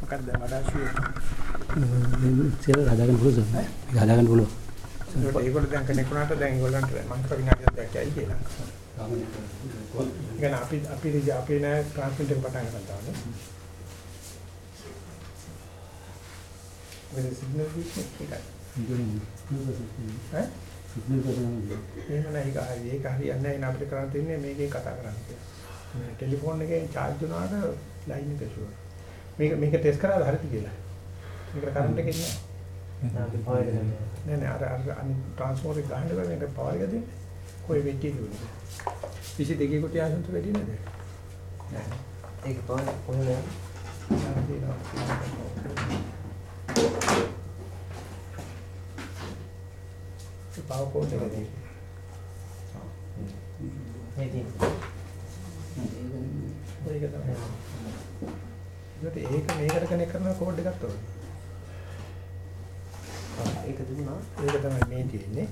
මොකක්ද වඩා සියල්ල හදාගන්න පුළුවන් සර්. මේක හදාගන්න පුළුවන්. ඒකට ඒගොල්ලෝ දැන් කනෙක්ට් වුණාට දැන් ඒගොල්ලන්ට මම කර විනාඩියක් දැක්කයි කියලා. ඉතින් අපි අපි අපි නෑ ට්‍රාන්ස්මිට් එක පටන් ගන්න තාම. වෙන සිග්නල් එකක්? එහෙම නෑ ඒක හරි ඒක හරියන්නේ නැහැ අපිට කරන්න තියෙන්නේ මේකෙන් කතා කරන්න. මේ ටෙලිෆෝන් එකෙන් charge වුණාට ලයින් එක ෂුවර්. මේක මේක ටෙස්ට් කරලා හරිද කියලා. මේකට කරන්ට් එකක් නෑ. නෑ නෑ අර අර අනිත් ට්‍රාන්ස්ෆෝමර් එක ගහන්න බෑ මේක පවර් එක දෙන්නේ. කොයි වෙච්චි දුන්නේ. 22 කොට ආසන්ත වැඩි නේද? නෑ. ඒක කොහෙද පවර් කෝඩ් එක දෙන්නේ. මේ තියෙන ඒක තමයි. ඒකට ඒක මේකට කනෙක්ට් කරන කෝඩ් එකක් තෝරන්න. ඒක දුන්නා ඒක තමයි මේ තියෙන්නේ.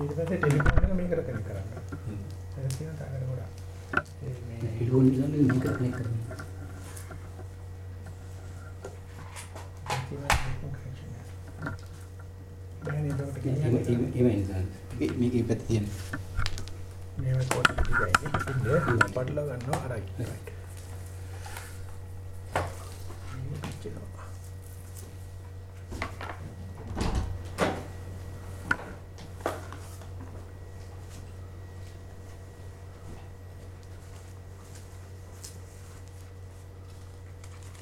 ඊට පස්සේ ටෙලිෆෝන් එක මේකට කනෙක්ට් කරන්න. ඒක තියෙන තාකට ගොඩක්. මේ ටෙලිෆෝන් එක ගන්න මේක කනෙක්ට් කරන්න. මේකේ පැත්ත තියෙන. මේව ටිකයි. ඉතින් පටල ගන්නවා අරයි. රයිට්. මේක පිච්චෙනවා.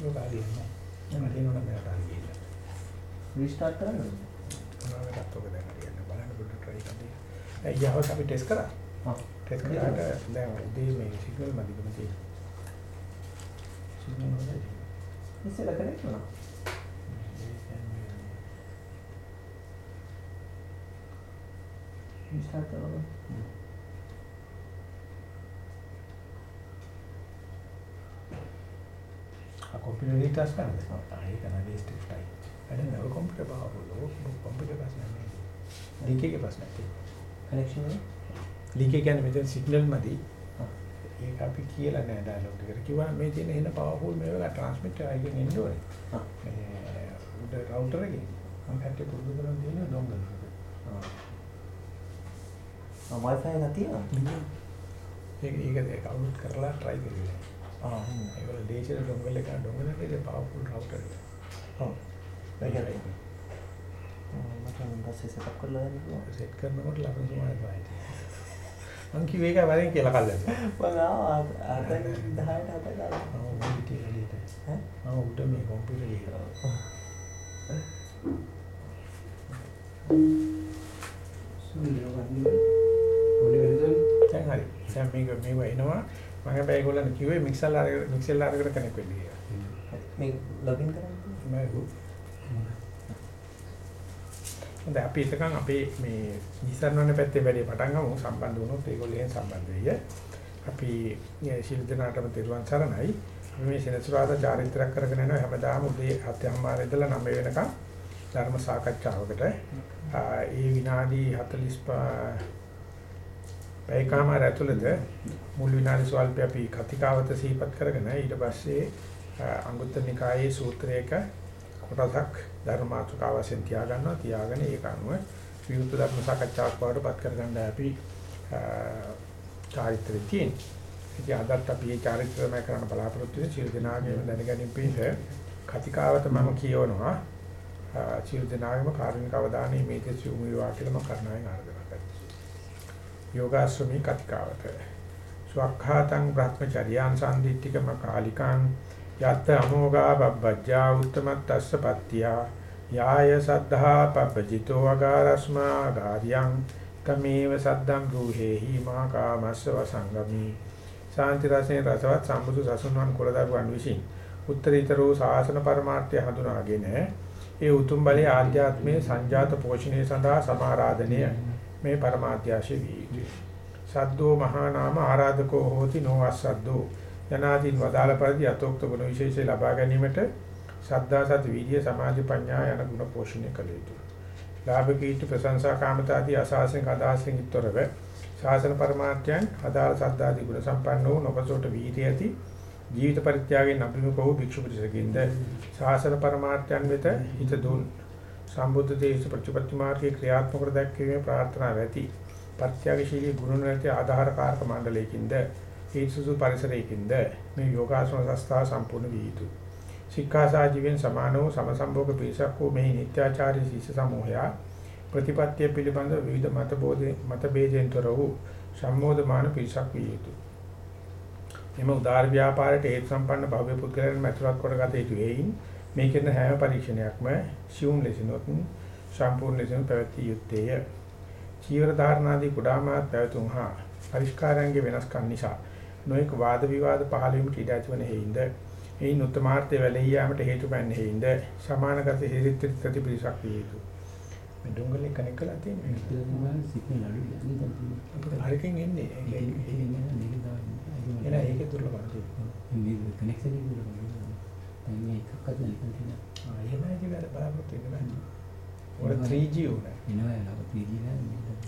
මේක හරියන්නේ නැහැ. මම හිතනවා මේකට හරියන්නේ. රීස්ටාර්ට් කරන්න ඕනේ. මොනවදත් ඔක දැන් හරියන්න බලන්න පොඩ්ඩක් try කරන්න. ඇයි ආවස් අපි ටෙස්ට් කරා? හා. ටෙස්ට් කරාට දැන් උදේ මේ සිග්නල් මදිකම තියෙනවා. සිග්නල් වල ඉස්සෙල්ලා කනෙක්ට් වුණා. රීස්ටාර්ට් කරනවා. අ කොම්පියුටර් රීස්ටාර්ට් කරනවා. ආයෙ කරන රීස්ටාර්ට් of time. වැඩ නෑ ඔය කම්පියුටර් බාවලෝ කම්පියුටර් ප්‍රශ්නයක් නෙවෙයි. ලීකේගේ ප්‍රශ්නයක් තියෙනවා. කනෙක්ෂන් එක ලීකේ කියන්නේ මෙතන සිග්නල් මදි. ඒක අපි කියලා නෑ ඩයලොග් එකට. කිව්වා මේ තියෙන එන පවර්ෆුල් මේවා ට්‍රාන්ස්මිටර් එකකින් එන්න ඕනේ. ආ. මේ උඩ රවුටර් එකකින්. මම කට්ටිය පුරුදු කරන් තියෙන ඩොංගල්. ආ wifi එක තියෙනවා ඒක ඒක අවුට් කරලා try කරලා. ආ ඒගොල්ලෝ දේශීය ඩොංගල් එක ඩොංගල් එකේ පවර්ෆුල් රවුටර් එක. ඔව් ඒකයි. මට නම් පස්සේ සෙටප් කරලා දෙන්න පුළුවන් සෙට් කරනකොට ලකුණු සමානයි තමයි. මං කිව්වේ ඒක වරෙන් කියලා කල්ලාද. මම ආවා අතෙන් 10ට හත ගාලා ආ උඩ පිටිය එළියට. ඈ ආ උඩ මේ කම්පියුටර් එක. පොඩි වෙනසක් දැන් හරි. දැන් මේක මේව එනවා. මම හැබැයි ඒගොල්ලන් කිව්වේ මික්සර් අරගෙන මික්සර් අරගෙන කනෙක්ට් වෙන්න කියලා. මේ ලොගින් කරන්න මම හොඳයි අපි එතකන් අපේ මේ නිසරණවන පැත්තේ වැඩි පටන් ගමු සම්බන්ධ වුණොත් ඒගොල්ලෝ සම්බන්ධ වෙయ్య. අපි මේ ශිල් දනාටම තෙරුවන් සරණයි. අපි මේ සෙනසුරාදා චාරිත්‍රාක් කරගෙන යනවා හැමදාම උදේ 7:00 ඉඳලා 9 වෙනකම් ධර්ම සාකච්ඡාවකට. ආ, ඒ විනාඩි 45 පැයකමාර ඇතුළත මුල් විනාඩි ස්වල්ප අපි කතිකාවත සිහිපත් කරගෙන ඊට පස්සේ ආ, අංගුත්තර නිකායේ සූත්‍රයක කොටසක් ධර්මාතුකාව වශයෙන් තියාගන්නවා තියාගෙන ඒක අනුව විවෘත ධර්ම සාකච්ඡාවක් බවට පත් කරගන්න අපි චාරිත්‍රයේ තියෙන. ඉතින් අදත් අපි මේ චාරිත්‍රමය කරන්න බලාපොරොත්තු වෙන සියලු දෙනාගේම දැනගැනීම පිණිස කතිකාවත මම කියවනවා. සියලු දෙනාගේම කාරුණික අවධානය මේ දෙස යොමු වේවා කියලා මම කරුණාවෙන් ආරාධනා කරනවා. යෝගාශ්‍රමී කතිකාවත. ස්වක්ඛාතං බ්‍රහ්මචර්යාන් සම්දිත්තිකම කාලිකාං යත් අමෝගා බබ්බජ්ජා උත්තමත්තස්ස පත්තියා යාය සද්ධා පබ්බජිතෝ අගාරස්මා ගාරියං තමේව සද්දම් රූහෙහි මා කාමස්ස වසංගමි ශාන්ති රසයෙන් රසවත් සම්බුදු සසුන්වන් කුලදරුවන් විසින් උත්තරීතරෝ ශාසන පරමාර්ථය හඳුනාගෙන ඒ උතුම් බලයේ ආධ්‍යාත්මයේ සංජාත පෝෂණය සඳහා සමාරාධනය මේ පරමාත්‍යාශි වී යුතුය. සද්දෝ මහා නාම ආරාධකෝ හෝති නොවස්සද්දෝ යනාදීන් වදාළ පරිදි අතෝක්ත ගුණ විශේෂය ලබා ගැනීමට සද්ධා සති වීර්ය සමාධි ප්‍රඥා යන ගුණ පෝෂණය කළ යුතුය. ලාභ කීර්ති ප්‍රශංසා කාමතා ආදී අසාසෙන් අදහසින් යුක්තව ශාසන පරමාර්ථයන් අදාළ සද්ධාදී ගුණ සම්පන්න වූ නොපසොට වීර්ය ඇති ජීවිත පරිත්‍යාගයෙන් අභිමුඛ වූ භික්ෂු පිරිසකින්ද ශාසන පරමාර්ථයන් වෙත හිත දුන් සම්බුද්ධ දේශ ප්‍රතිපත්ති මාර්ගයේ ක්‍රියාත්මක කර දැක්වීමේ ප්‍රාර්ථනාව ඇති පරිත්‍යාගශීලී ගුණ නැති ආධාර කාරක මණ්ඩලයකින්ද හේතුසු පරිසරයකින්ද මේ යෝගාසන සංස්ථා සම්පූර්ණ වී යුතුය. ශික්ෂා ජීවෙන් සමානව සමසම්භෝග පිරිසක් වූ මෙහි නිත්‍යාචාරී ශිෂ්‍ය සමූහයා ප්‍රතිපත්තිය පිළිබඳ විවිධ මත බෝධි මත බේදෙන්තර වූ සම්මෝධමාන පිරිසක් විය යුතුය. එම උදාර ව්‍යාපාරයට හේතු සම්පන්න භව්‍ය පුද්ගලයන් මැතුරක් කොටගත යුතු වෙයින් මේ කියන හැම පරීක්ෂණයක්ම සියුම් ලෙසිනොත් සම්පූර්ණ ලෙසින් පැවතිය යුත්තේය. චීවර ධාරණාදී කුඩාමාත් පැවතුම් හා පරිස්කාරයන්ගේ වෙනස්කම් නිසා නොඑක වාද විවාද පහළ වීමට ඉඩ ඇතිවන හේින්ද එයින් උත්තමාර්ථය වැළෙහි යාමට හේතු වන්නේ හේින්ද සමානගත හිරිත් ප්‍රතිපිරිසක් විය යුතුය. මේ ඩොංගලේ කනෙක් කරලා අඩුයි. හරිකින් එන්නේ. එන ඒකේ දුර්ලභම තියෙනවා. මේ කනෙක්ෂන් එක. දැන් මේ එකක්වත් නැතිනම් තියෙනවා. ආ එහෙම ඇති වැඩ බලාපොරොත්තු වෙන්න බෑ. ඔය 3G උනේ. එනවා එනවා තීජි නෑ.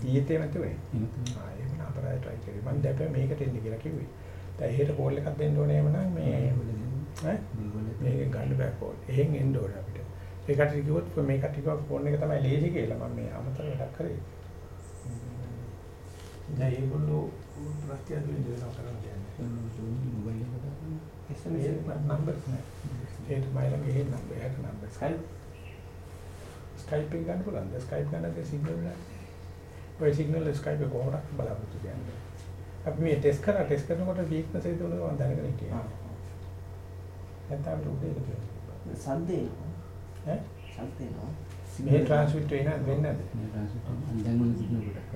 ඊයේ නැති වෙයි. එනතුන ආ එහෙම අපරාය try කරේ. මම දැපේ මේකට එන්න කියලා කිව්වේ. දැන් එහෙට කෝල් එකක් දෙන්න ඕනේ එමනම් මේ ඈ මේක ගන්න බෑ කෝල්. එහෙන් එන්න ඕනේ අපිට. ඒකට කිව්වොත් මේකට කිව්වා ෆෝන් එක තමයි ලේසි කියලා මම මේ අමතර වැඩක් කරේ. දැන් ඒගොල්ලෝ ප්‍රත්‍යක්ෂ වෙනවා කරන්නේ. මොබයිල් එකට SMS නම්බර් නෑ. ඒක මයිලගේ හේ නම්බර් එක නම්බර්. Skype Skype එක ගන්න පුළුවන්ද? Skype ගන්නද සිග්නල් නැහැ. ඔය සිග්නල් Skype එක කොහොමද බලාපොරොත්තු වෙන්නේ? අපි මේ ටෙස්ට් කරා ටෙස්ට් කරනකොට වීක්නස් එක තුන මම දැනගෙන හිටියා. නැත්නම් අපිට උදේ ඒක තියෙනවා. සද්දේ ඈ? සද්දේ නෝ මේ ට්‍රාන්ස්මිට් වෙන්නේ වෙන්නේ නැද්ද? මේ ට්‍රාන්ස්ෆර් දැන් මොන සිග්නල් කොටක්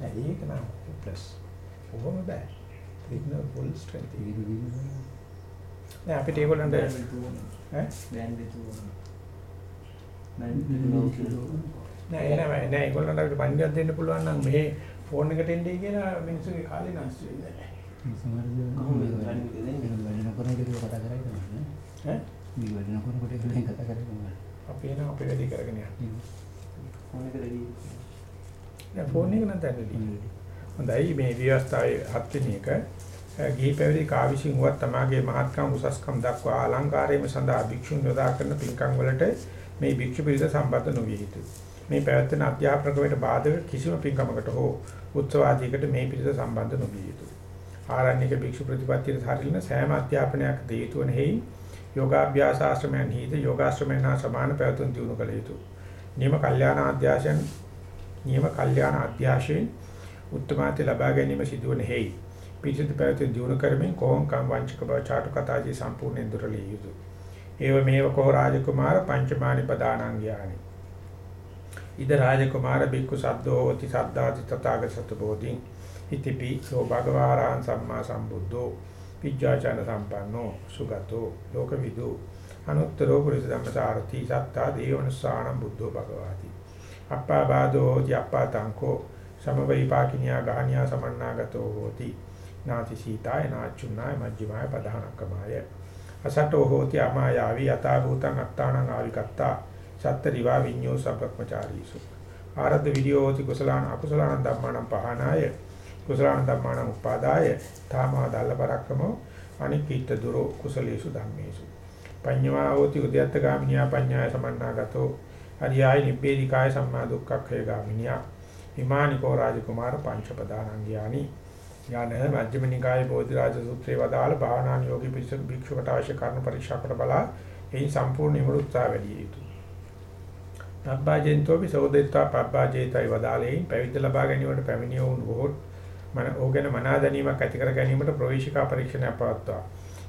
නෑ ඒක නෑ ප්ලස්. කොහොම බෑ. Signal full strength. ඒක දිනන නෑ අපිට ඒගොල්ලන්ට ඈ? බෑන්ඩ්විඩ්ත් බෑන්ඩ්විඩ්ත් නෑ නෑ නෑ ඒගොල්ලන්ට අපිට පණිවිඩයක් දෙන්න පුළුවන් නම් මේ ෆෝන් එකට එන්නේ කියලා මිනිස්සුගේ කාලේ නැස් වෙන්නේ නැහැ. සමහර කොහොමද වැඩි දෙන්නේ? එක කතා කරයි තමයි ඈ? මේ වැඩි නොකරනකොට ඒක දැන් කතා කරේ කොහොමද අපි එනවා අපේ වැඩි කරගෙන යන්න. ෆෝන් එක රෙඩි දැන් ෆෝන් එක නම් දැන්නදී. හොඳයි මේ විවස්ථාවේ හත්වෙනි එක අ, ගිහි පැවිදි කාවිසින් වුවත් තමාගේ මහත්කම් උසස්කම් දක්වා අලංකාරයේම සඳහා භික්ෂුන් යොදා කරන පින්කම් වලට මේ භික්ෂු පිරිස සම්බන්ධ නොවිය යුතුය. මේ පැවැත්වෙන අධ්‍යාපන ක්‍රමයට බාධක කිසිම පින්කමකට හෝ උත්සවාදයකට මේ පිරිස සම්බන්ධ නොවිය යුතුය. ආරණ්‍යක භික්ෂු ප්‍රතිපත්තියට සාරිලන සෑම අධ්‍යාපනයක් දී යුතු වන හේයි යෝගාභ්‍යාස ආශ්‍රමයන් හිද යෝගාශ්‍රමයන් හා සමාන පැවතුම් දිනු කළ යුතුය. නියම කල්යාණ අධ්‍යාශයන් නියම කල්යාණ අධ්‍යාශයෙන් උත්තමාර්ථය ලබා ගැනීම සිදුවන හේයි පිරිසිදු පැවතුම් දිනු කරමින් කොහොංකම් වංචක බව චාටු කතාජී සම්පූර්ණයෙන් දුරලිය යුතුය. ඒව මේව කෝ රාජකුමාර පංචමානි පදානං ඥානි. ඉද රාජකුමාර බික්කු සද්දෝ හෝති සද්දාති තථාගත බෝධින්. ඉතිපි සෝ භගවාරහං සම්මා සම්බුද්ධෝ. පිජ්ජාචන සම්පන්නෝ. සුගතෝ. ලෝකවිදු. අනුත්තරෝ පුරිස ධම්මසාරති. සත්තා දේවනුස්සානම් බුද්ධෝ භගවාති. අප්පා බාදෝ හෝති. අප්පා තංකෝ. සමවෛපාකිනියා ගාහනියා සමන්නාගතෝ හෝති. නාති සීතාය නාචුන්නාය මජ්ක්‍ධිමාය පදානක්කමාය අසටෝ හෝති. අමායාවි යතා භූතං අත්තානං ආවිකත්තා. සත්තරිවා විඤ්ඤෝ සබ්බක්මචාරීසු ආරද්ධ විදියෝ හෝති කුසලාන අකුසලාන ධම්මානම් පහනාය. කුසලාන ධම්මානම් උපාදාය. තාමා දල්ල පරක්කමෝ අනික්කිට දුරෝ කුසලේසු ධම්මේසු. පඤ්ඤවා හෝති උද්‍යත්ත ගාමිනියා පඤ්ඤාය සමන්නාගතෝ. අරියාය නිබ්බේධිකාය සම්මා දුක්ඛක්ඛය ගාමිනියා. හිමානිකෝ රාජකුමාර පංචපදානං ඥානි ඥාන මජ්ක්‍ධිම නිකායේ බෝධිරාජ සූත්‍රයේ වදාළ භාවනාන් යෝගී පිරිස භික්ෂුවට අවශ්‍ය කර්ම පරීක්ෂා කොට බලා එහි සම්පූර්ණ නිමුත්සා වැඩි යුතුය. පබ්බාජෙන්තෝපි සෝදෙත්තා පබ්බාජේතයි වදාළේ පැවිද්ද ලබා ගැනීමට පැමිණිය වුන් බොහෝ මන ඕගෙන මනා දැනීමක් ඇති කර ගැනීමට ප්‍රවේශිකා පරීක්ෂණයක් පවත්වා.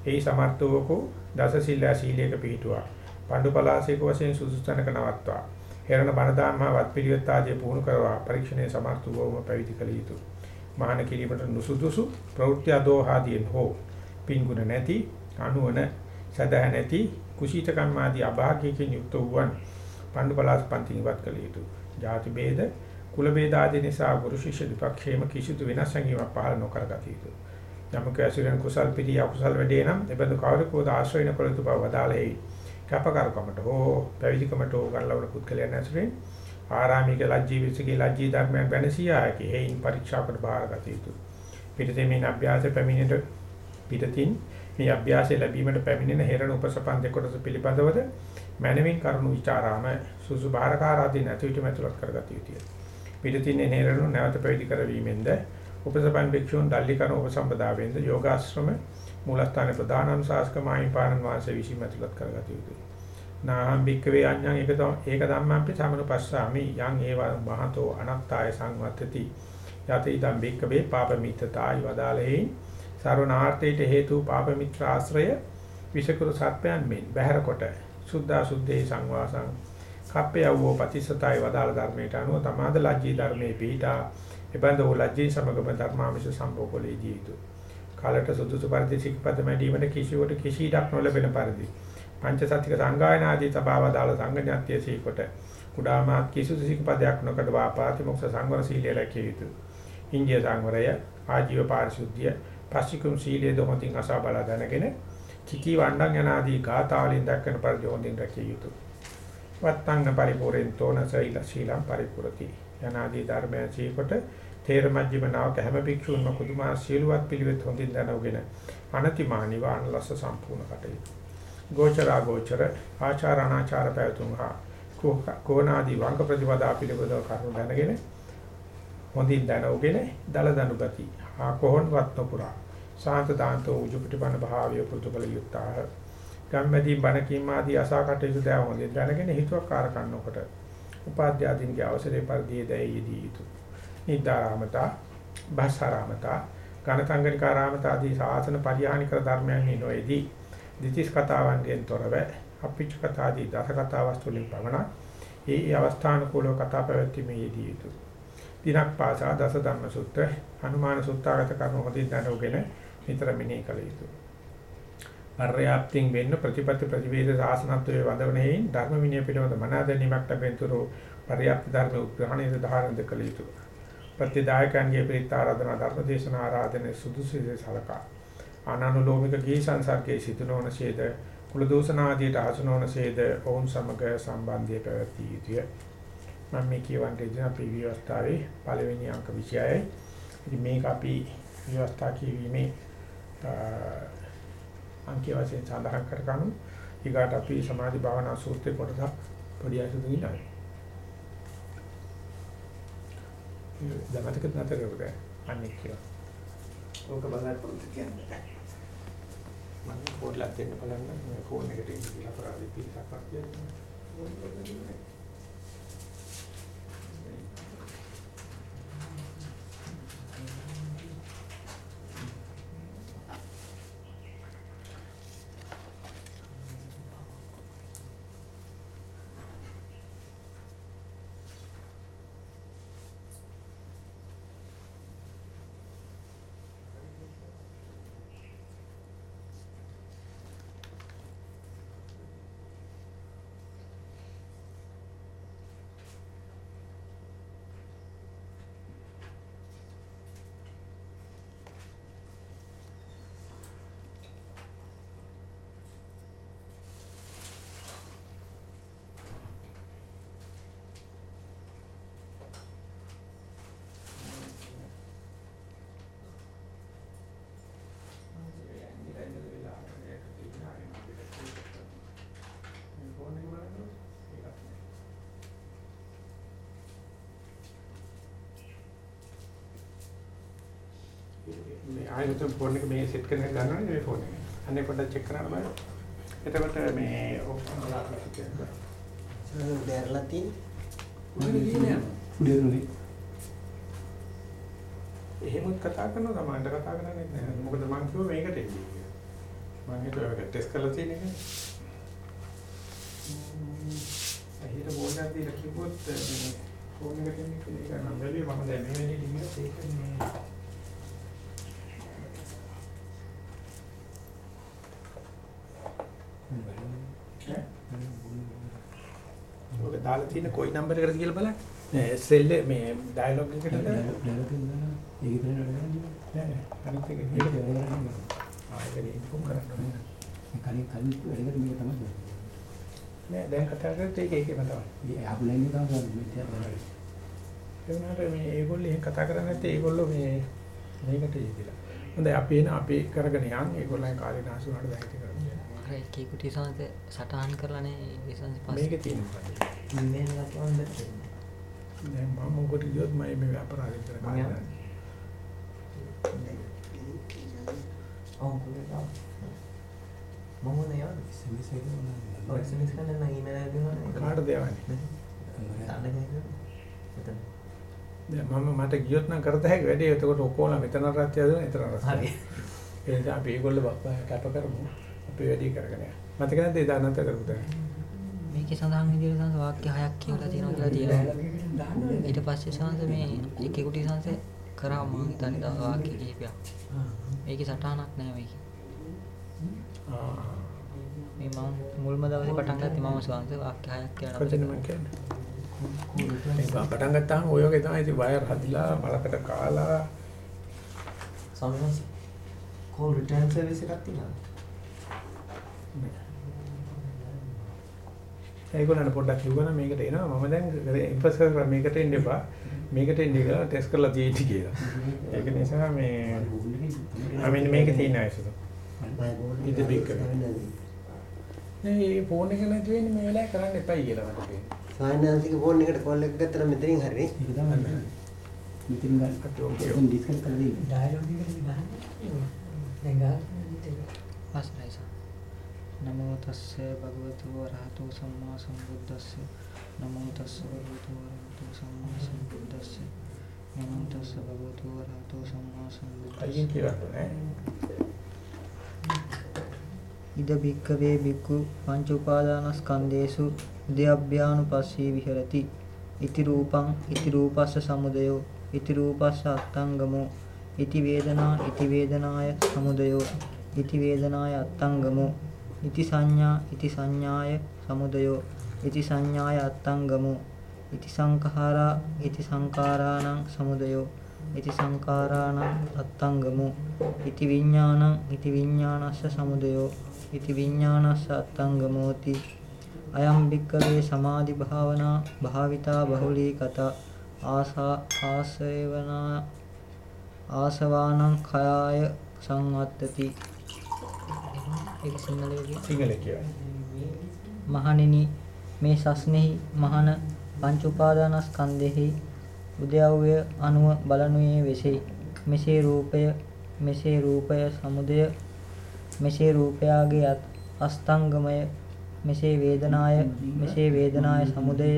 එහි සමර්ථ වූකු දස සීලා සීලයක පිහිටුවා. පඬු පලාසයක වශයෙන් සුසුස්තනක නවත්වා. හේරණ බණ දාම්මා වත් පිළිවෙත් ආදී පුහුණු කරවා පරීක්ෂණයේ සමර්ථ වූවම පැවිදි කළ යුතුය. මහාන කිරීමට නුසුදුසු ප්‍රවෘත්ති අදෝහාදීන් හෝ පින්ගුණ නැති අනුවන සදහ නැති කුසීතකම් ආදී අභාග්‍යකින් යුක්ත වූවන් පණ්ඩු පලාස් පන්තින් ඉවත් කළ යුතු. ಜಾති ભેද, කුල ભેද ආදී නිසා ගුරු ශිෂ්‍ය දෙපක්ෂේම කිසිදු වෙනස් හැඟීමක් පහළ නොකර ගත යුතුය. යමක ඇසුරෙන් කුසල් පිටි අකුසල් වැඩේ නම් එබඳු කවරකෝද ආශ්‍රය නොකළ යුතු බව වදාළේ. කැපකාරකමට හෝ පැවිදිකමට හෝ ගල්ලවල පුද්ගලයන් ඇසුරෙන් ආරාමික ලජ්ජී විසකී ලජ්ජී ධර්මයන් ගැන සියාකේ හේයින් පරීක්ෂාකට බාරගත යුතුය. පිටතෙමින් අභ්‍යාස පැමිණෙට පිටතින් මේ අභ්‍යාසය ලැබීමට පැමිණෙන හේරණ උපසපන් දෙකොටස පිළිබඳවද මනමින් කරුණු ਵਿਚාරාම සුසු බාරකාරාදී නැතිවිට මැතුලත් කරගත යුතුය. පිටතින් හේරණු නැවත පැවිදි කරවීමෙන්ද උපසපන් භික්ෂූන් දල්ලිකන උපසම්පදාවෙන්ද යෝගාශ්‍රම මූලස්ථාන ප්‍රධානම ශාස්ක මාහිපාණන් වාසය විසින් මැතුලත් කරගත යුතුය. නාහම් භික්කවේ අඤ්ඤං ඒක ඒක ධම්මම්පි සමනුපස්සාමි යං ඒව මහතෝ අනත්තාය සංවත්තති යත ඉදම් භික්කවේ පාපමිත්තතායි වදාළෙහි සර්වනාර්ථයට හේතු පාපමිත්‍ර ආශ්‍රය විෂකුරු සත්‍යයන් මෙන් බහැර කොට සුද්ධා සුද්ධේ සංවාසං කප්පයවෝ පතිසතයි වදාළ ධර්මයට අනුව තමාද ලජ්ජී ධර්මයේ පිහිටා එබඳ වූ ලජ්ජී සමගම ධර්මාමිෂ සම්භෝගලේ ජීවිතු කාලට සුදුසු පරිදි සික්පද මැඩීමට කිසිවට කිසි ඉඩක් නොලැබෙන පරිදි පංචසත්තික සංගායනාදී සභාව දාල සංගණ්‍යත්‍ය සීකොට කුඩාමාත් කිසිදු සික්පදයක් නොකඩ වාපාති මොක්ෂ සංවර සීලය රැකිය යුතුය. ඉන්දිය සංවරය ආජීව පාරිශුද්ධිය පස්සිකුම් සීලයේ දොහොතින් අසා බලා දැනගෙන කිකි වණ්ඩන් යනාදී ගාථාවලින් දක්වන පරිදි හොඳින් රැකිය යුතුය. වත්තංග පරිපූර්ණ තෝන සෛල ශීලම් පරිපූර්ති යනාදී ධර්මයන් සීකොට තේර මජ්ජිම නාවක හැම භික්ෂුන්ම කුදුමා සීලවත් පිළිවෙත් හොඳින් දැනගෙන අනතිමානිව අනලස්ස සම්පූර්ණ කටයුතු ගෝචරා ගෝචර ආචාර අනාචාර පැවතුම් හා කෝණාදී වංග ප්‍රතිපදා පිළිබඳව කරුණු දැනගෙන හොඳින් දැනගෙන දල දනු ගති ආ කොහොන් වත්න පුරා සාන්ත දාන්තෝ උජුපටිපන භාවය පුරුදු කළ යුක්තාහ ගම්මැදි බණ කීම ආදී අසා කටයුතු දෑ හොඳින් දැනගෙන හිතුවක්කාර කන්නකොට උපාධ්‍ය ආදීන්ගේ අවසරේ පරිදි දෙයියදී යුතු නිදාරාමතා භාසාරාමතා ඝනතංගනිකාරාමතා ආදී සාසන පරිහානිකර ධර්මයන් නොයේදී දිතිස් කතාවන්ගෙන් තොරව අපිච්ච කතාදී දස කතා වස්තු වලින් පමණක් ඒ ඒ අවස්ථානුකූලව කතා පැවැත්ීමේ යෙදී යුතුය. දිනක් පාසා දස ධම්ම සූත්‍ර, හනුමාන සූත්‍රාගත කරුණු හොඳින් දැනගෙන නිතර මෙනෙහි කළ යුතුය. පර්යාප්තියෙන් වෙන්න ප්‍රතිපත්ති ප්‍රතිවේද සාසනත්වයේ වදවන හේයින් ධර්ම විනය පිළිබඳ මනා දැනීමක් ලැබෙනතුරු පර්යාප්ත ධර්ම උග්‍රහණය ධාරණ කළ යුතුය. ප්‍රතිදායකයන්ගේ පිරිත් ආරාධනා ධර්ම දේශනා ආරාධනයේ සුදුසුසේ සලකා ආනානුලෝමික ගී සංසර්ගයේ සිදු නොවන ඡේද කුල දෝෂණ ආදියට ආසු නොවන ඡේද ඔවුන් සමග සම්බන්ධය පැවතිය යුතුය. මම මේ කියවන්ට ඉදින අපි විවස්ථාවේ පළවෙනි අංක 26යි. ඉතින් මේක අපි විවස්ථා කියවීමේ අංකය වශයෙන් සඳහන් කරගනු. ඊගාට අපි සමාධි භාවනා සූත්‍රේ කොටස පොඩි අයසුතුන් ඉන්නවා. දැනටක නැතර කරුද? අන්නේ කියලා. ඕක බලන්න කියන්නේ. මම පොඩ්ඩක් දෙන්න බලන්න මේ ෆෝන් එකට ඉන්න කියලා අපරාධ පිටසක් කියන්නේ. මේ ආයෙත් ෆෝන් එක මේ සෙට් කරගෙන ගන්නවනේ මේ ෆෝන් එක. අනේ පොඩ්ඩක් චෙක් කරන්න බලන්න. එතකොට මේ ඔක්කොම. දැරලා තියෙන උඩේරුනේ එහෙමත් කතා කරනවා තමන්ට කතා කරන්නේ නැහැ. මොකද මං කිව්ව මේකට එන්නේ කියලා. මං හිතුවා ඒක ටෙස්ට් කරලා තියෙන එක. අහිර බෝඩක් දීලා කිව්වොත් මේ ෆෝන් එකට එන්නේ කියලා නම් බැලුවේ මම දැන් මේ වෙලේ ලියලා ඒක මේ ඔක දාලා තියෙන කොයි නම්බර එකකටද කියලා බලන්න. මේ සෙල් මේ ඩයලොග් එකකට ඒක ඉතින් නෑ අනිත් එක ඒක වැඩ කරන්නේ. ආයෙත් ඉන්ෆෝම් කරන්න? ඕනේ. කලින් කලින් වැඩකට මේක තමයි නෑ දැන් කතා කරද්දී ඒක ඒකම තමයි. මේ ආපුලෙන් තමයි මෙතන ඒ වුණාට මේ ඒගොල්ලෝ එහෙන් කතා කරන්නේ නැත්නම් ඒගොල්ලෝ මේ මේකට ඉදිලා. හොඳයි අපි එන අපි කරගෙන යන්. ඒගොල්ලන් කාලේ නාසු වුණාට එකෙකුට විසඳ සටහන් කරලානේ විසඳ පස්සේ. මේක තියෙනවා මේ ලස්සනද නෑ මම මොකට කියොත් මම මේ ව්‍යාපාරය කරන්නේ ඔව්. මම නෑ SMS එකේ නෑ ඔය SMS කරන්න නම් ඊමේල් එකේ නෑ කාටද යවන්නේ? දැන් මම මට ගියොත් නම් කරත හැකි වැඩේ. එතකොට ඔකෝලා මෙතන රත්ය දෙන එතන රත්ය. හරි. ඒ නිසා අපි ඒගොල්ලෝ කැප කරමු. අපි වැඩි කරගෙන යන්න. මතක නැද්ද ඒ දානන්ත කරපු දැන්? මේකේ සඳහන් විදිහට සංස වාක්‍ය හයක් කියවලා තියෙනවා කියලා තියෙනවා ඊට පස්සේ සංස මේ එකේ කුටි සංස කරා මම හිතන්නේ තව වාක්‍ය කිහිපයක් මේකේ සටහනක් නැහැ මේකේ. මේ මම මුල්ම දවසේ පටන් ගත්තේ මම සංස වාක්‍ය හයක් කියලා මම කියන්නේ? මේ පටන් ගත්තාම ඔය වගේ තමයි ඉතින් වයර් හදිලා මලකට කාලා සමහරවිට කෝල් රිටර්න් සර්විස් එකක් තියෙනවා. ඒගොල්ලන්ට පොඩ්ඩක් කිව්වනම් මේකට එනවා මම දැන් ඉම්ප්‍රස් කරලා මේකට එන්න එපා මේකට එන්න කියලා ටෙස්ට් කරලා තියෙටි කියලා. ඒක නිසා මේ ආ මෙන්න මේකේ තියෙන අයසතු. ඉත බික්. මේ ෆෝන් එක නැති වෙන්නේ මේ වෙලාවේ කරන්න එපයි කියලා මට කියනවා. සායනාන්තික ෆෝන් එකට කෝල් එක ගත්තා නම් මෙතනින් හරි නේ. ඒක තමයි. මෙතන ගන්න. ඩිස්කස් කරලා දෙන්න. ඩයලොග් එකට ගහන්නේ දැන් ගහන්නේ පස්රයිස නමෝ තස්ස භගවතු වරහතු සම්මා සම්බුද්දස්ස. නමෝ තස්ස භගවතු වරහතු සම්මා සම්බුද්දස්ස. නමෝ තස්ස භගවතු වරහතු සම්මා සම්බුද්දස්ස. ඉද භික්කවේ භික්ඛු පංච උපාදානස්කන්ධේසු උද්‍යප්පයානුපස්සී විහෙරති. ඉති රූපං ඉති රූපස්ස සමුදයෝ ඉති රූපස්ස අත්තංගමෝ ඉති වේදනා ඉති වේදනාය සමුදයෝ ඉති වේදනාය අත්තංගමෝ ඉති සංඥා ඉති සංඥාය සමුදයෝ ඉති සංඥාය අත්තංගමෝ ඉති සංඛාරා ඉති සංඛාරාණං සමුදයෝ ඉති සංඛාරාණං අත්තංගමෝ ඉති විඥානං ඉති විඥානස්ස සමුදයෝ ඉති විඥානස්ස අත්තංගමෝති අයම් භික්කවේ සමාධි භාවනා භාවිතා බහුලී කතා ආසා ආසේවනා ආසවානං khයාය සංවත්තති ඒක සිංහලයේ සිංහලේ කියයි. මහණෙනි මේ සස්නෙහි මහන පංච උපාදානස්කන්ධෙහි උද්‍යව්‍ය අනුව බලනුයේ වෙසෙයි මෙසේ රූපය මෙසේ රූපය සමුදය මෙසේ රූපයාගේ අස්තංගමය මෙසේ වේදනාය මෙසේ වේදනාය සමුදය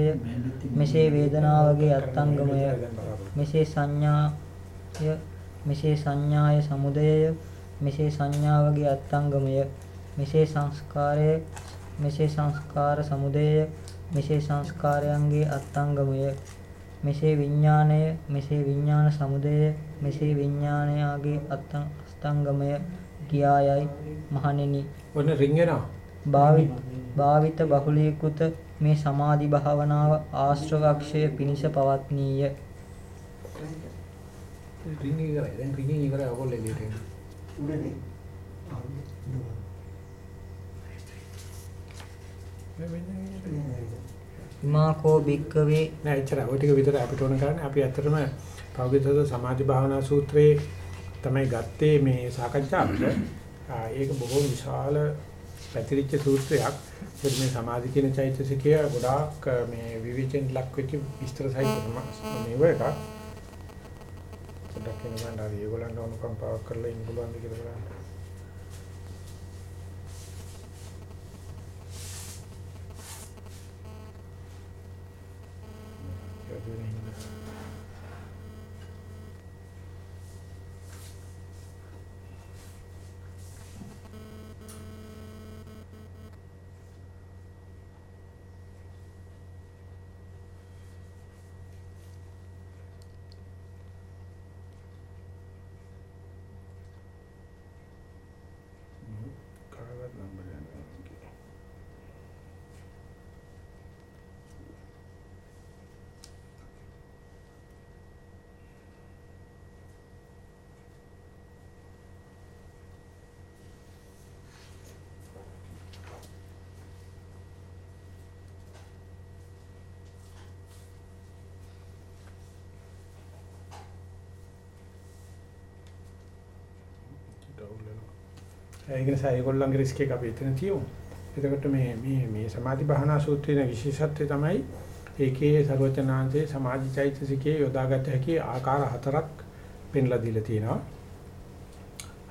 මෙසේ වේදනාවගේ අත්ංගමය මෙසේ සංඥාය මෙසේ සංඥාය සමුදය මෙසේ සංඥාවගේ අත්ංගමය මෙසේ සංස්කාරය මෙසේ සංස්කාර සමුදය මෙසේ සංස්කාරයන්ගේ අත්ංගමය මෙසේ විඥාණය මෙසේ විඥාන සමුදය මෙසේ විඥානයාගේ අත්ං අස්තංගමය කියායයි මහණෙනි ඔන්න රින් එනවා. භාවි භාවිත බහුලීකృత මේ සමාධි භාවනාව ආශ්‍රවක්ෂය පිණිස පවත්නීය රින් එක ඉවරයි. දැන් රින් එක ඉවරයි ඔයගොල්ලෝ එළියට එන්න. උඩනේ. මේ වෙන්නේ ඉමාකෝ භික්කවේ නෑ එච්චරයි. ওই ටික විතරයි අපිට ඕන කරන්නේ. අපි ඇත්තටම පෞද්ගලික සමාධි භාවනා සූත්‍රයේ තමයි ගත්තේ මේ සාකච්ඡාවට. ආ, ඒක බොහෝ විශාල පැතිරිච්ච සූත්‍රයක්. ඒත් මේ සමාධි කියන චෛතසිකය ගොඩාක් මේ විවිචෙන් ලක් වෙච්ච විස්තර සහිත මේව එකක්. පොඩ්ඩක් එන්න හරි ඒගොල්ලන්ට අනුකම්පාවක් කරලා ඉන්න පුළුවන් ද කියලා බලන්න. everything. අවුල් වෙනවා. ඒක නිසා ඒගොල්ලන්ගේ රිස්ක් එක අපි එතන තියමු. එතකොට මේ මේ මේ සමාධි භාවනා සූත්‍රයේ විශේෂත්වය තමයි ඒකේ ਸਰවචනාංශේ සමාධි චෛතසිකයේ යොදාගත හැකි ආකාර හතරක් පෙන්ලා දීලා තියෙනවා.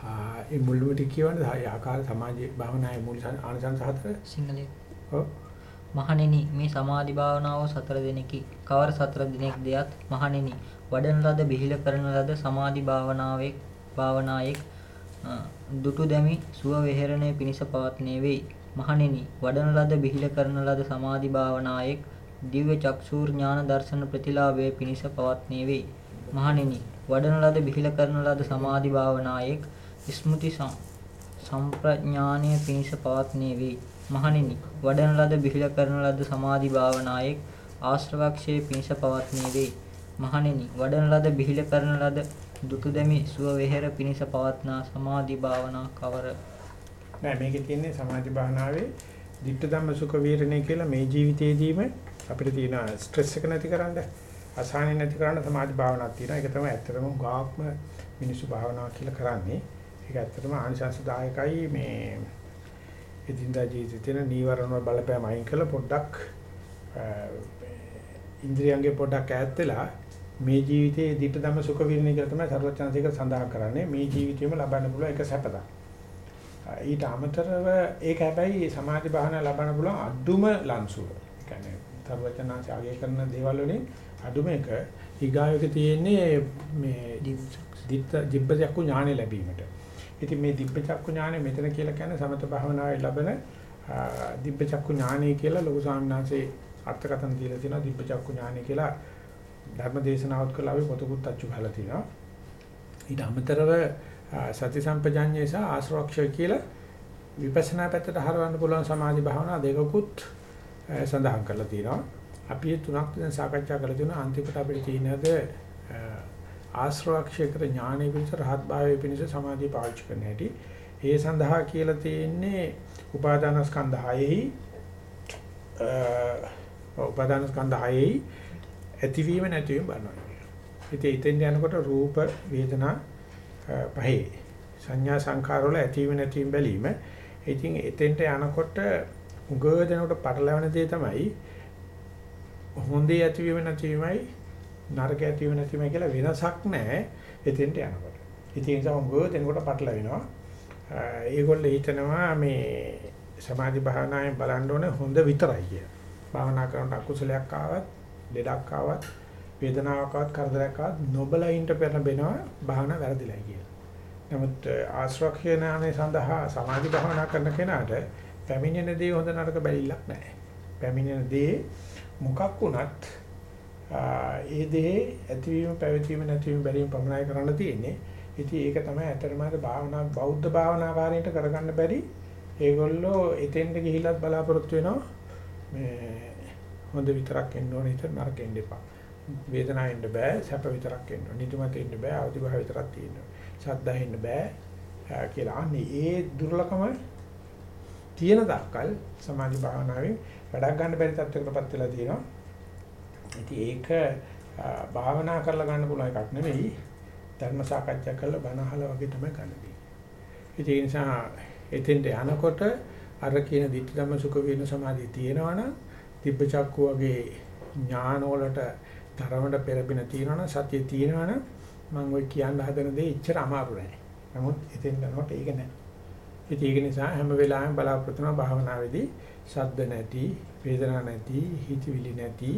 ආ ඒ මුල්ම ටික කියවනේ ආ ආකාර සමාධි භාවනාවේ මුල් ආනසංස හතර. සිංහලෙන් ඔව්. මහණෙනි මේ සමාධි භාවනාව සතර දිනකි. කවර සතර දිනක් දෙයත් මහණෙනි වඩන ලද බිහිල කරන ලද සමාධි භාවනාවේ භාවනායෙක් අ, දුටු දැමි සුව වෙහෙරණය පිණිස පවත්නේ වෙයි. මහණෙනි වඩන ලද බිහිල කරන ලද සමාධි භාවනායෙක් දිව්‍ය චක්ෂූර් ඥාන දර්ශන ප්‍රතිලාභයේ පිණිස පවත්නේ වෙයි. මහණෙනි වඩන ලද බිහිල කරන ලද සමාධි භාවනායෙක් ස්මෘති සම්- සම්ප්‍රඥානය පිණිස පවත්නේ වෙයි. මහණෙනි වඩන ලද බිහිල කරන ලද සමාධි භාවනායෙක් ආශ්‍රවක්ෂයේ පිණිස පවත්නේ වෙයි. මහණෙනි වඩන ලද බිහිල කරන ලද දුටු දැමි සුව වෙහෙර පිණිස පවත්නා සමාධි භාවනා කවර නෑ මේකේ තියෙන්නේ සමාධි භාවනාවේ ditta ධම්ම සුඛ වීරණය කියලා මේ ජීවිතයේදීම අපිට තියෙන ස්ට්‍රෙස් එක නැති කරන්න අසහනෙ නැති කරන්න සමාධි භාවනාවක් තියෙනවා. ඒක තමයි ඇත්තටම ගාක්ම මිනිස්සු භාවනාව කියලා කරන්නේ. ඒක ඇත්තටම ආනිසංසදායකයි මේ එදින්දා ජීවිතේ තියෙන නීවරණ වල බලපෑම අයින් කරලා පොඩ්ඩක් අ, ඉන්ද්‍රියන්ගේ පොඩ්ඩක් ඈත් වෙලා මේ ජීවිතයේ ditta ධම්ම සුඛ වීරණය කියලා තමයි සර්වඥාන්සේක සඳහන් කරන්නේ. මේ ජීවිතේම ලබන්න පුළුවන් එක සැපතක්. ඊට අමතරව ඒක හැබැයි සමාධි භාවනා ලබන්න පුළුවන් අඩුම ලන්සුව. ඒ කියන්නේ තරුවචනාංශ ආගේ කරන දේවල් වලින් අඩුම එක ඊගායක තියෙන්නේ මේ දිත්ත දිබ්බ චක්කු ඥානෙ ලැබීමට. ඉතින් මේ දිබ්බ චක්කු ඥානෙ මෙතන කියලා කියන්නේ සමත භාවනාවේ ලැබෙන ආ, දිබ්බ චක්කු ඥානෙ කියලා ලොකු ස්වාමීන් වහන්සේ අර්ථකථන දීලා තියෙනවා දිබ්බ චක්කු ඥානෙ කියලා ධර්ම දේශනාවත් කළා අපි පොතකුත් අච්චු ගහලා තියෙනවා. ඊට අමතරව ආ, සති සම්පජාඤ්ඤය සහ ආශ්‍රවක්ෂය කියලා විපස්සනා පැත්තට හරවන්න පුළුවන් සමාධි භාවනා දෙකකුත් ආ, සඳහන් කරලා තියෙනවා. අපි මේ තුනක් දැන් සාකච්ඡා කරලා තියෙනවා අන්තිමට අපිට තියෙනද ආශ්‍රවක්ෂය කර ඥානෙ පිණිස රහත් භාවයේ පිණිස සමාධිය පාවිච්චි කරන්න හැටි. ඒ සඳහා කියලා තියෙන්නේ උපාදාන ස්කන්ධ හයෙහි අ උපාදාන ස්කන්ධ හයෙහි ඇතිවීම නැතිවීම බලනවා. ඉතින් ඉතින් යනකොට රූප වේදනා අ, පහේ සංඥා සංඛාර වල ඇතිවීම නැතිවීම බැලීම. ඉතින් එතෙන්ට යනකොට උග දෙනකොට පටලැවෙන දේ තමයි හොඳේ ඇතිවීම නැතිවීමයි නරක ඇතිවීම නැතිවීමයි කියලා වෙනසක් නැහැ එතෙන්ට යනකොට. ඉතින් ඒ නිසා උග දෙනකොට පටලැවෙනවා. අ, ඒගොල්ලෝ හිතනවා මේ සමාධි භාවනාවෙන් බලන්න ඕනේ හොඳ විතරයි කියලා. භාවනා කරනකොට අකුසලයක් ආවත්, ලෙඩක් ආවත්, වේදනාවක් ආවත්, කරදරයක් ආවත් නොබල ඉන්න පෙරබෙනවා භාවනා වැරදිලයි කියලා. නමුත් ආශ්‍රක්ෂණානේ සඳහා සමාධි භාවනා කරන කෙනාට පැමිණෙන දේ හොඳ නරක බැලිලක් නැහැ. පැමිණෙන දේ මොකක් වුණත් ආ, ඒ දේ ඇතිවීම පැවතීම නැතිවීම බැරිම පමණයි කරන්න තියෙන්නේ. ඉතින් ඒක තමයි ඇත්තටම අර භාවනා බෞද්ධ භාවනාකාරයට කරගන්න බැරි. ඒගොල්ලෝ එතෙන්ට ගිහිලත් බලාපොරොත්තු වෙනවා මේ හොඳ විතරක් එන්න ඕනේ හිත නරක එන්න එපා. වේදනාව එන්න බෑ, සැප විතරක් එන්න ඕනේ. නිදිමත එන්න බෑ, අවදි භාව විතරක් තියෙන්න ඕනේ. ශබ්දා එන්න බෑ ආ, කියලා. අනේ ඒ දුර්ලභම තියෙන දක්කල් සමාධි භාවනාවෙන් වැඩක් ගන්න බැරි තත්යකටපත් වෙලා තියෙනවා. ඉතින් ඒක ආ, භාවනා කරලා ගන්න පුළුවන් එකක් නෙවෙයි. ධර්ම සාකච්ඡා කරලා බණ අහලා වගේ තමයි ගන්න තියෙන්නේ. ඉතින් ඒ නිසා එතෙන්ට යනකොට අර කියන ditthi ධම්ම සුඛ වේන සමාධිය තියෙනවනම් තිබ්බ චක්කු වගේ ඥාන වලට තරමට පෙරපින තියෙනවනම් සතිය තියෙනවනම් මම ඔය කියන්න හදන දේ ඉච්චර අමාරු නෑ. නමුත් එතෙන් යනකොට ඒක නෑ. ඉතින් ඒක නිසා හැම වෙලාවෙම බලාපොරොත්තු වෙනවා භාවනාවේදී ශබ්ද නැති, වේදනා නැති, හිතවිලි නැති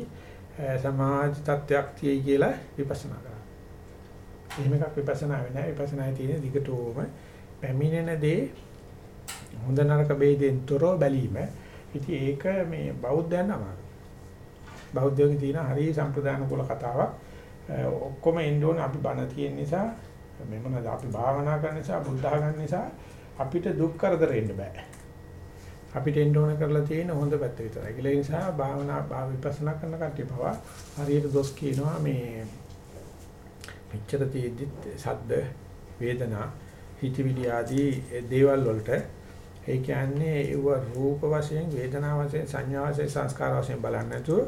අ, සමාධි තත්වයක් තියෙයි කියලා විපස්සනා කරනවා. එහෙම එකක් විපස්සනාවේ නෑ. විපස්සනායේ තියෙන දිගටම පැමිණෙන දේ හොඳ නරක ભેදෙන් තොරව බැලීම. ඉතින් ඒක මේ බෞද්ධයන් අමාරුයි. බෞද්ධයන්ගේ තියෙන හරිය සම්ප්‍රදාන කුල කතාවක්. අ, ඔක්කොම එන්න ඕනේ අපි බණ තියෙන නිසා මේ මොනවාද අපි භාවනා කරන නිසා බුද්ධ ගන්න නිසා අපිට දුක් කරදර එන්න බෑ. අපිට එන්න ඕන කරලා තියෙන හොඳ පැත්ත විතරයි. ඒ නිසා භාවනා භාව විපස්සනා කරන කට්ටිය පවා හරියට දොස් කියනවා මේ මෙච්චර තියෙද්දිත් සද්ද වේදනා හිතවිලි ආදී දේවල් වලට ඒ කියන්නේ ඒව රූප වශයෙන් වේදනා වශයෙන් සංඥා වශයෙන් සංස්කාර වශයෙන් බලන්නේ නැතුව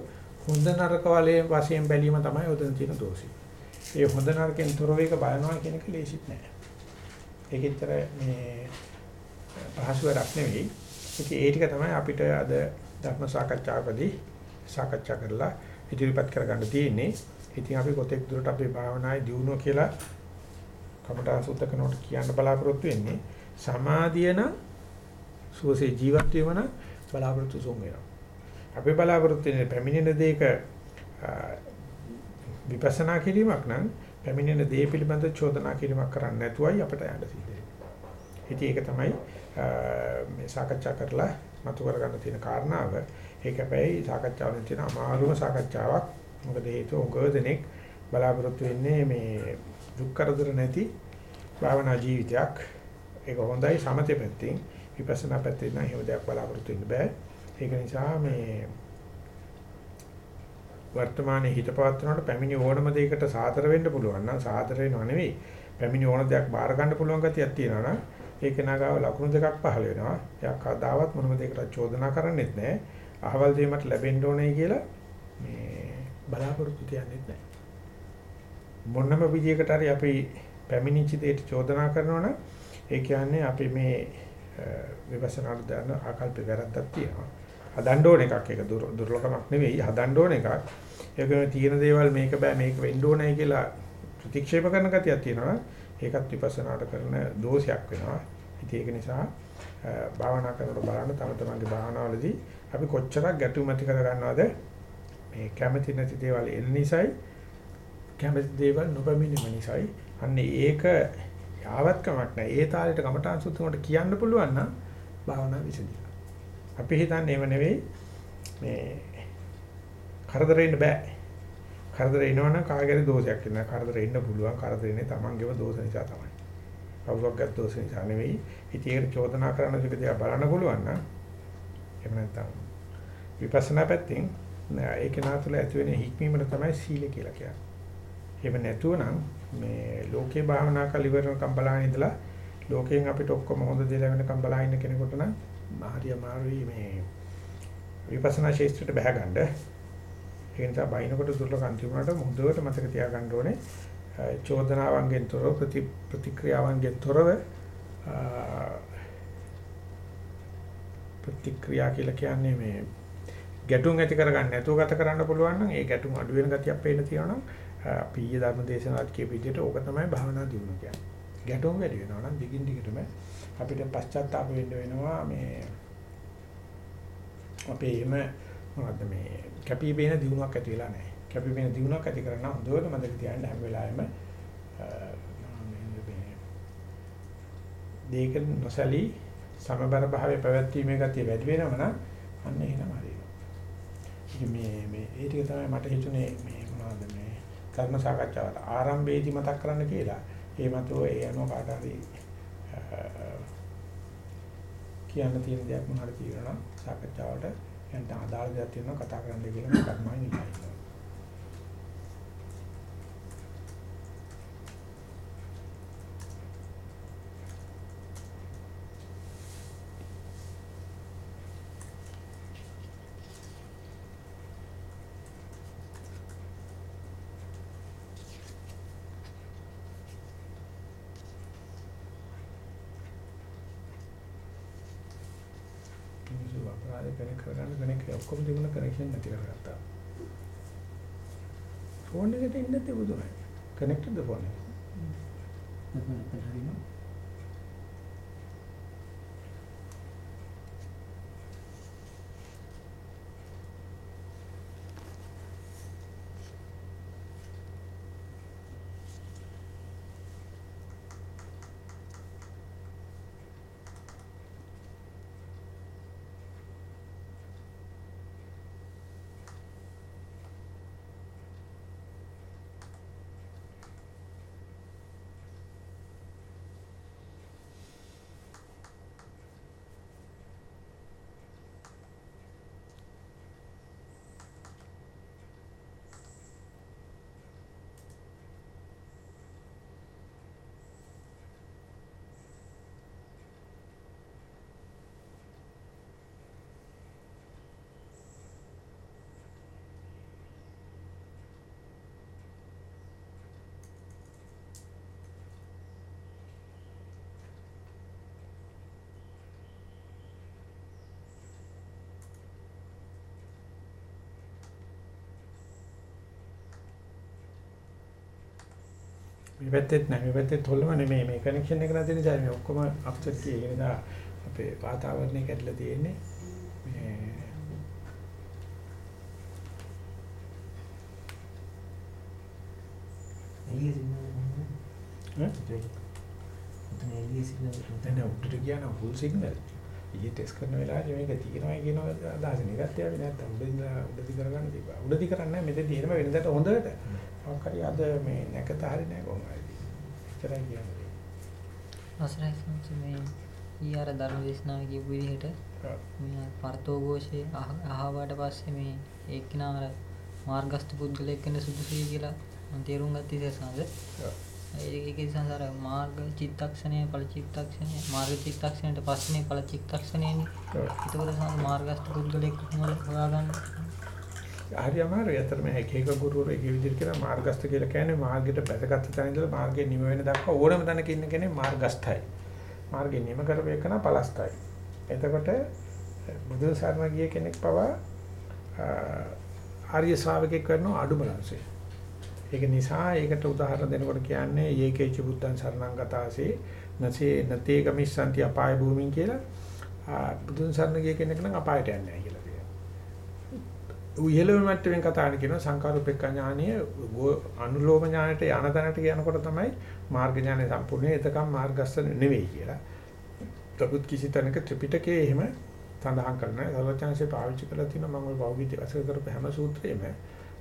හොඳ නරක වලේ වශයෙන් බැලීම තමයි උදෙන් තියෙන දෝෂය. ඒ හොඳ නරකෙන් තොරව එක බලනවා කියන එක ලේසිත් නෑ. ඒකෙච්චර මේ පහසු වැඩක් නෙවෙයි. ඉතින් ඒ ටික තමයි අපිට අද ධර්ම සාකච්ඡාවකදී සාකච්ඡා කරලා ඉදිරිපත් කරගන්න තියෙන්නේ. ඉතින් අපි කොතෙක් දුරට අපේ භාවනායේ දියුණුව කියලා කමඨා සුද්ධ කරනකොට කියන්න බලාපොරොත්තු වෙන්නේ සමාධිය නම් සුවසේ ජීවත් වීම නම් බලාපොරොත්තු සුන් වෙනවා. අපි බලාපොරොත්තු වෙන්නේ පැමිණෙන දෙයක විපස්සනා කිරීමක් නම් පැමිණෙන දේ පිළිබඳ චෝදනා කිරීමක් කරන්න නැතුවයි අපිට යන්න සිද්ධ වෙන්නේ. ඉතින් ඒක තමයි මේ සාකච්ඡා කරලා මතු කරගන්න තියෙන කාරණාව. ඒක හැබැයි සාකච්ඡාවෙන් තියෙන අමාරුම සාකච්ඡාවක්. මොකද හේතුව උගදෙනෙක් බලාපොරොත්තු වෙන්නේ මේ දුක් කරදර නැති භාවනා ජීවිතයක්. ඒක හොඳයි සමතේ පැත්තෙන්. විපස්සනා පැත්තෙන් නම් එහෙම දෙයක් බලාපොරොත්තු වෙන්න බෑ. ඒක නිසා මේ වර්තමානයේ හිත පවත්වනකොට පැමිණි ඕනම දෙයකට සාතර වෙන්න පුළුවන් නම් සාතර වෙනව නෙවෙයි. පැමිණි ඕන දෙයක් බාර ගන්න පුළුවන් ගතියක් තියෙනවා නම් ඒක නගාව ලකුණු දෙකක් පහළ වෙනවා. එයා කවදාවත් මොනම දෙයකට චෝදනා කරන්නේත් නැහැ. අහවල් දෙයක් ලැබෙන්න ඕනේ කියලා මේ බලාපොරොත්තු තියන්නේත් නැහැ. මොනම විදියකට හරි අපි පැමිණිච්ච දෙයට චෝදනා කරනවා නම් ඒ කියන්නේ අපි මේ විපස්සනාට දාන ආකල්ප වැරද්දක් තියෙනවා. හදන්න ඕන එකක් ඒක දුර්ලභමක් නෙවෙයි හදන්න ඕන එකක්. ඒකම තියෙන දේවල් මේක බෑ මේක වෙන්න ඕනයි කියලා ප්‍රතික්ෂේප කරන ගතියක් තියෙනවා. ඒකත් විපස්සනාට කරන දෝෂයක් වෙනවා. ඉතින් ඒක නිසා භාවනා කරනකොට බලන්න තම තමන්ගේ භාවනාවලදී අපි කොච්චරක් ගැටුම් ඇති කර ගන්නවද මේ කැමැති නැති දේවල් එන නිසායි කැමැති දේවල් නොබමිනීම නිසායි අන්න ඒක යාවත් කමක් නැහැ. ඒ තාලෙට කමඨාන් සුත්තමට කියන්න පුළුවන් නම් භාවනා විසදිනවා. අපි හිතන්නේ ඒව නෙවෙයි මේ කරදරෙන්න බෑ. කරදර එනවනම් කාගේරි දෝෂයක් නෑ. කරදර එන්න පුළුවන්. කරදර එන්නේ Tamanගේම දෝෂ නිසා තමයි. කවුරක් ගත්ත දෝෂ නිසා නෙවෙයි. ඉතින් ඒක චෝදනා කරන එක දිහා බලන්න පුළුවන් නම් එහෙම නැත්නම් විපස්සනා පැත්තෙන් ඒක නාතුල ඇති වෙන හික්මීමට තමයි සීල කියලා කියන්නේ. එහෙම නැතුව නම් මේ ලෝකේ භාවනා කලිවරණකම් බලන ඉඳලා ලෝකයෙන් අපිට ඔක්කොම හොඳ දේ ලැබෙනකම් බලා ඉන්න කෙනෙකුට නම් හරි අමාරුයි මේ විපස්සනා ශාස්ත්‍රයට බහැ ගන්න. ඒ නිසා බයිනකොට දුර්ලභම් තිබුණාට මුදවට මතක තියාගන්න ඕනේ. චෝදනාවන්ගෙන් තොරව ප්‍රති ප්‍රතික්‍රියාවන්ගෙන් තොරව ප්‍රතික්‍රියා කියලා කියන්නේ මේ ගැටුම් ඇති කරගන්න නැතුව ගත කරන්න පුළුවන් නම් ඒ ගැටුම් අඩු වෙන ගතියක් පේන්න තියෙනවා නම් අපි ඊයේ ධර්ම දේශනාවත් කියපු විදිහට ඕක තමයි භාවනා දියුණුව කියන්නේ. ගැටුම් වැඩි වෙනවා නම් දිගින් දිගටම අපිට පශ්චාත්තාප වෙන්න වෙනවා මේ අපේ එහෙම මොකද්ද මේ කැපිපේන දියුණුවක් ඇති වෙලා නැහැ. කැපිපේන දියුණුවක් ඇති කරන්න හොඳට මතක තියාගන්න හැම වෙලාවෙම දෙයක නොසලී සමබර භාවයේ පැවැත්වීමේ ගතිය වැඩි වෙනම නම් අන්න එහෙනම් හරියනවා. ඉතින් මේ මේ ඒ ටික තමයි මට හිතුනේ මේ මොනවද මේ කර්ම සාකච්ඡාවට ආරම්භයේදී මතක් කරන්න කියලා. ඒ මතෝ ඒ අනුව කාට හරි කියන්න තියෙන දෙයක් මොනවාද කියලා නම් සාකච්ඡාවට යන්න අදාළ දෙයක් තියෙනවා කතා කරන්න කියලා මම කර්මයි නිකයි. කනෙක්ට් කරගන්න කනෙක්ට් ඔක්කොම තිබුණ කනෙක්ෂන් නැති කරගත්තා. ෆෝන් එකට ඉන්න තිබුණා. කනෙක්ටඩ් ද ෆෝන් එක. මේ පැත්තෙත් නැහැ මේ පැත්තෙත් හොල්ලම නෙමෙයි. මේ කනෙක්ෂන් එක නැති නිසා මේ ඔක්කොම අප්සෙට් කියේ. නිසා අපේ වාතාවරණය කැඩලා තියෙන්නේ මේ එළිය සිග්නල් ඈ? උතන එළිය සිග්නල් දැන් උඩට කියන ෆුල් සිග්නල් ඊයේ ටෙස්ට් කරන වෙලාවේ මේක තියෙනවා කියන අදහස. නෙගත් යාවේ නැත්තම් උඩින් උඩදි කරගන්න තිබ්බා. උඩදි කරන්නේ නැහැ මෙතෙන්දී එහෙම වෙනදට හොඳට මොකක් හරි අද මේ නැකත හරි නැහැ කොහොම හරි එච්චරයි කියන්නේ අවසරයි සම්ස මේ ඊ අර ධර්ම දේශනාවේ කියපු විදිහට. මේ පරතෝ ഘോഷේ අහවට පස්සේ මේ එක්කිනා අර මාර්ගස්ත පුද්ගලයෙක් වෙන සුදුසුයි කියලා මම තේරුම් ගත්ත ඔව්. ඒකේ සංසාර මාර්ග චිත්තක්ෂණය ඵල චිත්තක්ෂණය මාර්ග චිත්තක්ෂණයට පස්සේ ඵල චිත්තක්ෂණයනේ. එතකොට සම මාර්ගස්ත පුද්ගලයෙක් කොහොමද හොයාගන්නේ හරි අමාරුයි. අතරම එක එක ගුරුවරු එක විදිහට කියන මාර්ගස්ත කියලා කියන්නේ මාර්ගයට බැසගත් තැන ඉඳලා මාර්ගයේ නිම වෙන දක්වා ඕනම තැනක ඉන්න කෙනෙක් මාර්ගස්ථයි. මාර්ගයේ නිම කරපු එකන පලස්ථයි. එතකොට බුදු සරණ ගිය කෙනෙක් පවා අ, ආර්ය ශ්‍රාවකෙක් කරන අඩුම ලංසේ. ඒක නිසා ඒකට උදාහරණ දෙනකොට කියන්නේ යේකේච බුද්ධං සරණං ගතාසේ නසේ නතේ ගමිස්සන්ති අපාය භූමින් කියලා ආ, බුදුන් සරණ ගිය කෙනෙක් නම් අපායට යන්නේ නැහැ කියලා කියනවා. උයලෙම මට්ටමින් කතා කරන කියනවා සංකාරූපෙක්ඛ ඥානීය ගෝ- අනුලෝම ඥානයට යන තැනට යනකොට තමයි මාර්ග ඥානය සම්පූර්ණ. එතකම් මාර්ගස්ත නෙවෙයි කියලා. තබුත් කිසි තැනක ත්‍රිපිටකයේ එහෙම සඳහන් කරන සර්වඥාන්සේ පාවිච්චි කරලා තියෙනවා මම ඔය පෞද්ගලික අසල කරපු හැම සූත්‍රෙම.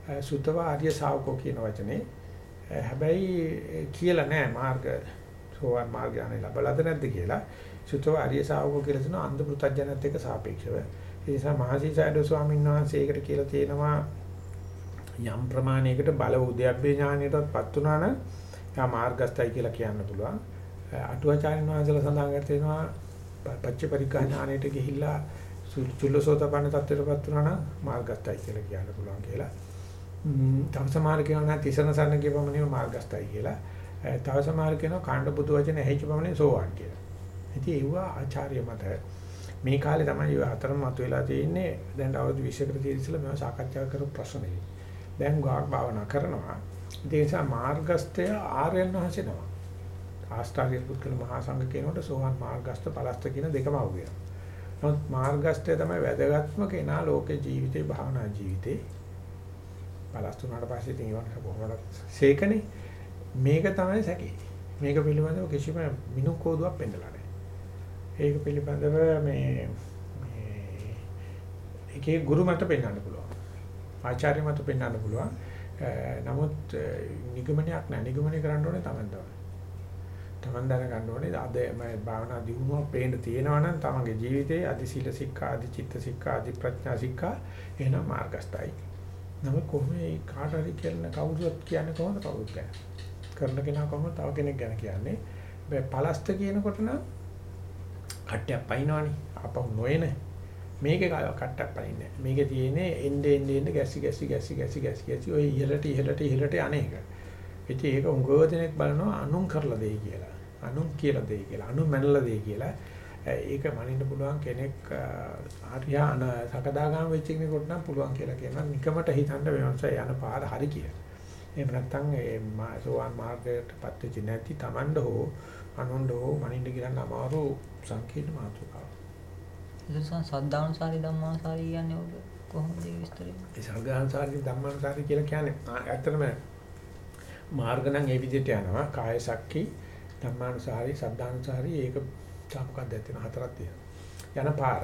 අ, සුතව ආර්ය ශාවකෝ කියන වචනේ. අ, හැබැයි ඒ කියලා නෑ මාර්ග සෝවාන් මාර්ග ඥානය ලැබලාද නැද්ද කියලා. සුතව ආර්ය ශාවකෝ කියලා තියෙනවා අන්ධ පෘථග්ජනත් එක්ක සාපේක්ෂව. ඒ නිසා මහසීසයිඩෝ ස්වාමීන් වහන්සේ ඒකට කියලා තියෙනවා යම් ප්‍රමාණයකට බල උද්‍යප්පේ ඥානයටත්පත් වුණා නම් යා මාර්ගස්ථයි කියලා කියන්න පුළුවන්. අටුවාචාර්යන් වහන්සේලා සඳහන් කරලා පච්ච පරිග්‍රහ ඥානයට ගිහිල්ලා සු- චුල්ලසෝතපන්න තත්ත්වයටපත් වුණා නම් මාර්ගස්ථයි කියලා කියන්න පුළුවන් කියලා. ම්ම්, තව සමහර කියනවා නම් තිසරණ සරණ කියපමණින් මාර්ගස්ථයි කියලා. අ, තව සමහර කියනවා කාණ්ඩ බුදු වචන ඇහිච්ච පමණින් සෝවාන් කියලා. ඉතින් ඒව ආචාර්ය මත මේ කාලේ තමයි ඔය හතරම මතුවලා තියෙන්නේ දැන් අවුරුදු 20කට තියෙන ඉස්සෙල්ලා මේවා සාකච්ඡා කරපු ප්‍රශ්න නෙවෙයි. දැන් ගාක් භාවනා කරනවා. ඒ නිසා මාර්ගස්ත්‍ය ආර්යයන් වහන්සේනවා. ආස්ථාරිය පුත්කල මහා සංඝ කියනකොට සෝවාන් මාර්ගස්ත පලස්ත කියන දෙකම අවුගෙනවා. නමුත් මාර්ගස්ත්‍ය තමයි වැදගත්ම කෙනා ලෝකේ ජීවිතේ භාවනා ජීවිතේ. පලස්ත උනාට පස්සේ ඉතින් ඒවට කොහොමද සේකනේ මේක තමයි සැකේ. මේක පිළිබඳව කිසිම මිනු කෝදුවක් පෙන්නලා නැහැ. ඒක පිළිබඳව මේ මේ එකේ ගුරු මත පෙන්වන්න පුළුවන්. ආචාර්ය මත පෙන්වන්න පුළුවන්. අ, නමුත් අ, නිගමනයක් නැහැ. නිගමනය කරන්න ඕනේ Taman තමයි. Taman දැනගන්න ඕනේ අද මම භාවනා දියුණුවක් පේන්න තියෙනවා නම් තමන්ගේ ජීවිතේ අදි සීල සික්ඛා, අදි චිත්ත සික්ඛා, අදි ප්‍රඥා සික්ඛා එහෙනම් මාර්ගස්ථයි. නමුත් කොහොම මේ කාට හරි කියන කවුරුත් කියන්නේ කොහොමද කවුරුත් කියන්නේ. කරන කෙනා කොහොමද තව කෙනෙක් ගැන කියන්නේ. හැබැයි පලස්ත කියනකොට නම් කට්ටයක් පයින්නවනේ. අපහු නොයන. මේකේ කට්ටක් පයින්නේ. මේකේ තියෙන්නේ එන්නේ එන්නේ එන්නේ ගැසි ගැසි ගැසි ගැසි ගැසි ගැසි ඔය ඉහළට ඉහළට ඉහළට අනේක. ඉතින් ඒක උංගව දෙනෙක් බලනවා අනුන් කරලා දෙයි කියලා. අනුන් කියලා දෙයි කියලා. අනුන් මැනලා දෙයි කියලා. ඒක මනින්න පුළුවන් කෙනෙක් ආර්යන සකදාගාම වෙච්ච කෙනෙකුට නම් පුළුවන් කියලා කියනවා. නිකමට හිතන්න වෙනස යන පාර හරි කියලා. එහෙම නැත්නම් ඒ සෝවාන් මාර්ගයට පත් වෙච්ච නැති Tamand හෝ අනුන්ද හෝ මනින්න කියන අමාරු සංකීර්ණ මාතෘකාවක්. එතකොට සද්ධානුසාරි ධම්මානුසාරි කියන්නේ ඔබ කොහොමද ඒ විස්තරය? ඒ සංඝාංසාරි ධම්මාංසාරි කියලා කියන්නේ ඇත්තටම මාර්ග නම් ඒ විදිහට යනවා. කාය සක්කි ධම්මාංසාරි සද්ධාංසාරි ඒක සාපකද්ද තියෙන හතරක් තියෙනවා. යන පාර.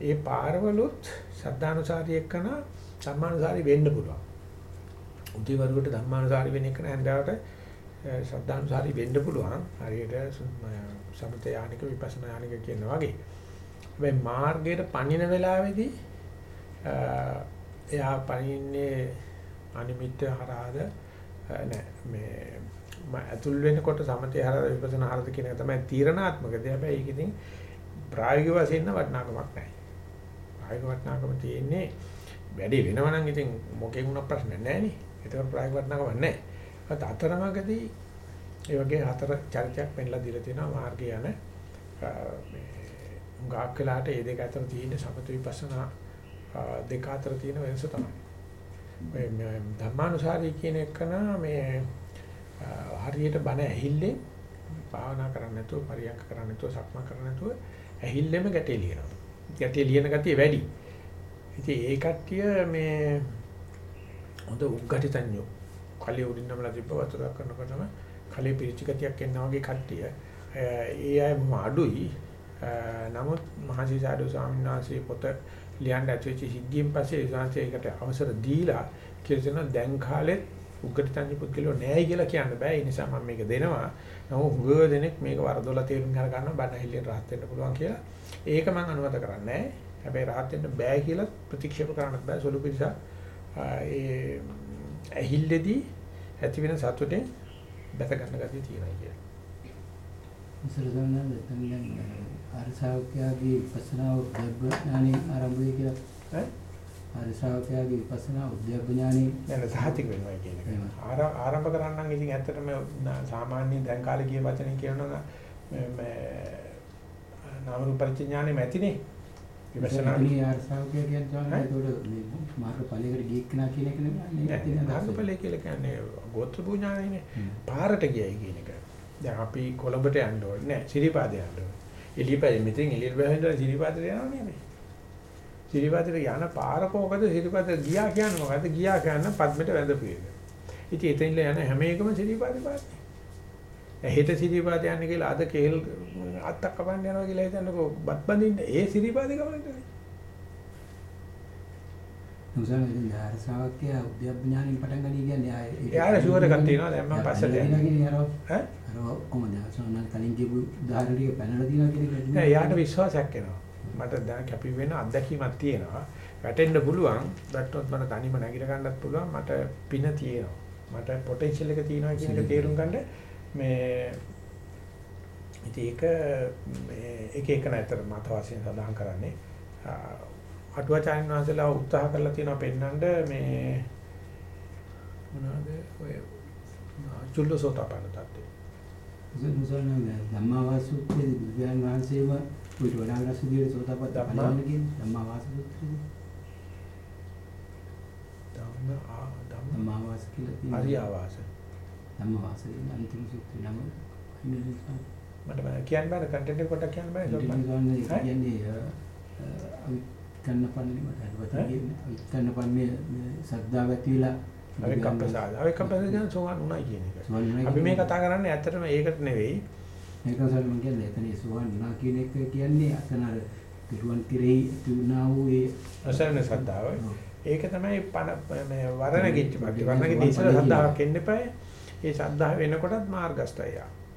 ඒ පාරවලුත් සද්ධානුසාරි එක්කන ධම්මානුසාරි වෙන්න පුළුවන් උදේවරුවට ධම්මානුසාරි වෙන එක නැන්දාවට සද්ධානුසාරි වෙන්න පුළුවන් හරියට සු- ම- සමත යානික විපස්සනා යානික කියනවා වගේ හැබැයි මාර්ගයට පණින වෙලාවේදී අ, එයා පණින්නේ අනිමිත්‍ය හරහාද අ, නෑ මේ ම ඇතුල් වෙනකොට සමතේ හරහාද විපස්සනා හරහාද කියන එක තමයි තීරණාත්මක දේ. හැබැයි ඒක ඉතින් ප්‍රායෝගික වශයෙන් නම් වටිනාකමක් නැහැ. ප්‍රායෝගික වටිනාකම තියෙන්නේ වැඩි වෙනවා නම් ඉතින් මොකෙන් වුණා ප්‍රශ්න නැහැ නේ. ඒතකොට ප්‍රායෝගික වටිනාකමක් නැහැ. ඒත් අතරමඟදී ඒ වගේ හතර චරිතයක් පෙන්ලා දීලා තියෙනවා මාර්ගය යන අ, මේ ගාක් වෙලාට මේ දෙක අතර තියෙන සමත විපස්සනා අ, දෙක අතර තියෙන වෙනස තමයි. මේ මේ ධම්මානුසාරී කියන එකන මේ හරියට බණ ඇහිල්ලෙන් භාවනා කරන්න නැතුව පරියන්ක කරන්න නැතුව සක්මන් කරන්න නැතුව ඇහිල්ලෙම ගැටේ ලියනවා. ගැටේ ලියන ගතිය වැඩි. ඉතින් ඒ කට්ටිය මේ හොඳ උග්ගටිතඤ්ඤෝ කලිය උඩින් නමලා තිබ්බ වතුරක් කරනකොටම කලිය පිරිච්ච ගතියක් එනවා වගේ කට්ටිය. ඒ අය බොහොම අඩුයි. නමුත් මහසිසාරද ස්වාමීන් වහන්සේ පොත ලියන්න ඇතුල්ච සිද්ධියෙන් පස්සේ ඒකට අවසර දීලා කියලා දැන් කාලෙත් උග්ගටිතඤ්ඤ පුද්ගලෝ නෑයි කියලා කියන්න බෑ. ඒ නිසා මම මේක දෙනවා. නමුත් හුඟ දෙනෙක් මේක වරදොලා තේරුම් ගන්න ගන්න බණ හිල්ලෙන් rahat වෙන්න පුළුවන් කියලා. ඒක මම අනුමත කරන්නේ නෑ. හැබැයි rahat වෙන්න බෑ කියලා ප්‍රතික්ෂේප කරන්නත් බෑ. සුළු පිටසක් ඒ ඇහිල්ලේදී ඇති වෙන සතුටෙන් බැස ගන්න ගතිය තියෙනවා කියලා. ඉස්සරදන්න නැත්නම් දැන් ආර්ය ශ්‍රාවකයාගේ විපස්සනා උද්‍යප්ඥානෙ ආරම්භය කියලා ඈ ආර්ය ශ්‍රාවකයාගේ විපස්සනා උද්‍යප්ඥානෙ නේද සහතික වෙනවා කියන එක. ආරම්භ කරන්න නම් ඉතින් ඇත්තටම සාමාන්‍ය දැන් කාලේ කිය වචනේ කියනවා මේ නාම රූප පරිඥානෙ මැතිනේ. මේ ආර්ය ශ්‍රාවකයා කියන්නේ ඒකට මේ මාර්ග ඵලයකට ගිය කෙනා කියන එක නෙමෙයි. මාර්ගඵලය කියලා කියන්නේ ගෝත්‍ර පුඥානෙනේ. පාරට ගියයි කියන එක. දැන් අපි කොළඹට යන්න ඕනේ නෑ සිරිපාදේ යන්න ඕනේ. එළියපැයි මෙතෙන් බහින්දලා සිරිපාදේට යනවා නෙමෙයි. සිරිපාදේට යන පාර කොහොමද සිරිපාදේ ගියා කියන්නේ මොකද්ද? ගියා කියන්නේ පද්මෙට වැඳපු එක. ඉතින් එතනින් යන හැම එකම සිරිපාදේ පාන්නේ. එහෙට සිරිපාදේ යන්නේ කියලා අද කේල් අත්තක් කපන්න යනවා කියලා හිතන්නකෝ බත් බඳින්න ඒ සිරිපාදේ ගමනට. මුසන් ඉතින් ආර්ය ශ්‍රාවකයා උද්‍යප්ඥානෙන් පටන් ගනී කියන්නේ ආයේ එයාට ෂුවර් එකක් තියෙනවා දැන් මම පස්සට යනවා. ඈ? අර කොහොමද සෝනල් කලින් කියපු උදාහරණ ටික පැනලා කියන එක නෑ එයාට විශ්වාසයක් එනවා. මට දැන් කැපි වෙන අත්දැකීමක් තියෙනවා. වැටෙන්න පුළුවන්. දැක්කොත් මට තනියම නැගිට ගන්නත් පුළුවන්. මට පින තියෙනවා. මට පොටෙන්ෂල් එක තියෙනවා කියන එක තේරුම් ගන්න මේ ඉතින් ඒක මේ එක එක නැතර මත වශයෙන් සඳහන් කරන්නේ අටුවාචාර්යන් වහන්සේලා උත්සාහ කරලා තියෙනවා පෙන්වන්න මේ මොනවාද ඔය චුල්ලසෝතපන්න තත්ත්වය. මුසන් මුසන් ධම්මාවාස සූත්‍රයේ බුදුන් වහන්සේම ඊට වඩා වෙනස් විදිහට සෝතාපට්ට ධම්මා- ඵලයන් කියන්නේ ධම්මාවාස සූත්‍රයේ ධම්ම ආ ධම්ම ධම්මාවාස කියලා තියෙනවා. හරි ආවාස. ධම්මාවාස කියන අන්තිම සූත්‍රය නම මට බෑ කියන්න බෑ කන්ටෙන්ට් එක පොඩ්ඩක් කියන්න බෑ කියන්නේ අවිකන්න පන්නේ මට හරියට කියන්නේ අවිකන්න පන්නේ සද්දාව ඇති වෙලා අවිකම්පසාද අවිකම්පසාද කියන සෝවන් උනායි කියන එක. අපි මේ. කතා කරන්නේ ඇත්තටම ඒකට නෙවෙයි. ඒක නිසා මම කියන්නේ එතන සෝවන් වුණා කියන එක කියන්නේ අතන අර පිරුවන් කෙරෙහි තුනා වූ ඒ අසරණ සද්ධාව. ඔව්. ඒක තමයි පණ මේ වරණගෙච්ච පැති. වරණගෙ ඉස්සර සද්ධාවක් එන්න එපායි. ඒ සද්ධාව වෙනකොටත් මාර්ගස්තය.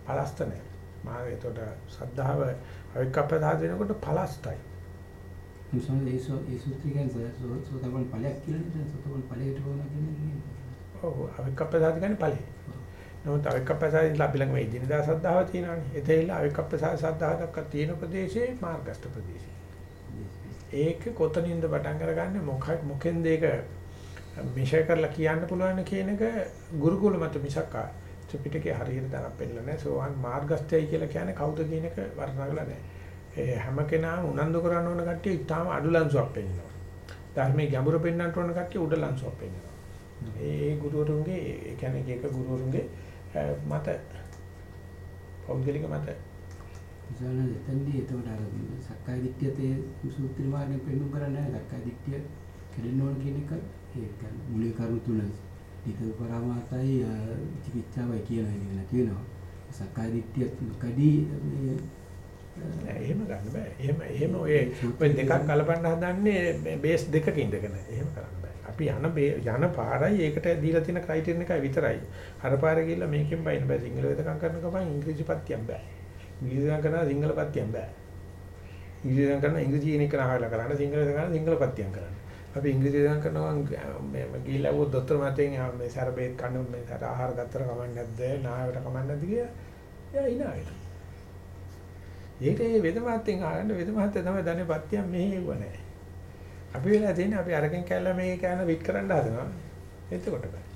පලස්ත නැහැ. මාර්ගය එතකොට සද්ධාව අවිකම්පසාද වෙනකොට පලස්තයි. මුසන් ඒ සෝ ඒ සූත්‍රය කියන්නේ සෝ සෝතපන් ඵලයක් කියලා නේද සෝතපන් ඵලයට වුණා කියන්නේ ඔව් අවිකම්පසාද කියන්නේ ඵලෙ. නමුත් ඉඳලා අපි ළඟ මේ ඉදිනදා සද්ධාව තියෙනවානේ. එතෙහිලා අවිකම්පසාද සද්ධාව දක්වා තියෙන ප්‍රදේශේ මාර්ගස්ත ප්‍රදේශේ. ඒක කොතනින්ද පටන් අරගන්නේ මොක මොකෙන්ද ඒක මිෂය කරලා කියන්න පුළුවන් කියන එක ගුරුකුල මත මිසක් ත්‍රිපිටකේ හරියට තරම් පෙන්නලා නැහැ. සෝවාන් මාර්ගස්ථයයි කියලා කියන්නේ කවුද කියන එක වර්ණනගලා නැහැ. ඒ හැම කෙනාම උනන්දු කරන්න ඕන කට්ටිය ඉතාලම අඩු ලංසුවක් පෙන්නනවා. ධර්මයේ ගැඹුර පෙන්වන්නට ඕන කට්ටිය උඩ ලංසුවක් පෙන්නනවා. ඒ ගුරුවරුන්ගේ ඒ කියන්නේ එක ගුරුවරුන්ගේ මත පෞද්ගලික මත මුසන් එතෙන්දී එතකොට අර සක්කාය දිට්ඨියත් ඒ සූත්‍ර මාර්ගයෙන් පෙන්වු කරන්නේ නැහැ සක්කාය දිට්ඨිය කෙරෙන්න ඕන කියන එක ඒක මුලික කරුණු තුන ඒක පරමාතයි චිකිත්සාවයි කියන එක නැති වෙනවා සක්කාය දිට්ඨිය කඩී එහෙම ගන්න බෑ. එහෙම එහෙම ඔය ඔය දෙකක් කලපන්න හදන්නේ බේස් දෙකක ඉඳගෙන. එහෙම කරන්න බෑ. අපි යන යන පාරයි ඒකට දීලා තියෙන ක්‍රයිටීරියන් එකයි විතරයි. අර පාරේ ගිහිල්ලා මේකෙන් බයින්න බෑ. සිංහල වෙදකම් කරන ගමන් ඉංග්‍රීසි පත්තියක් බෑ. ඉංග්‍රීසි වෙදකම් කරනවා සිංහල පත්තියක් බෑ. ඉංග්‍රීසි වෙදකම් කරනවා ඉංග්‍රීසි කියන එක නහලා කරන්න සිංහල කරනවා සිංහල පත්තියක් කරන්න. අපි ඉංග්‍රීසි වෙදකම් කරනවා මේ ගිහිල්ලා වොත් දොස්තර මතෙන් ආ මේ සැර බේත් කන්න මේ සැර ආහාර ගත්තර කමක් නැද්ද? නායකට කමක් නැද්ද කියලා. එයා ඉනා වෙනවා. ඒකට ඒ වෙද මහත්තයෙන් ආගන්න වෙද මහත්තයා තමයි දන්නේ පත්තියක් මෙහෙව නැහැ. අපි වෙලා තියෙන්නේ අපි අරගෙන කැල්ල මේක කෑන විත් කරන්න හදනවා. එතකොට බෑ.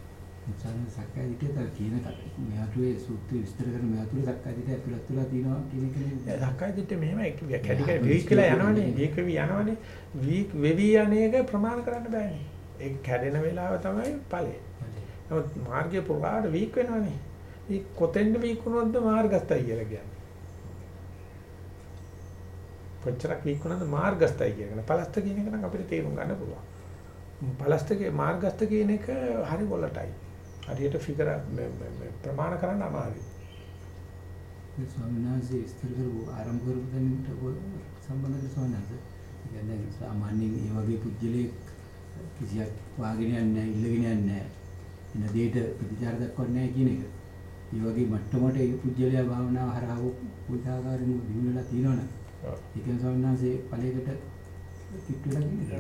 මුසන් සක්කාය දිට්ඨිය තව කියන කට මෙයාතුලේ සූත්‍ර විස්තර කරන මෙයාතුලේ සක්කාය දිට්ඨිය ඇතුළත් වෙලා තියෙනවා කියන එක දැන් නේ සක්කාය දිට්ඨිය මෙහෙම කැඩි කැඩි වීක් කියලා යනවනේ. වීක් වෙවි යනවනේ. වීක් වෙවි යන්නේක ප්‍රමාණ කරන්න බෑනේ. ඒක කැඩෙන වෙලාව තමයි ඵලය. නමුත් මාර්ගය පුරාට වීක් වෙනවනේ. ඒ කොතෙන්ද විකුණුවොත්ද මාර්ගස්තයි කියලා කියන්නේ. කොච්චරක් විකුණනද මාර්ගස්තයි කියන පලස්ත කියන එක නම් අපිට තේරුම් ගන්න පුළුවන්. පලස්තකේ මාර්ගස්ත කියන එක හරි වොලටයි. හරියට ෆිගර ප්‍රමාණ කරන්න අමාරුයි. ඒ ස්වාමීන් වහන්සේ විස්තර කරපු ආරම්භ කරපු තැනට සම්බන්ධ ස්වාමීන් වහන්සේ. කියන්නේ සාමාන්‍යයෙන් මේ වගේ පුජ්‍යලේ කිසියක් වාගෙන යන්නේ ඉල්ලගෙන යන්නේ නැහැ. එන දෙයට ප්‍රතිචාර දක්වන්නේ නැහැ කියන එක. මේ වගේ මට්ටමට ඒ පුජ්‍යලයා භාවනාව හරහා පුජාකාරින් දිනුනලා තියෙනවනේ. ඒ කියන්නේ ස්වාමීන් වහන්සේ ඵලයකට කිට්ටු වෙලා කියන්නේ.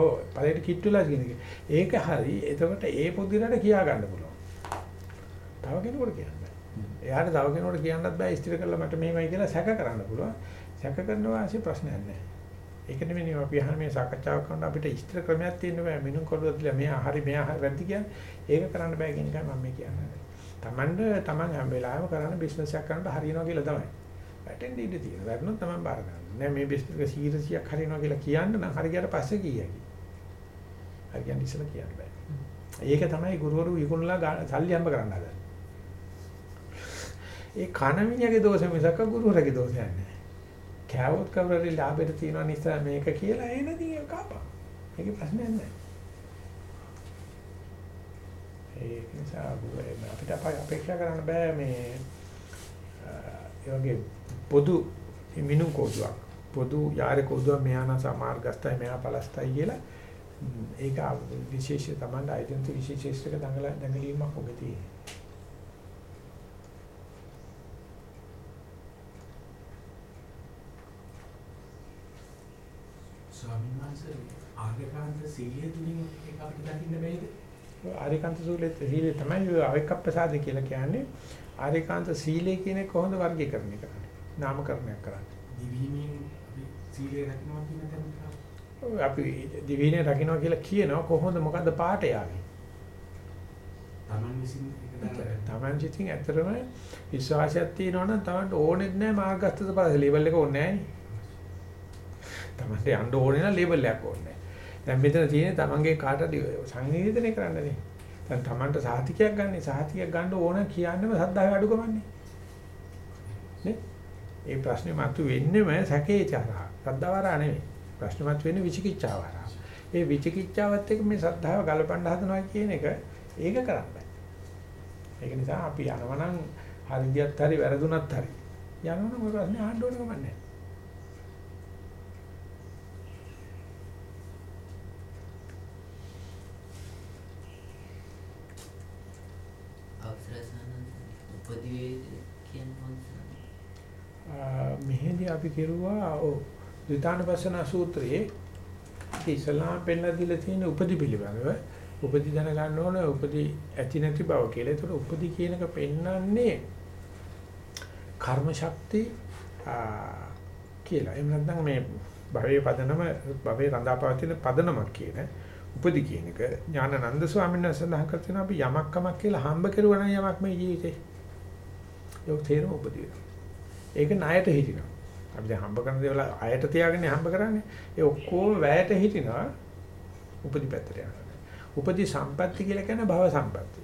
ඔව් ඵලයට කිට්ටු වෙලා කියන එක. ඒක හරි. එතකොට ඒ පුදුරට කියා ගන්න පුළුවන්. තව කෙනෙකුට කියන්න බෑ. එයාට තව කෙනෙකුට කියන්නත් බෑ ස්ථිර කරලා මට මෙහෙමයි කියලා සැක කරන්න පුළුවන්. සැක කරන වාසිය ප්‍රශ්නයක් නැහැ. ඒක නෙමෙයි අපි අහන මේ සාකච්ඡාවක් කරනකොට අපිට ස්ථිර ක්‍රමයක් තියෙන්න බෑ. මිනුම් කොල්ලත් තියලා මෙයා හරි මෙයා වැරදි කියන්නේ. ඒක කරන්න බෑ කියන එකයි මම කියන්නේ. Tamand Taman හැම වෙලාවෙම කරන බිස්නස් එකක් කරනකොට හරියනවා කියලා තමයි. වැටෙන්න ඉඩ තියෙනවා. වැටුනොත් තමයි බාර ගන්න. නෑ මේ බිස්නස් එක 100ක් හරියනවා කියලා කියන්න නම් හරි ගියට පස්සේ කීයකි. හරි කියන්නේ ඉස්සෙල්ලා කියන්න බෑ. ඒක තමයි ගුරුවරු විකුණලා සල්ලි හම්බ කරන්න හදන්නේ. ඒ කණමිණියගේ දෝෂෙ මිසක ගුරුවරගේ දෝෂයක් නෑ. කෑවොත් කවුරුරි ලාභෙට තියනවා නිසා මේක කියලා ඒ නැති ඒක කපා. ඒකේ ප්‍රශ්නයක් නෑ. ඒක නිසා අපිට අපේක්ෂා කරන්න බෑ මේ ඒ වගේ පොදු මිනු කෝදුවක්. පොදු යාරේ කෝදුවක් මෙහා නම් සමාර්ගස්තයි මෙහා පලස්තයි කියලා. ඒක විශේෂ තමයි. අයිඩෙන්ටි විශේෂයක දඟල දඟලීමක් ඔබ තියෙන්නේ. ස්වාමීන් වහන්සේ ආර්යකාන්ත සීලය තුලින් ඒක අපිට දකින්න බැයිද? ආර්යකාන්ත සීලය තමයි අවික්කප්පසාද කියලා කියන්නේ. ආර්යකාන්ත සීලය කියන්නේ කොහොමද වර්ගීකරණය කරන්නේ? නාමකරණයක් කරන්නේ. දිවිහිමින් අපි සීලය රකින්නවා කියන තැනට අපි දිවිහිනේ රකින්නවා කියලා කියනවා කොහොමද? මොකද්ද පාට යාවේ? Taman විසින් තමන් ඉතින් ඇත්තටම විශ්වාසයක් තියෙනවා නම් තමන්ට ඕනෙත් නැහැ මාර්ගස්ථත පස්සේ ලේබල් එක ඕනේ නැහැ තමන්ට යන්න ඕනේ නම් ලේබල් එකක් ඕනේ දැන් මෙතන තියෙන්නේ තමන්ගේ කාටද සංනිවේදනය කරන්නනේ. දැන් තමන්ට සාහිතිකයක් ගන්න සාහිතිකයක් ගන්න ඕන කියන්නේම සද්දාවේ අඩුකමන්නේ ඒ ප්‍රශ්නේ මතු වෙන්නේම සැකේ චාරා සද්දාවරා නෙවෙයි. ප්‍රශ්න මතු වෙන්නේ විචිකිච්ඡාවරා ඒ විචිකිච්ඡාවත් එක්ක මේ සද්ධාව ගලපන්න හදනවා කියන එක ඒක කරන්න. බෑ ඒක නිසා අපි යනවා නම් හරියට හරි වැරදුනත් හරි. යනවා නම් ඔය ප්‍රශ්නේ අහන්න ඕන කම නැහැ. මෙහෙදී අපි කෙරුවා ඔව් ධිතානපසන සූත්‍රයේ ඉස්ලාම් පෙන්ලා දීලා තියෙන උපදි පිළිබඳව උපදි දැනගන්න ඕන උපදි ඇති නැති බව කියලා. ඒතකොට උපදි කියන එක පෙන්වන්නේ කර්ම ශක්තිය කියලා. එහෙම නැත්නම් මේ භවයේ පදනම භවයේ රඳාපවතින පදනමක් කියන උපදි කියන එක ඥානানন্দ ස්වාමීන් වහන්සේ සඳහන් කර තියෙනවා අපි යමක් කමක් කියලා හම්බ කරුවා නම් යමක් මේ ජීවිතේ. ඒක තේරෙම උපදි වෙනවා. ඒක ණයට හිටිනවා. අපි දැන් හම්බ කරන දේවල් අයට තියාගෙන හම්බ කරන්නේ. ඒ ඔක්කොම වැයට හිටිනවා උපදි පැත්තට යනවා. උපදි සම්පatti කියලා කියන්නේ භව සම්පatti.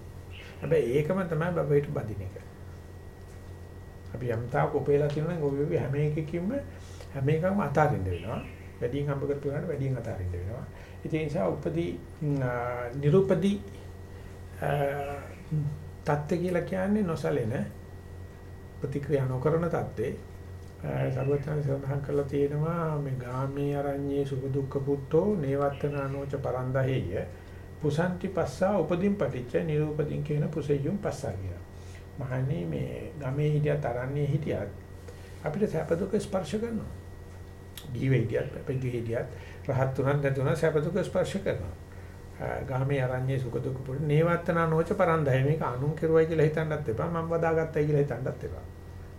හැබැයි ඒකම තමයි භවයට බඳින එක. අපි යම් තාක් උපේලා තියෙනවා නම් ඔය හැම එකකින්ම හැම එකක්ම අතාරින්න වෙනවා. වැඩියෙන් හම්බ කරපු ගමන් වැඩියෙන් අතාරින්න වෙනවා. ඒ නිසා උපදි නිරුපදි තත්ත්ව කියලා කියන්නේ නොසලෙන ප්‍රතික්‍රියා නොකරන தත්ත්වේ සර්වඥයන් සඳහන් කරලා තියෙනවා මේ ගාමී අරඤ්ඤේ සුඛ දුක්ඛ පුත්තෝ නේවත්තනානෝච පරන්දහෙය පුසන්ති පස්සා උපදීන් පටිච්ච නිරූපදීන් කියන පුසෙයුම් පස්සා කියලා. මහන්නේ මේ ගමේ හිටියත් අරන්නේ හිටියත් අපිට සැප දුක ස්පර්ශ කරනවා. ජීවේ හිටියත් පැවිදි හිටියත් රහත් තුනක් නැතුණ සැප දුක ස්පර්ශ කරනවා. ගාමේ අරඤ්ඤේ සුඛ දුක්ඛ පුර නේවත්තනා නොච පරන්දය මේක අනුන් කෙරුවයි කියලා හිතන්නත් එපා මම වදාගත්තයි කියලා හිතන්නත් එපා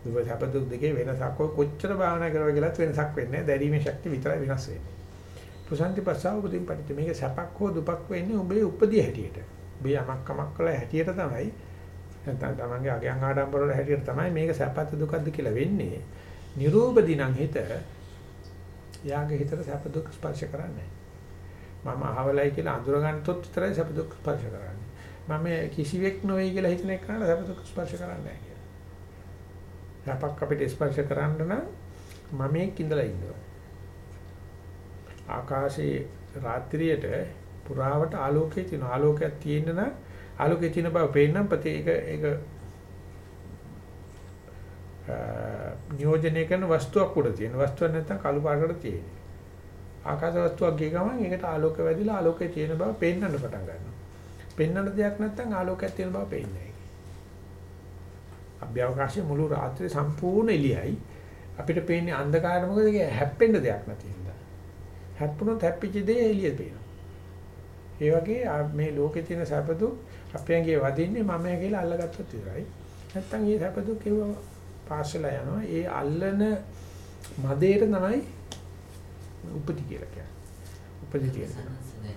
දුක සැප දුක් දෙකේ වෙනසක් ඔය කොච්චර භාවනා කරුවා කියලාත් වෙනසක් වෙන්නේ නැහැ. දැරීමේ ශක්තිය විතරයි වෙනස් වෙන්නේ. ප්‍රසන්ති පස්සාව උපදින් පරිච්ඡ මේක සැපක් හෝ දුපක් වෙන්නේ ඔබේ උපදී හැටියට. ඔබේ යමක් කමක් කළ හැටියට තමයි. නැත්නම් තමන්ගේ අගයන් ආඩම්බර වල හැටියට තමයි මේක සැපත් දුකක්ද කියලා වෙන්නේ. නිරූපදී නම් හිත යාගේ හිතට සැප දුක් ස්පර්ශ කරන්නේ මම අහවලයි කියලා අඳුර ගන්නතොත් විතරයි සැප දුක් ස්පර්ශ කරන්නේ. මම කිසිවෙක් නොවේ කියලා හිතන එක නේද සැප දුක් ස්පර්ශ කරන්නේ නැහැ කියලා. සැපක් අපිට ස්පර්ශ කරන්න නම් මම මේක ඉඳලා ඉන්නවා. ආකාශයේ රාත්‍රියට පුරාවට ආලෝකයේ තියෙන ආලෝකයක් තියෙන නම් ආලෝකයේ තියෙන බව පේන්නම් ප්‍රති ඒක ඒක නියෝජනය කරන වස්තුවක් උඩ තියෙන වස්තුවක් නැත්තම් කළු පාටකට තියෙන. ආකාශ වස්තුවක් ගිය ගමන් ඒකට ආලෝකය වැදිලා ආලෝකයේ තියෙන බව පේන්නන්න පටන් ගන්නවා. පෙන්වන්න දෙයක් නැත්තම් ආලෝකයක් තියෙන බව පේන්නේ නැහැ. අභ්‍යවකාශයේ මුළු රාත්‍රිය සම්පූර්ණ එළියයි. අපිට පේන්නේ අන්ධකාරය මොකද ඒක හැප්පෙන්න දෙයක් නැති හින්දා. හැප්පුණොත් හැප්පිච්ච දේ එළිය පේනවා. ඒ වගේ මේ ලෝකේ තියෙන සැපදු අපයන්ගේ වදින්නේ මම කියලා අල්ලගත්තොත් විතරයි. නැත්තම් මේ සැපදු කෙව පාසල යනවා. ඒ අල්ලන මදේට තමයි උපති කියලා කියන්නේ. උපති කියන්නේ.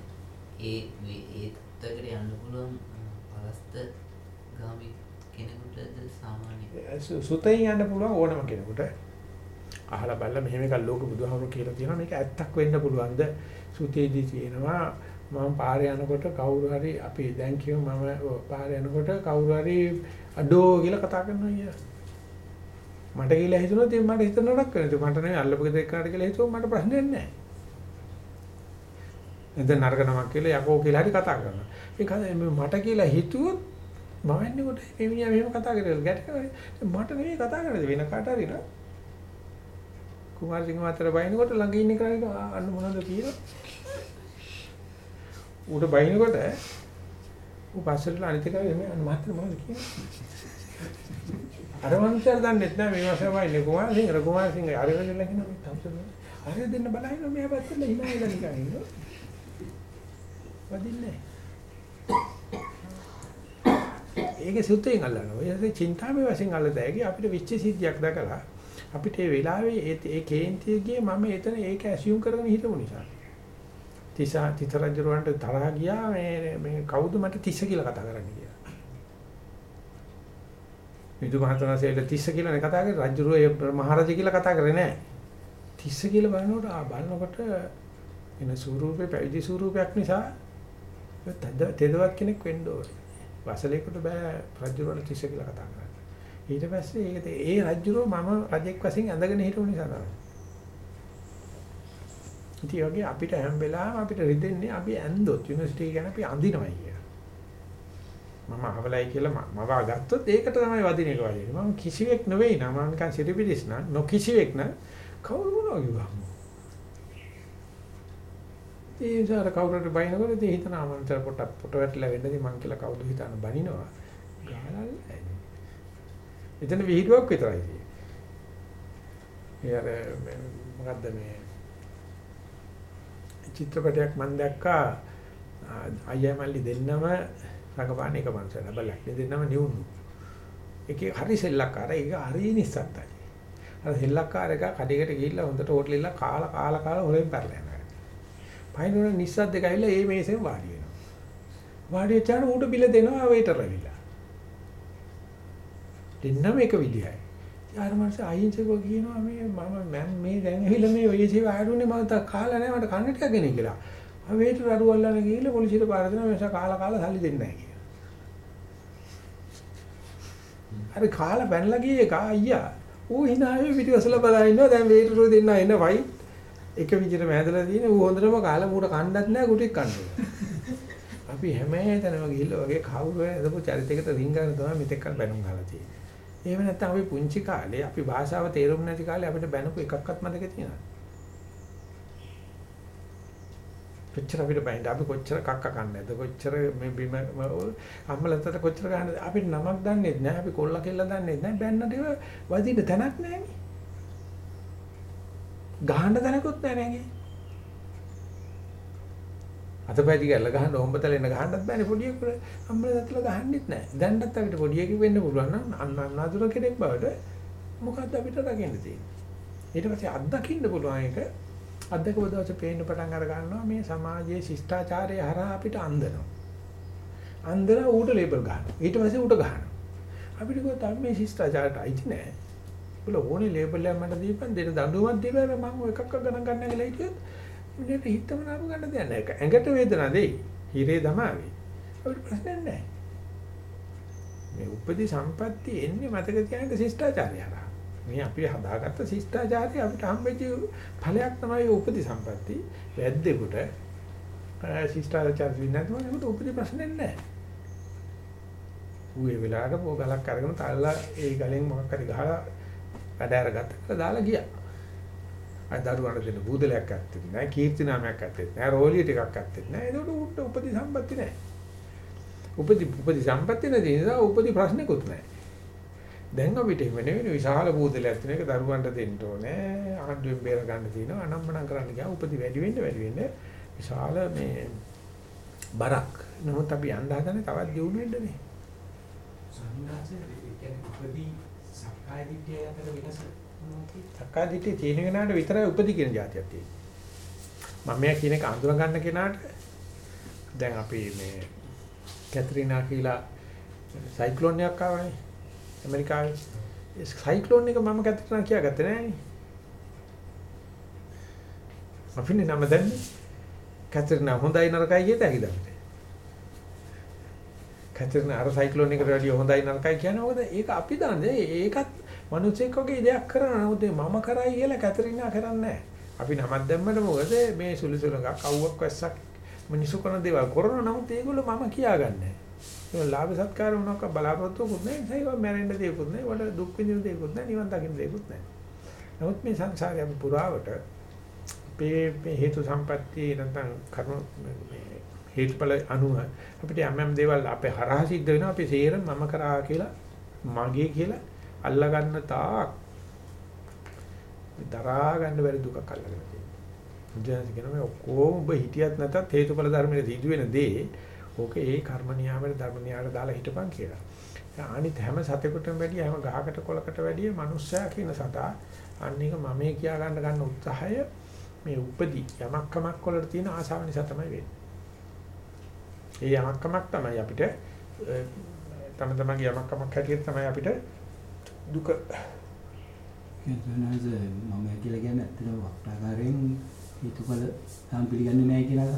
ඒ ඒ තත්ත්වයකට යන්න පුළුවන් පරස්ත ගාමි කෙනෙකුටද සාමාන්‍ය සුතෙන් යන්න පුළුවන් ඕනම කෙනෙකුට. අහලා බලලා මෙහෙම එකක් ලෝක බුදුහාමුදුරු කියලා තියෙනවා මේක ඇත්තක් වෙන්න පුළුවන්ද? සුතේදී තියෙනවා මම පාරේ යනකොට කවුරු හරි අපි දැන් කියමු මම පාරේ යනකොට කවුරු හරි අඩෝ කියලා කතා කරනවා කියලා. මට කියලා හිතුණොත් ඉතින් මට හිතනවක් කරන්නේ. මට නෙවෙයි අල්ලපු ගෙදර එක්කනට කියලා හිතුවොත් මට ප්‍රශ්නයක් නැහැ. එතන නරක නමක් කියලා යකෝ කියලා හරි කතා කරනවා. ඒක මට කියලා හිතුවොත් මම එන්නේ කොට මේ මිනිහා මෙහෙම කතා කරලා ගැටේ මට නෙවෙයි කතා කරන්නේ වෙන කාට හරි නා. කුමාර සිංහ මාතර බයිනකොට ළඟ ඉන්න කෙනා අන්න මොනවද කියලා. උඩ බයිනකොට ඌ පස්සට අනිත් එක මේ අන්න මාතර මොනවද කියන්නේ. අර මනුස්සයර දන්නේ නැහැ මේ මාසේ වයින්නේ කුමාර සිංහ කුමාර සිංහ අර වෙලෙලා කියනවා මේ තම්සන. අර දෙන්න බලහින්න මෙයා පැත්තට hina වෙලා නිකන් ඉන්නවා. වදින්නේ ඒකේ සුත්තෙන් අල්ලනවා. ඒ චින්තාමේ වශයෙන් අල්ලතෑගේ අපිට විච්ච සිද්ධියක් දැකලා අපිට ඒ වෙලාවේ ඒ ඒ කේන්තියගේ මම එතන ඒක ඇසියුම් කරගෙන හිටපු නිසා. තිසා තිතරජුරවන්ට තරහ ගියා මේ මේ කවුද මට තිස්ස කියලා කතා කරන්නේ කියලා. විදු මහතනසේට තිස්ස කියලා නේ කතා කරේ රජුරෝ ඒ මහරජා කියලා කතා කරේ නෑ. තිස්ස කියලා බලනකොට ආ බලනකොට එන ස්වරූපේ පැවිදි ස්වරූපයක් නිසා තෙදවත් කෙනෙක් වෙන්න ඕනේ. වසලේකට බෑ රජුරවන්ට තිස්ස කියලා කතා කරන්න. ඊට පස්සේ ඒක ඒ රජුරෝ මම රජෙක් වශයෙන් ඇඳගෙන හිටපු නිසා තමයි. ඉතින් වගේ අපිට හැම වෙලාවෙම අපිට රිදෙන්නේ අපි ඇන්දොත් යුනිවර්සිටි ගැන අපි අඳිනවයි කියලා. මම අහවලයි කියලා මම ගත්තොත් ඒකට තමයි වදින එක වගේ. මම කිසිවෙක් නෙවෙයි නම මම නිකන් සිරිපිලිස් නා නොකිසිවෙක් නා කවුරු මොනවා කිව්වම. ඒ නිසා කවුරුට බයිනකොට ඉතින් හිතනවා මම තර පොට පොට වැටලා වෙන්නදී මං කියලා කවුද හිතන බනිනවා. ගාලල්ලා. එතන විහිළුවක් විතරයි තියෙන්නේ. ඒ අර මොකද්ද මේ චිත්‍රපටයක් මම දැක්කා අයියා මල්ලි දෙන්නම රඟපාන එක මනුස්සය බලක් දෙන්නම නිවුණු. ඒකේ හරි සෙල්ලක්කාර ඒක හරි නිස්සත්තයි. අර සෙල්ලක්කාර එක කඩේකට ගිහිල්ලා හොඳට හොටලෙල්ල කාලා කාලා කාලා හොරෙන් පැරලා යනවා. පයින්වල නිස්සද්ද ගහිල්ලා ඒ මේසෙන් වාඩි වෙනවා. වාඩි වෙච්චාම ඌට බිල දෙනවා වේටර් ඇවිල්ලා. දෙන්නම එක විදියයි. යාර මනස අහිංසකව කියනවා මේ මම මම මේ දැන් ඇවිල්ලා මේ ඔය ජීව ආරුනේ මම තා කාලා නැහැ මට කන්න ටිකක් ගෙන කියලා. ආ වේටර් අඩු වල්ලාන ගිහිල්ලා පොලිසියට පාර දෙනවා මේස කාලා කාලා සල්ලි දෙන්නේ නැහැ කියලා. අර කාලා බැනලා ගියේ එක අයියා. ඌ hinaවේ පිටිවසල බලා ඉන්නවා දැන් වේටර් දෙන්න එන්න වයි. එක විදිහට මෑදලා තියෙන ඌ හොඳටම කාලා මූට කණ්ඩත් නැහැ කුටික් කන්නේ. අපි හැම තැනම ගිහිල්ලා වගේ කවුරු හදපු චරිතයකට රින්ගන තමයි මෙතෙක් කල් බැනුම් ගහලා තියෙන්නේ. එහෙම නැත්නම් අපි පුංචි කාලේ අපි භාෂාව තේරුම් නැති කාලේ අපිට බැනපු එකක්වත් මතක තියෙනවද? කොච්චර අපිට බයින්ද අපි කොච්චර කක්ක කන්නේද කොච්චර මේ බිම අම්මලතට කොච්චර ගන්නද අපිට නමක් දන්නේ නැහැ අපි කොල්ල කෙල්ල දන්නේ නැහැ බැන්නට ඒව වදින්න තැනක් නැහැ නේ ගහන්න තැනකුත් නැහැ නේද අතපැදි කරලා ගහන්න හොම්බතල එන්න ගහන්නත් බෑනේ පොඩියෙකුට අම්මලතට ගහන්නෙත් නැහැ දැන්නත් අපිට පොඩියෙකු වෙන්න පුළුවන් නම් අන්න අන්නදුර කෙනෙක් බවට මොකද්ද අපිට රකින්න තියෙන්නේ ඊට පස්සේ අත්දකින්න පුළුවන් එක අද්දක බදවස පේන්න පටන් අර ගන්නවා මේ සමාජයේ ශිෂ්ටාචාරය හරහා අපිට අන්දනවා. අන්දලා ඌට ලේබල් ගන්නවා. ඊට පස්සේ ඌට ගන්නවා. අපිට කිව්වොත් අපි මේ ශිෂ්ටාචාරයට අයිති නෑ. බල ඕනේ ලේබල් එකක් මට දීපන් දෙන දඬුවමක් දීපන් මම එකක් ගණන් ගන්න කියලා හිටියොත් මෙන්න හිතම නාම ගන්න දෙයක් නෑ. ඇඟට වේදනාව දෙයි. හිරේ දමාවේ. අපිට ප්‍රශ්නයක් නෑ. මේ උපදි සම්පatti එන්නේ මතක තියාගන්න ශිෂ්ටාචාරය හරහා. මේ අපි හදාගත්ත ශිෂ්ටාචාරය අපිට හම්බෙච්ච ඵලයක් තමයි උපදි සම්පatti. වැද්දෙකුට ශිෂ්ටාචාර වින්නත් මොනකට උපදි ප්‍රශ්නේ නැහැ. ඌ ඒ වෙලාවට පො ගලක් අරගෙන තල්ලා ඒ ගලෙන් මොකක් හරි ගහලා වැඩ අරගත්තා දාලා ගියා. අය දරුවන්ට දෙන්න බූදලයක් ඇත්තේ නැහැ, කීර්ති නාමයක් ඇත්තේ නැහැ, රෝලිය ටිකක් ඇත්තේ නැහැ. ඒකට උට උපදි සම්පatti නැහැ. උපදි උපදි සම්පatti නැති නිසා උපදි ප්‍රශ්නකුත් නැහැ. දැන් අපිට වෙන වෙන විශාල බූදලයක් තියෙන එක දරුවන්ට දෙන්න ඕනේ. ආණ්ඩුවෙන් බේර ගන්න තියෙනවා. අනම්මනම් කරන්න ගියා උපදි වැඩි වෙන්න වැඩි වෙන්න විශාල මේ බරක්. නමුත් අපි යන්න හදන්නේ තවත් දියුණු වෙන්නනේ. සංඝාසය ඒ කියන්නේ උපදී සක්කාය දිට්ඨිය අතර වෙනස සක්කාය දිට්ඨිය තියෙන කෙනාට විතරයි උපදි කියන જાතියක් තියෙන්නේ. මම මෙයා කියන එක අඳුර ගන්න කෙනාට දැන් අපි මේ කැටරිනා කියලා සයික්ලෝන් එකක් ආවනේ ඇමරිකාවේ. ඒ සයික්ලෝන් එක මම කැටරිනා කියාගත්තේ නෑනේ. අපිනේ නම දැන්නේ. කැටරිනා හොඳයි නරකයි කියත හැකිද අපිට? කැටරිනා අර සයික්ලෝන් එකට වැඩිය හොඳයි නරකයි කියන්නේ මොකද? ඒක අපි දන්නේ. ඒකත් මිනිස්සෙක් වගේ දෙයක් කරනවා. නමුත් මම කරයි කියලා කැටරිනා කරන්නේ නැහැ. අපි නමක් දැම්මම මොකද මේ සුළු සුළුඟක් අවුවක් වැස්සක් මිනිසු කරන දේවල් කරනවා. නමුත් ඒගොල්ලෝ මම කියාගන්නේ නැහැ. ඒ ලාභ සත්කාර මොනවාක් බලාපොරොත්තුකුත් නැහැ. ඒවා මැරෙන්න දෙයක්වත් නැහැ. වල දුක් විඳින දෙයක්වත් නැහැ. නිවන් දකින්න දෙයක්වත් නැහැ. නමුත් මේ සංසාරය අපි පුරාවට මේ හේතු සම්පatti නැත්නම් කර්ම මේ හේතුඵල අනුව අපිට යම් යම් දේවල් අපේ හරහා සිද්ධ වෙනවා අපි සේරම මම කරා කියලා මගේ කියලා අල්ලා ගන්න තාක් දරා ගන්න බැරි දුකක් අල්ලගෙන තියෙනවා. මුද්‍රාසි කියන මේ ඔක්කොම ඔබ හිටියත් නැතත් හේතුඵල ධර්මයේ සිදු වෙන දේ ඕක ඒ කර්ම නියාමයේ ධර්ම නියාමයට දාලා හිටපන් කියලා. අනිත් හැම සතෙකුටම වැඩිය හැම ගහකට කොලකට වැඩිය මිනිස්සයා කියන සතා අන්න එක මමේ කියා ගන්න ගන්න උත්සාහය මේ උපදී යමක් කමක් වලට තියෙන ආසාව නිසා තමයි වෙන්නේ. ඒ යමක් කමක් තමයි අපිට තම තමන්ගේ යමක් කමක් හැටියට තමයි අපිට දුක. කියනවාද මම කියලා කියන්නේ ඇත්තටම වක්තාකාරයෙන් හේතුඵල සම් පිළිගන්නේ නැහැ කියලා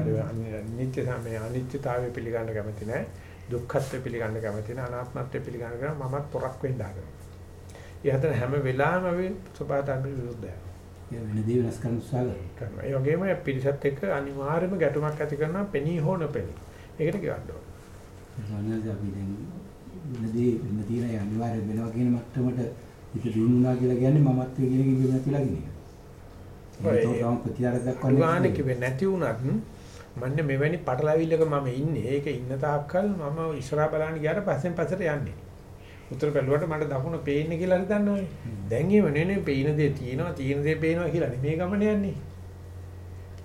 අනිවාර්යයෙන් නිත්‍ය සමය අනිත්‍යතාවය පිළිගන්න කැමති නැහැ. දුක්ඛත්වය පිළිගන්න කැමති නැහැ. අනාත්මත්වය පිළිගන්න කැමති මමත් පොරක් වෙන්න හදනවා. ඒ හැම වෙලාවෙම අපි සබහා ධර්ම විරුද්ධයි. වෙන දේ වෙනස් කරන්න උත්සාහ කරනවා. ඒ වගේම පිරිසත් එක්ක අනිවාර්යයෙන්ම ගැටුමක් ඇති කරනවා පෙනී හෝ නොපෙනී. ඒකට කියන්න ඕනේ. සෝනල් අපි දැන් වෙනදී වෙන තියෙන අනිවාර්ය වෙනවා කියන මට්ටමට හිත දිනුනා කියලා කියන්නේ මමත්වයේ කියන එක ඉගෙන නැතිලා කියන එක. ඒක තෝරාම ප්‍රතිචාර දක්වන්නේ. ගානේ කිව්වේ නැති වුණත් මන්නේ මෙවැනි පටලවිල්ලක මම ඉන්නේ. ඒක ඉන්න තාක්කල් මම ඉස්සරහා බලන්න ගියාට පස්සෙන් පස්සට යන්නේ. උත්තර බැලුවට මට දකුණ පේන්නේ කියලා හරි දන්නවනේ. දැන් එහෙම නෙනේ පේන දේ තියෙනවා, තියෙන දේ පේනවා කියලා නෙමේ ගමන යන්නේ.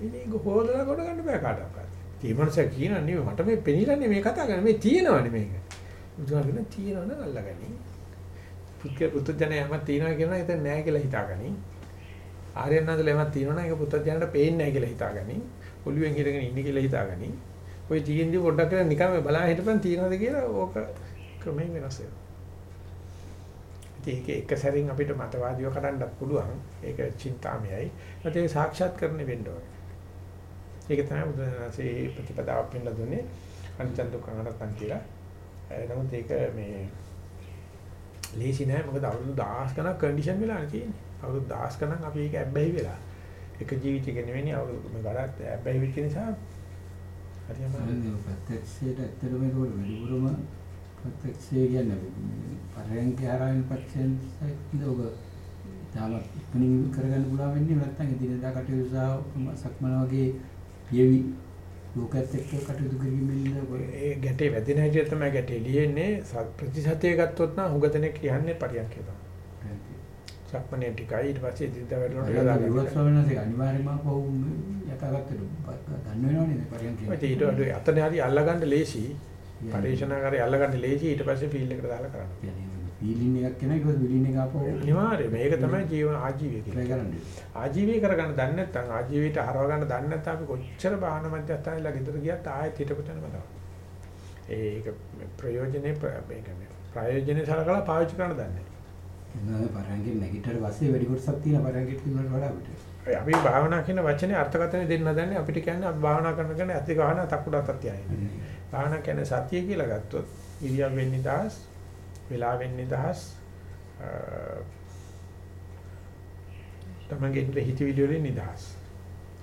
ඉතින් හොදලා කොට ගන්න බෑ කාටවත්. ඒ මනස කියනවා නෙමෙයි මට මේ පෙනිලා මේ කතා කරන්නේ මේ තියෙනවනේ මේක. බුදුහාගෙන තියෙනවනම් අල්ලගනි. පුත්ක පුත්ජනය යමක් තියෙනවා කියනවා ඒක නෑ කියලා හිතාගනි. ආර්යනාදල යමක් තියෙනවා ඒක පුත්ජනට පේන්නේ නෑ කියලා හිතාගනි. ඔළුවෙන් හිටගෙන ඉන්නේ කියලා හිතාගනි. ඔය තියෙන්දි පොඩ්ඩක් කියලා නිකන් බලන්න හිටපන් තියෙනවද කියලා ඕක ක්‍රමයෙන් වෙනස් වෙනවා. ඒක එක සැරින් අපිට මතවාදීව කරන්නත් පුළුවන්. ඒක චින්තාමයයි. ඒත් ඒක සාක්ෂාත් කරන්න වෙන්න ඕනේ. ඒක තමයි බුදුරජාණන්සේ ප්‍රතිපදාව පෙන්නලා දුන්නේ අනිත්‍ය දුක්ඛ අනාත්ම කියලා. නමුත් ඒක මේ ලේසි නෑ මොකද අවුරුදු 10 ගණන් කන්ඩිෂන් වෙලා තියෙන්නේ. අවුරුදු 10 ගණන් අපි ඒක ඇබ්බැහි වෙලා. එක ජීවිතයක නෙවෙයි අවුරුදු මේ වඩාත් ඇබ්බැහි වෙච්ච නිසා හරියම ප්‍රත්‍යක්ෂයට ඇත්තටම ඒක වැඩිපුරම ප්‍රත්‍යක්ෂය කියන්නේ පරයන්ක ආරයන් පක්ෂෙන් ඉතෝක තාම ඉක්මනින් කරගන්න පුළුවන් වෙන්නේ නැත්නම් එදිනෙදා කටයුතු සහ සක්මන වගේ පියවි ලෝකත් එක්ක කටයුතු කිරීමෙන් ඒ ගැටේ වැදෙන හැටියට තමයි ගැටේ ලියෙන්නේ ප්‍රතිශතය ගත්තොත් නම් හුඟ දෙනෙක් කියන්නේ පරියන්කේ තමයි. සක්මනේ ටිකයි ඊට පස්සේ එදිනෙදා වැඩනකොට ඉවත් ස්වාමීන් අනිවාර්යයෙන්ම පොව් යකාගත්තට ගන්න වෙනවනේ පරියන්කේ. ඊට වඩා අතන හරි අල්ලගන්න ලේසි. පරිශනාකාරය අල්ලගන්න ලේසි ඊට පස්සේ ෆීල්ඩ් එකට දාලා කරන්න. ෆීලින් එකක් කෙනා ඒක විලින් එක ආපහු අනිවාර්යයෙන් මේක තමයි ජීවන ආජීවය කියන්නේ. ආජීවය කරගන්න දන්නේ නැත්නම් ආජීවයට හරව ගන්න දන්නේ නැත්නම් අපි කොච්චර බාහන මධ්‍යස්ථානලා ගෙදර ගියත් ආයෙත් හිටපතන බලන්න. ඒක ප්‍රයෝජනේ මේ කියන්නේ ප්‍රයෝජනේ සලකලා පාවිච්චි කරන්න දන්නේ නැහැ. පරංගෙ නැගිටට පස්සේ වැඩි කොටසක් තියෙන පරංගෙට තිබුණාට වඩා අපිට. අපි භාවනා කියන වචනේ අර්ථකථන දෙන්න හදන්නේ අපිට කියන්නේ අපි භාවනා කරන කෙනා ඇති ගහන තකුඩක් තියන්නේ. භාවනා කියන්නේ සතිය කියලා ගත්තොත් ඉරියව්වෙන් නිදහස්, වෙලාවෙන් නිදහස්, තමන්ගේ හිතවිලි වලින් නිදහස්.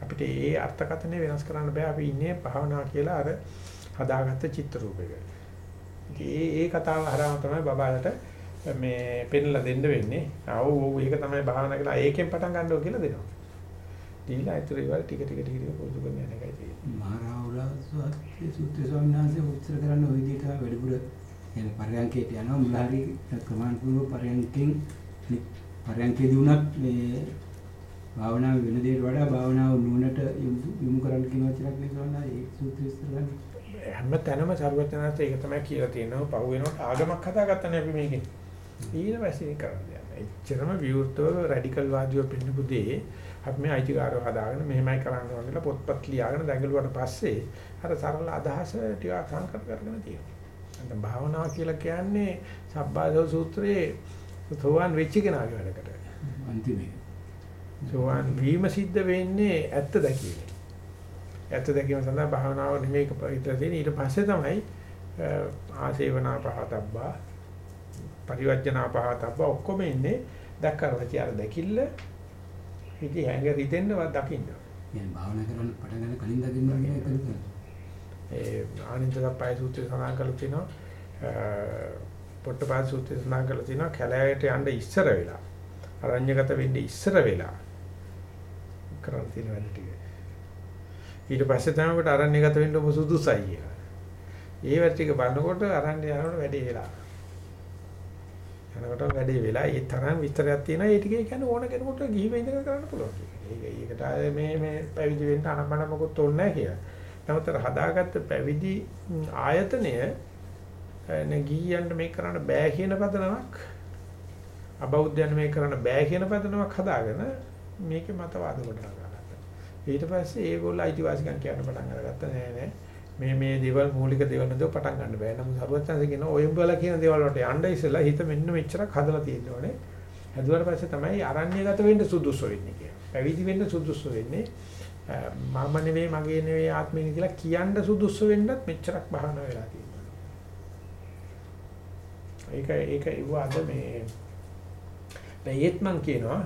අපිට ඒ අර්ථකථනය වෙනස් කරන්න බෑ. අපි ඉන්නේ භාවනා කියලා අර හදාගත්ත චිත්‍ර රූපයක. ඒ ඒ කතාව හරහා තමයි බබාලට මේ පෙන්ලා දෙන්න වෙන්නේ. ආව් ඔව් ඒක තමයි භාවනා කියලා ඒකෙන් පටන් ගන්න ඕක කියලා දෙනවා. දීලා ඒතර ඒවල් ටික ටික ටික ටික පුරුදු කරන යන එකයි තියෙන්නේ. මහරාවුලා සූත්‍ර ස්වාමීන් වහන්සේ උත්තර කරන්න ওই විදිහට වැඩිපුර يعني පරයන්කේට යනවා මුලහරි ක්‍රමානුකූලව පරයන්කෙන් පරයන්කේදී වුණත් මේ භාවනාව වෙන දෙයකට වඩා භාවනාව නුවණට යොමු කරන්න කියන වචනයක් නේ ස්වාමීන් ඒ සූත්‍ර විස්තර ගන්න. හැම තැනම සර්වඥාන්ත ඒක තමයි කියලා තියෙනවා. පහු වෙනකොට ආගමක් හදාගත්තනේ අපි මේකෙන්. ඊට පස්සේ කරන්නේ. එච්චරම විවෘතව රැඩිකල් වාදියෝ පෙන්නපු දේ අපි මේ අයිතිකාරව හදාගෙන මෙහෙමයි කරන්න ඕන කියලා පොත්පත් ලියාගෙන දැඟලුවාට පස්සේ අර සරල අදහස ටිකක් සංකල්ප කරගෙන තියෙනවා. නැත්නම් භාවනාව කියලා කියන්නේ සබ්බාසව සූත්‍රයේ සෝවාන් වෙච්ච කෙනාගේ වැඩකට. අන්තිමේ. සෝවාන් වීම සිද්ධ වෙන්නේ ඇත්ත දැකීමෙන්. ඇත්ත දැකීම සඳහා භාවනාව නෙමෙයි ඉතලා තියෙන්නේ ඊට පස්සේ තමයි ආසේවනා පහතබ්බා පරිවර්ජනා පහතබ්බා ඔක්කොම ඉන්නේ දැක්කරවචි අර දැකිල්ල ඉතින් හැංග රිදෙන්නවත් දකින්න. يعني භාවනා කරන්න පටන් ගන්න කලින් දකින්න කියන එක කරන්නේ. ඒ ආනන්දසප්පයි සූත්‍රය සඳහන් කරලා තිනවා පොට්ටපාද සූත්‍රය සඳහන් කරලා තිනවා කැලෑවට යන්න ඉස්සර වෙලා අරඤ්‍යගත වෙන්න ඉස්සර වෙලා කරන් තියෙන වැඩ ටික. ඊට පස්සේ තමයි කොට අරඤ්‍යගත වෙන්න ඔබ සුදුසයි කියලා. ඒ වැඩ ටික බලනකොට අරඤ්‍ය යනකොට වැඩි වෙලා. යනකොට වැඩි වෙලා ඒ තරම් විස්තරයක් තියෙනවා ඒ ටිකේ කියන්නේ ඕන කෙනෙකුට ගිහිව ඉඳලා කරන්න පුළුවන්. ඒක ඒකට මේ මේ පැවිදි වෙන්න අනබන මොකොත් ඕනේ නැහැ කියලා. නමුත් අර හදාගත්ත පැවිදි ආයතනය නැගීයන්ට මේක කරන්න බෑ කියන පදනමක් අබෞද්ධයන් මේක කරන්න බෑ කියන පදනමක් හදාගෙන මේකේ මතවාද කොට ගන්නවා. ඊට පස්සේ ඒගොල්ලෝ අයිතිවාසිකම් කියන්න පටන් අරගත්තා නෑ නෑ මේ මේ දේවල් මූලික දේවල් නේද පටන් ගන්න බෑ. නමුත් සරුවචන්සේ කියන ඔය උඹලා කියන දේවල් වලට යන්න ඉස්සෙල්ලා හිත මෙන්න මෙච්චරක් හදලා තියෙන්න ඕනේ. හදුවාට පස්සේ තමයි අරණ්‍යගත වෙන්න සුදුසු වෙන්නේ කියන්නේ. පැවිදි වෙන්න සුදුසු වෙන්නේ. මම නෙවෙයි මගේ නෙවෙයි ආත්මෙ කියලා කියන්න සුදුසු වෙන්නත් මෙච්චරක් බහන වෙලා තියෙනවා. ඒක ඒක ඉවවාද මේ බෑයත් මං කියනවා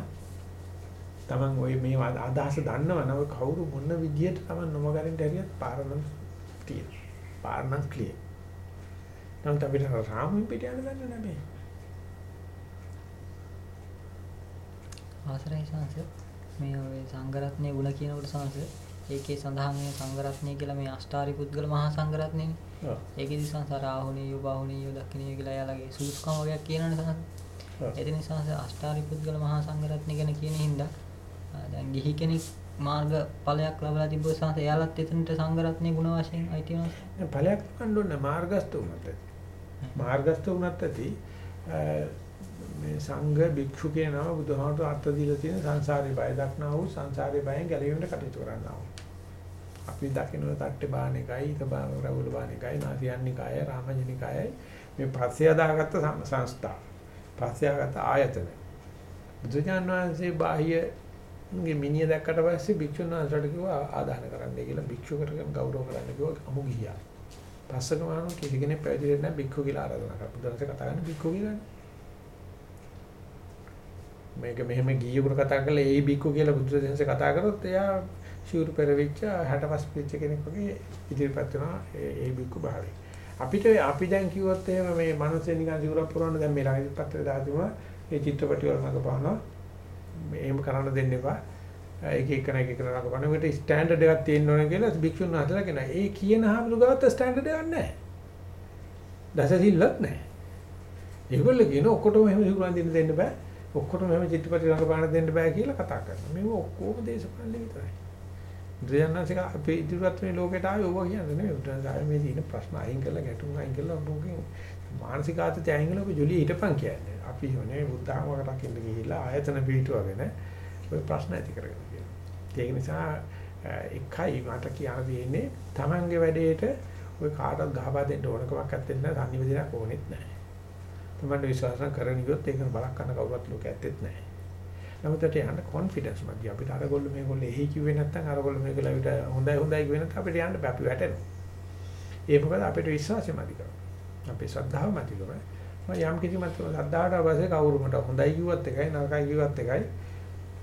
තමන් ওই මේ අදහස දන්නවනම් කවුරු මොන විදියට තමන් නොමගරින් දැරියත් පාරනම් තියෙනවා. පාරනම් ක්ලියර්. නම් අපිට රාමුන් පිට යන්න දන්නේ නැහැ මේ. ආසරයි සංස මේ ඔය සංඝරත්නයේ ಗುಣ කියනකොට සංස ඒකේ සඳහන් වෙන සංඝරත්නය කියලා මේ අෂ්ටාරි පුද්ගල මහා සංඝරත්නයනේ. ඔව්. ඒකේ සංසාර ආහුණිය බාහුණිය දක්ඛිනිය කියලා යාලගේ සූත්‍රකම වගේක් කියනවනේ සංස. ඔව්. ඒ නිසා අෂ්ටාරි පුද්ගල මහා සංඝරත්නය ගැන කියන හින්දා දැන් ගිහි කෙනෙක් මාර්ග ඵලයක් ලබලා තිබ්බොත් සංස එයාලත් එතනට සංඝරත්නයේ ಗುಣ වශයෙන් අයිති වෙනවා. ඵලයක් ගන්න ඕනේ මාර්ගස්ත වුණත් ඇති. මාර්ගස්ත වුණත් ඇති මේ සංඝ භික්ෂු කියන නම බුදුහාමුදුර අර්ථ දීලා තියෙන සංසාරේ බය දක්නා වූ සංසාරේ බයෙන් ගැලවීමට කටයුතු කරන්නා වූ. අපි දකින්න තට්ටේ බාන එකයි, තබා රවුල බාන එකයි, නාසියන්නිකාය, රාමජනිකායයි මේ පස්සේ අදාගත්ත සංස්ථා. පස්සේ ආගත ආයතන. බුදුජාන විශ්වසේ බාහ්‍ය ගේ මිනිය දැක්කට පස්සේ භික්ෂුන් වහන්සේට කිව්වා ආදාන කරන්න කියලා භික්ෂුවකට ගෞරව කරන්න කිව්වා අමු ගියා. පස්සක මානු කිසි කෙනෙක් පැවිදි වෙන්නේ නැහැ භික්ෂු කියලා ආරාධනා කරා. බුදුන්සේ කතා කරන්නේ භික්ෂු කියලානේ. මේක මෙහෙම ගියෙකුට කතා කරලා ඒ භික්ෂු කියලා බුදුන්සේ කතා කරොත් එයා ශූර පෙරවිච්ච 65 පිච්ච කෙනෙක් වගේ ඉදිරිපත් වෙනවා ඒ භික්ෂු භාවයේ. අපිට අපි දැන් කිව්වොත් එහෙම මේ මනුස්සය නිකන් සිවුරක් පුරවන්න දැන් මේ ළඟදී පත්‍රය දාතුම ඒ චිත්‍රපටි වල නගපානවා එහෙම කරන්න දෙන්න එපා. එක එක කෙනෙක් එක නරකපන උකට ස්ටෑන්ඩඩ් එකක් තියෙන්න ඕනේ කියලා භික්ෂුන් වහන්සේලා කියනවා. ඒ කියන හාමුදුරුවෝ ගාවත් ස්ටෑන්ඩඩ් එකක් නැහැ. දසසිල්ලත් නැහැ. ඒගොල්ලෝ කියන ඔක්කොටම එහෙම සිකුරන් දෙන්න දෙන්න බෑ. ඔක්කොටම එහෙම චිත්‍රපටි රඟපාන දෙන්න බෑ කියලා කතා කරනවා. මේව ඔක්කොම දේශපාලන විතරයි. බුදුරජාණන්සේ අපේ ඉදිරියට මේ ලෝකයට ආවේ ඕවා කියන්නේ නෙමෙයි. බුදුරජාණන් මේ තියෙන ප්‍රශ්න අයින් කරලා ගැටුම් අයින් කරලා මොකකින් මානසික ආතතිය අයින් කරලා ඔබ ජොලිය හිටපන් කියන්නේ. අපි හොනේ බුද්ධාගම රකින්න ගිහිල්ලා ආයතන පිටුවගෙන ඔය ප්‍රශ්න ඇති කරගෙන කියනවා. ඒක නිසා එකයි මට කියන්න තියෙන්නේ Tamange වැඩේට ඔය කාටවත් ගහපා දෙන්න ඕනකමක් නැත්තේ නෑ සංනිවේදනයක් ඕනෙත් නෑ. තමයි විශ්වාස කරගෙන ගියොත් ඒක බලක් කරන කවුරුත් ලෝකෙ ඇත්තෙත් නැහැ. නමුත් ඒට යන්න කොන්ෆිඩන්ස් මදි. අපිට අරගොල්ලෝ මේගොල්ලෝ එහි කිව්වේ නැත්නම් අරගොල්ලෝ මේගොල්ලෝ අපිට හොඳයි හොඳයි කිව්වේ නැත්නම් අපිට යන්න බෑ අපි වැටෙනවා. ඒ මොකද අපිට විශ්වාසය මදි කරනවා. අපේ ශ්‍රද්ධාව කරනවා. මම යම් කිසි මත ශ්‍රද්ධාවට පස්සේ කවුරු මට හොඳයි කිව්වත් එකයි නරකයි කිව්වත් එකයි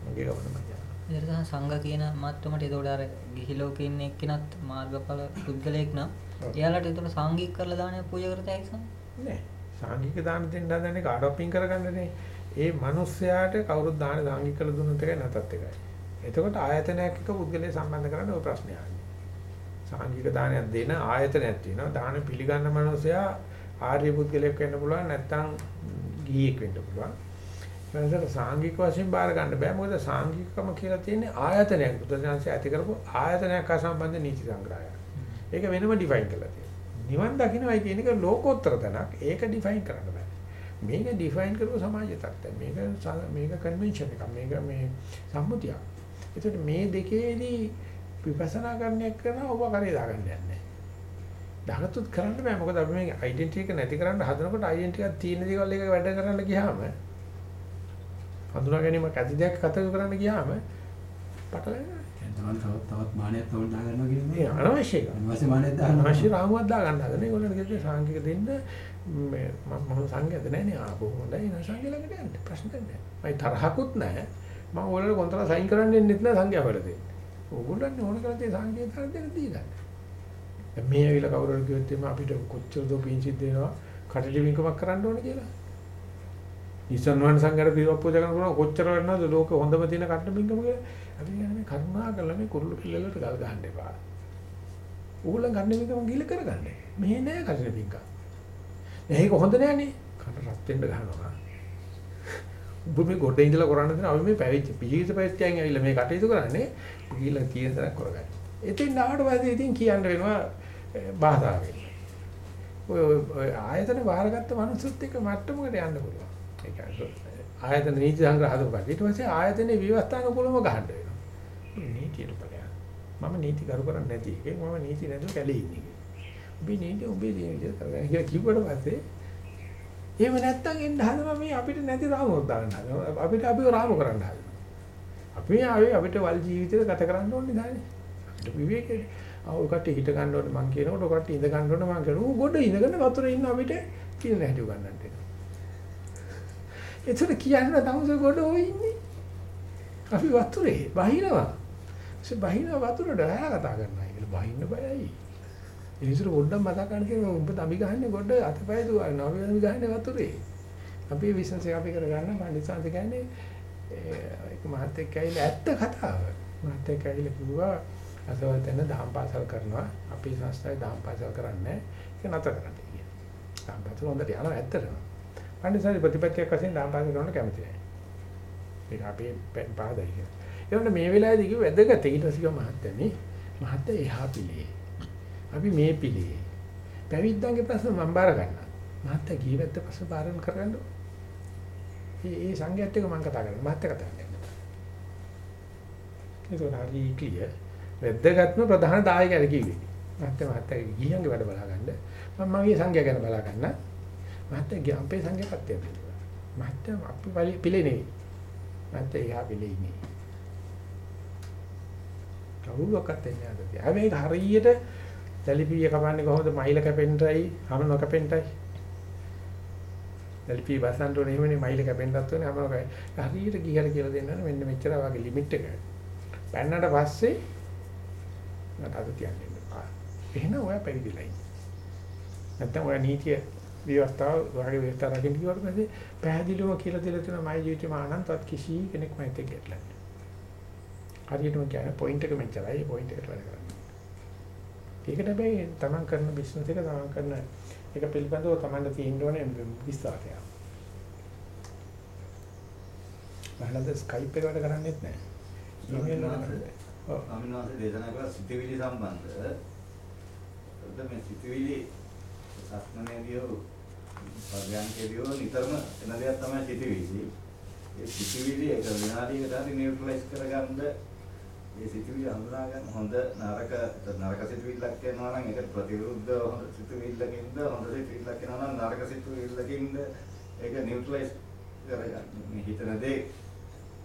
මගේ ගමන මම යනවා. ඒකට තමයි සංඝ කියන මට්ටමට ඒතකොට අර ගිහි ලෝකේ ඉන්න එක්කිනත් මාර්ගඵල පුද්ගලයෙක් නම් එයාලට ඒතකොට සංඝීක කරලා දානය පූජා කරත හැකි සම් නෑ. සාංගික දාන දෙන්න හදන්නේ කාටවත් පින් කරගන්නනේ. ඒ මිනිස්යාට කවුරුත් දාන සාංගික කළ දුන්නත් එකයි නැතත් එකයි. එතකොට ආයතනයක් එක්ක පුද්ගලයා සම්බන්ධ කරන්න ඔය ප්‍රශ්නේ ආන්නේ. සාංගික දානයක් දෙන ආයතනයක් තියෙනවා. දාන පිළිගන්න මිනිසයා ආර්ය පුද්ගලයෙක් වෙන්න පුළුවන් නැත්නම් ගිහියෙක් වෙන්න පුළුවන්. එනිසා සාංගික වශයෙන් බාර ගන්න බෑ. මොකද සාංගිකකම කියලා තියෙන්නේ ආයතනයක්. බුදුසසුනේ ඇති කරපු ආයතනයක් හා සම්බන්ධ නීති සංග්‍රහය. ඒක වෙනම ඩිෆයින් කරලා තියෙනවා. නිවන් දකින්නයි කියන එක ලෝකෝත්තර තැනක්. ඒක ඩිෆයින් කරන්න බෑ. මේක ඩිෆයින් කරපු සමාජ තත්ත්වය. මේක මේක කන්වෙන්ෂන් එකක්. මේක මේ සම්මුතියක්. ඒකට මේ දෙකේදී විපස්සනා කරන්නයක් කරනවා ඔබ කරේ දාගන්න යන්නේ. දාගත්තොත් කරන්න බෑ. මොකද අපි මේ ඩෙන්ටිටි එක නැති කරන්න හදනකොට ඩෙන්ටිටි එකක් තියෙන දේවල් එක වැඩ කරන්න ගියාම හඳුනා ගැනීමක් ඇති දෙයක් කතා කරන්න ගියාම පටලැවෙනවා. තවත් තවත් මානයක් තවන්න දාගන්නවා කියන්නේ ඒ අනවශ්‍ය මානයක් දාගන්නවා. අනවශ්‍ය රාමුවක් දාගන්න හදන. ඒගොල්ලන්ට කිව්වේ සාංගික දෙන්න මේ මම සංගයද නැහැ නේ. ආ බොහොම හොඳයි. නා සංගය ළඟට යන්න. ප්‍රශ්න නැහැ. මයි තරහකුත් නැහැ. මම ඕගොල්ලෝ කොන්ත්‍රාත් සයින් කරන්න එන්නෙත් නැහැ සංගය වල දෙන්න. ඕගොල්ලන් ඕන කරලා තියෙන සංගය තර දෙන්න දීලා. දැන් මේ ඇවිල්ලා කවුරු හරි කිව්වොත් එimhe අපිට කොච්චර දෝ පිංචිත් දෙනවා කටලි වින්කමක් කරන්න ඕන කියලා. ඉස්සන්වන් සංගර පිරවක් පූජා කරනකොට කොච්චර වෙනවද ලෝක හොඳම තියෙන කට්ට බින්කම කියලා. අපි කියන්නේ මේ කරුණා කරලා මේ කුරුළු පිළිලලට ගල් ගහන්න එපා. ඌගොල්ලන් ගන්න බින්කම ගිල කරගන්න. මෙහෙ නෑ කටට බින්කම්. මේක හොඳ නෑනේ. කට රත් වෙන්න ගහනවා. ඔබ මේ ගොඩ ඉඳලා කරන්න දෙන අපි මේ පැවිදි පිළිවිස පැවිද්‍යයන් ඇවිල්ලා මේ කටයුතු කරන්නේ ගිහිල්ලා කියන තරක් කරගන්න. එතින් ආවට පස්සේ ඉතින් කියන්න වෙනවා බාධාවෙන්. ඔය ඔය ආයතන වාරගත්ත මනුස්සත් එක්ක මට්ටමකට යන්න පුළුවන්. ඒ කියන්නේ ආයතන නීති සංග්‍රහ හදපුවා. ඊට පස්සේ ආයතනයේ විවස්ථානුකූලව ගහන්න වෙනවා. මේ නීතියට බලයන්. මම නීති කරු කරන්නේ නැති එකේ මම නීති නැතුව කැලේ ඉන්නේ. ඔබේ නීති ඔබේ දේ විදිහට කරගන්න කියලා කිව්වට පස්සේ එහෙම නැත්තම් එන්න හදනවා මේ අපිට නැති රාමුවක් දාන්න හදනවා. අපිට අපිව රාමු කරන්න හදනවා. අපි ආවේ අපිට වල් ජීවිතේ ගත කරන්න ඕනේ දානේ. අපිට විවේකේ. ආ ඔය කට්ටිය හිට ගන්න ඕනේ මං කියනකොට ඔය කට්ටිය ඉඳ ගන්න ඕනේ මං කියනවා. ඌ ගොඩ ඉඳගෙන වතුරේ ඉන්න අපිට කියන හැටි උගන්නන්න එනවා. ඒතර කියන්න තමයි ගොඩ ඔය ඉන්නේ. අපි වතුරේ බහිනවා. ඒ බහින වතුරට රෑ කතා කරනවා කියලා බහින්න බයයි. ඒ නිසා පොඩ්ඩක් මතක් ගන්න කියලා උඹ තඹි ගහන්නේ ගොඩ අතපය දුවනවා. අපි තඹි ගහන්නේ වතුරේ. අපි බිස්නස් එක අපි කරගන්න පඬිස්සන්ත කියන්නේ ඒක මහත් එක්ක ඇවිල්ලා ඇත්ත කතාව. මහත් එක්ක ඇවිල්ලා කිව්වා අසවල් තැන දහම් පාසල් කරනවා. අපි සංස්ථාවේ දහම් පාසල් කරන්නේ ඒක නතර කරන්න කියලා. දහම් පාසල් හොඳට යනවා ඇත්තටම. පඬිස්සන්ත ප්‍රතිපත්තියක් වශයෙන් දහම් පාසල් කරන්න කැමති නැහැ. ඒක අපේ පාදයි කියලා. ඒ වුණා මේ වෙලාවේදී කිව්ව වැදගත් ඊට පස්සේ කිව්වා මහත්තයා මේ මහත්තයා එහා පිළේ. අපි මේ පිළේ. පැවිද්දන්ගේ ප්‍රශ්න මම බාර ගන්නවා. මහත්තයා ගිහිවැත්ත ප්‍රශ්න බාරන කරගන්න. ඒ ඒ සංඝයාත් එක්ක මම කතා කරනවා. මහත්තයා කතා කරනවා. ඒක හරි ක්ලියර්. වැදගත්ම ප්‍රධාන දායකයර කිව්වේ. මහත්තයා මහත්තයා ගිහියන්ගේ වැඩ බලා ගන්න. මම මගේ සංඝයා ගැන බලා ගන්න. මහත්තයා ගියා අපේ සංඝයා පත්‍ය පිළිගන්න. මහත්තයා අපි පිළේ නෙවෙයි. මහත්තයා එහා පිළේ ඉන්නේ. කවුරුවක්වත් එන්නේ නැද්ද? හැබැයි ඒක හරියට දැලිපිය කපන්නේ කොහොමද? මයිල කැපෙන්නයි, හැම නොකැපෙන්නයි. දැලිපිය බසන්ට උනේ එහෙමනේ මයිල කැපෙන්නත් ඕනේ, හැම නොකයි. හරියට ගිහර කියලා දෙන්නවනේ මෙන්න මෙච්චර වගේ ලිමිට් එක. පැන්නට පස්සේ මට අද තියන්න එපා. එහෙනම් ඔයා පැවිදිලා ඉන්න. නැත්නම් ඔයා නීතිය විවස්ථාව වගේ විවස්ථාව රකින්න කිව්වට පස්සේ පැහැදිලිවම කියලා දෙලා තියෙනවා මගේ ජීවිතේ මානන්තවත් කිසි කෙනෙක් මයිත් එක්ක ගැටලන්නේ. හරියටම කියන්නේ පොයින්ට් එක මෙච්චරයි ඒ පොයින්ට් එකට වැඩ කරන්නේ. ඒකට හැබැයි තමන් කරන බිස්නස් එක තමන් කරන එක පිළිබඳව තමන්ට තියෙන්න ඕනේ විස්තරයක්. බහලද ස්කයිප් එක වැඩ කරන්නේත් නැහැ. ඊමේල් වල ඔව්. අමිනවාසේ දේශනා කළ සිතිවිලි සම්බන්ධ එතකොට මේ සිතිවිලි සස්මනේදියෝ පර්යන්කේදියෝ නිතරම එන දෙයක් තමයි සිතිවිලි. ඒ සිතිවිලි එක විනාඩියකට හරි නියුට්‍රලයිස් කරගන්න ඒ සිතිවිලි හඳුනා ගන්න හොඳ නරක නරක සිතිවිල්ලක් එනවා නම් ඒකට ප්‍රතිවිරුද්ධ හොඳ සිතිවිල්ලකින්ද හොඳ සිතිවිල්ලක් එනවා නම් නරක සිතිවිල්ලකින්ද ඒක නියුට්‍රලයිස් කරගන්න. මේ හිතන දේ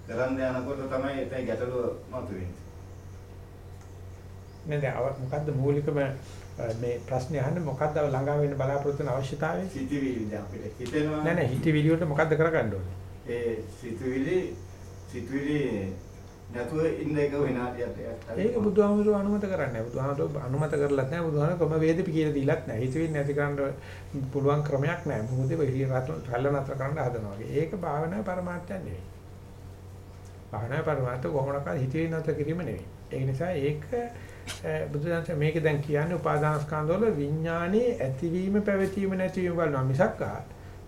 කරන්න යනකොට තමයි එතන ගැටලුව මතුවෙන්නේ. නේද මොකද්ද මූලිකම මේ ප්‍රශ්නේ අහන්නේ මොකද්ද ළඟා වෙන්න බලාපොරොත්තු වෙන අවශ්‍යතාවය? සිතිවිලි දැන් අපිට හිතෙනවා නෑ නෑ හිතවිලි වලට මොකද්ද කරගන්න ඕනේ? ඒ සිතුවිලි සිතුවිලි නැතුව ඉන්න එක විනාඩියක් ඒක බුදුහාමුදුරුවෝ අනුමත කරන්නේ නැහැ. බුදුහාමුදුරුවෝ අනුමත කරලත් නැහැ. බුදුහාමුදුරුවෝ ක්‍රම වේදපි කියලා දීලත් නැහැ. හිතවිලි නැති කරන්න පුළුවන් ක්‍රමයක් නැහැ. මොකද වෙහි රැල්ල නතර කරන්න හදනවා වගේ. ඒක භාවනාවේ පරමාර්ථයක් නෙවෙයි. භාවනාවේ පරමාර්ථය කොහොමනකද හිතවිලි නතර කිරීම නෙවෙයි. ඒ නිසා ඒක බුදුදහම මේක දැන් කියන්නේ උපාදානස්කන්ධ වල විඥානයේ ඇතිවීම පැවතීම නැතිවීම බලනවා මිසක්